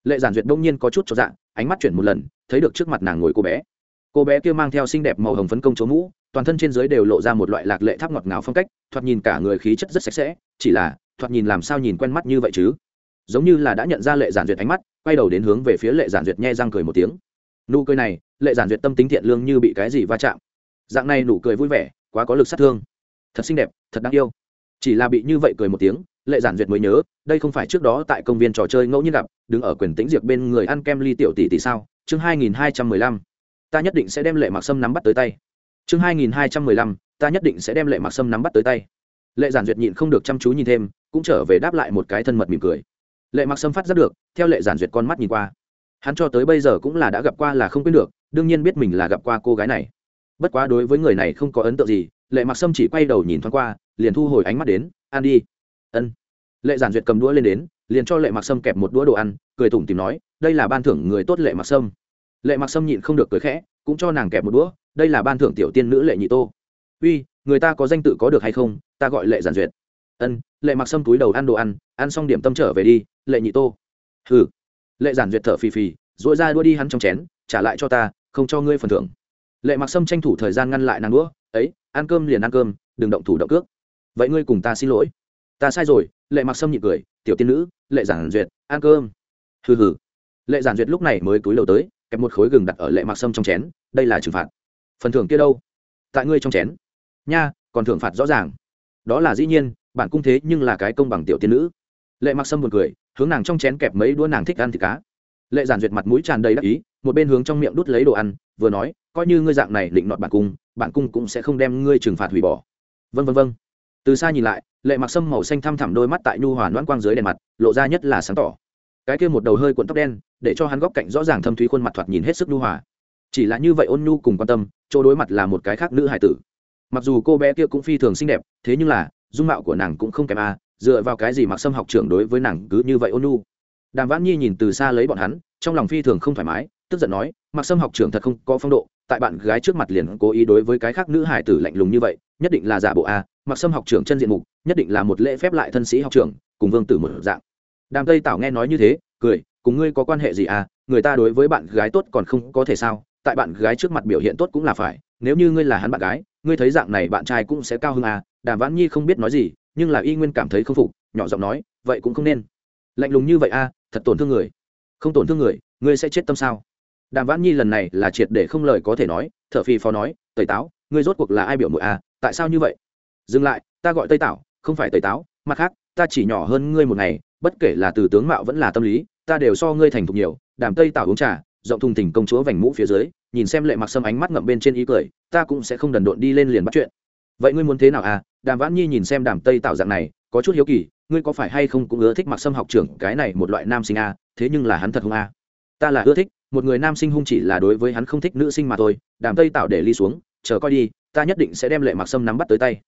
Lệ giản duyệt đông nhiên có chút cho dạng ánh mắt chuyển một lần, thấy được trước mặt nàng ngồi cô bé. Cô bé kia mang theo xinh đẹp màu hồng phấn công chố mũ, toàn thân trên dưới đều lộ ra một loại lạc lệ tháp ngọt ngào phong cách, thoạt nhìn cả người khí chất rất sạch sẽ, chỉ là, thoạt nhìn làm sao nhìn quen mắt như vậy chứ? Giống như là đã nhận ra lệ giản duyệt ánh mắt, quay đầu đến hướng về phía lệ giản duyệt nhe răng cười một tiếng nụ cười này, lệ giản duyệt tâm tính thiện lương như bị cái gì va chạm. Dạng này nụ cười vui vẻ, quá có lực sát thương. Thật xinh đẹp, thật đáng yêu. Chỉ là bị như vậy cười một tiếng, lệ giản duyệt mới nhớ, đây không phải trước đó tại công viên trò chơi ngẫu nhiên gặp, đứng ở quyền tĩnh diệt bên người ăn kem ly tiểu tỷ tỷ sao? Chương hai nghìn hai trăm mười lăm. Ta nhất định sẽ đem lệ mặc sâm nắm bắt tới tay. Chương hai nghìn hai trăm mười lăm. Ta nhất định sẽ đem lệ mặc sâm nắm bắt tới tay. Lệ giản duyệt nhịn không được chăm chú nhìn thêm, cũng trở về đáp lại một cái thân mật mỉm cười. Lệ mặc sâm phát giác được, theo lệ giản duyệt con mắt nhìn qua hắn cho tới bây giờ cũng là đã gặp qua là không quên được, đương nhiên biết mình là gặp qua cô gái này. Bất quá đối với người này không có ấn tượng gì, lệ mặc sâm chỉ quay đầu nhìn thoáng qua, liền thu hồi ánh mắt đến ăn đi. Ân. Lệ giản duyệt cầm đũa lên đến, liền cho lệ mặc sâm kẹp một đũa đồ ăn, cười tủm tìm nói, đây là ban thưởng người tốt lệ mặc sâm. Lệ mặc sâm nhịn không được cười khẽ, cũng cho nàng kẹp một đũa, đây là ban thưởng tiểu tiên nữ lệ nhị tô. Uy, người ta có danh tự có được hay không? Ta gọi lệ giản duyệt. Ân. Lệ mặc sâm túi đầu ăn đồ ăn ăn xong điểm tâm trở về đi, lệ nhị tô. Hừ lệ giản duyệt thở phì phì dội ra đua đi hắn trong chén, trả lại cho ta, không cho ngươi phần thưởng. Lệ mặc sâm tranh thủ thời gian ngăn lại nàng đũa, ấy, ăn cơm liền ăn cơm, đừng động thủ động cước. Vậy ngươi cùng ta xin lỗi. Ta sai rồi. Lệ mặc sâm nhị cười, tiểu tiên nữ, lệ giản duyệt, ăn cơm. Hừ hừ. Lệ giản duyệt lúc này mới cúi đầu tới, kẹp một khối gừng đặt ở lệ mặc sâm trong chén, đây là trừng phạt. Phần thưởng kia đâu? Tại ngươi trong chén. Nha, còn thưởng phạt rõ ràng. Đó là dĩ nhiên, bản cung thế nhưng là cái công bằng tiểu tiên nữ. Lệ mặc sâm buồn cười hướng nàng trong chén kẹp mấy đũa nàng thích ăn thịt cá. Lệ giản duyệt mặt mũi tràn đầy đắc ý, một bên hướng trong miệng đút lấy đồ ăn, vừa nói, coi như ngươi dạng này định nọt bản cung bản cung cũng sẽ không đem ngươi trừng phạt hủy bỏ. Vân vân vân từ xa nhìn lại, lệ mặc sâm màu xanh thăm thẳm đôi mắt tại nhu hòa noãn quang dưới đèn mặt, lộ ra nhất là sáng tỏ. Cái kia một đầu hơi cuộn tóc đen, để cho hắn góc cạnh rõ ràng thâm thúy khuôn mặt thoạt nhìn hết sức nhu hòa. Chỉ là như vậy ôn nhu cùng quan tâm, chỗ đối mặt là một cái khác nữ hải tử. Mặc dù cô bé kia cũng phi thường xinh đẹp, thế nhưng là, dung mạo của nàng cũng không kém a dựa vào cái gì mặc sâm học trưởng đối với nàng cứ như vậy ôn nhu? Đàm vãn nhi nhìn từ xa lấy bọn hắn, trong lòng phi thường không thoải mái, tức giận nói, mặc sâm học trưởng thật không có phong độ, tại bạn gái trước mặt liền cố ý đối với cái khác nữ hải tử lạnh lùng như vậy, nhất định là giả bộ a, mặc sâm học trưởng chân diện mục, nhất định là một lễ phép lại thân sĩ học trưởng, cùng vương tử một dạng. Đàm tây tảo nghe nói như thế, cười, cùng ngươi có quan hệ gì à người ta đối với bạn gái tốt còn không có thể sao, tại bạn gái trước mặt biểu hiện tốt cũng là phải, nếu như ngươi là hắn bạn gái, ngươi thấy dạng này bạn trai cũng sẽ cao hơn à đàm vãn nhi không biết nói gì nhưng là y nguyên cảm thấy không phục, nhỏ giọng nói, vậy cũng không nên. Lạnh lùng như vậy à thật tổn thương người. Không tổn thương người, ngươi sẽ chết tâm sao? Đàm vãn nhi lần này là triệt để không lời có thể nói t h ở phi phó nói, tẩy táo, ngươi rốt cuộc là ai biểu mội à tại sao như vậy? Dừng lại, ta gọi tây tảo, không phải tẩy táo, mặt khác, ta chỉ nhỏ hơn ngươi một ngày, bất kể là từ tướng mạo vẫn là tâm lý, ta đều so ngươi thành thục nhiều. Đàm tây tảo uống trà, rộng thùng thỉnh công chúa vành mũ phía dưới, nhìn xem lệ mặc sâm ánh mắt ngậm bên trên ý cười, ta cũng sẽ không đần độn đi lên liền bắt chuyện. Vậy ngươi muốn thế nào à đàm vãn nhi nhìn xem đàm tây tạo dạng này có chút hiếu kỳ ngươi có phải hay không cũng ưa thích mặc sâm học trưởng cái này một loại nam sinh a? À, thế nhưng là hắn thật không a. À? ta là ưa thích một người nam sinh hung chỉ là đối với hắn không thích nữ sinh mà thôi. Đàm tây tạo để ly xuống chờ coi đi ta nhất định sẽ đem lệ mặc sâm nắm bắt tới tay.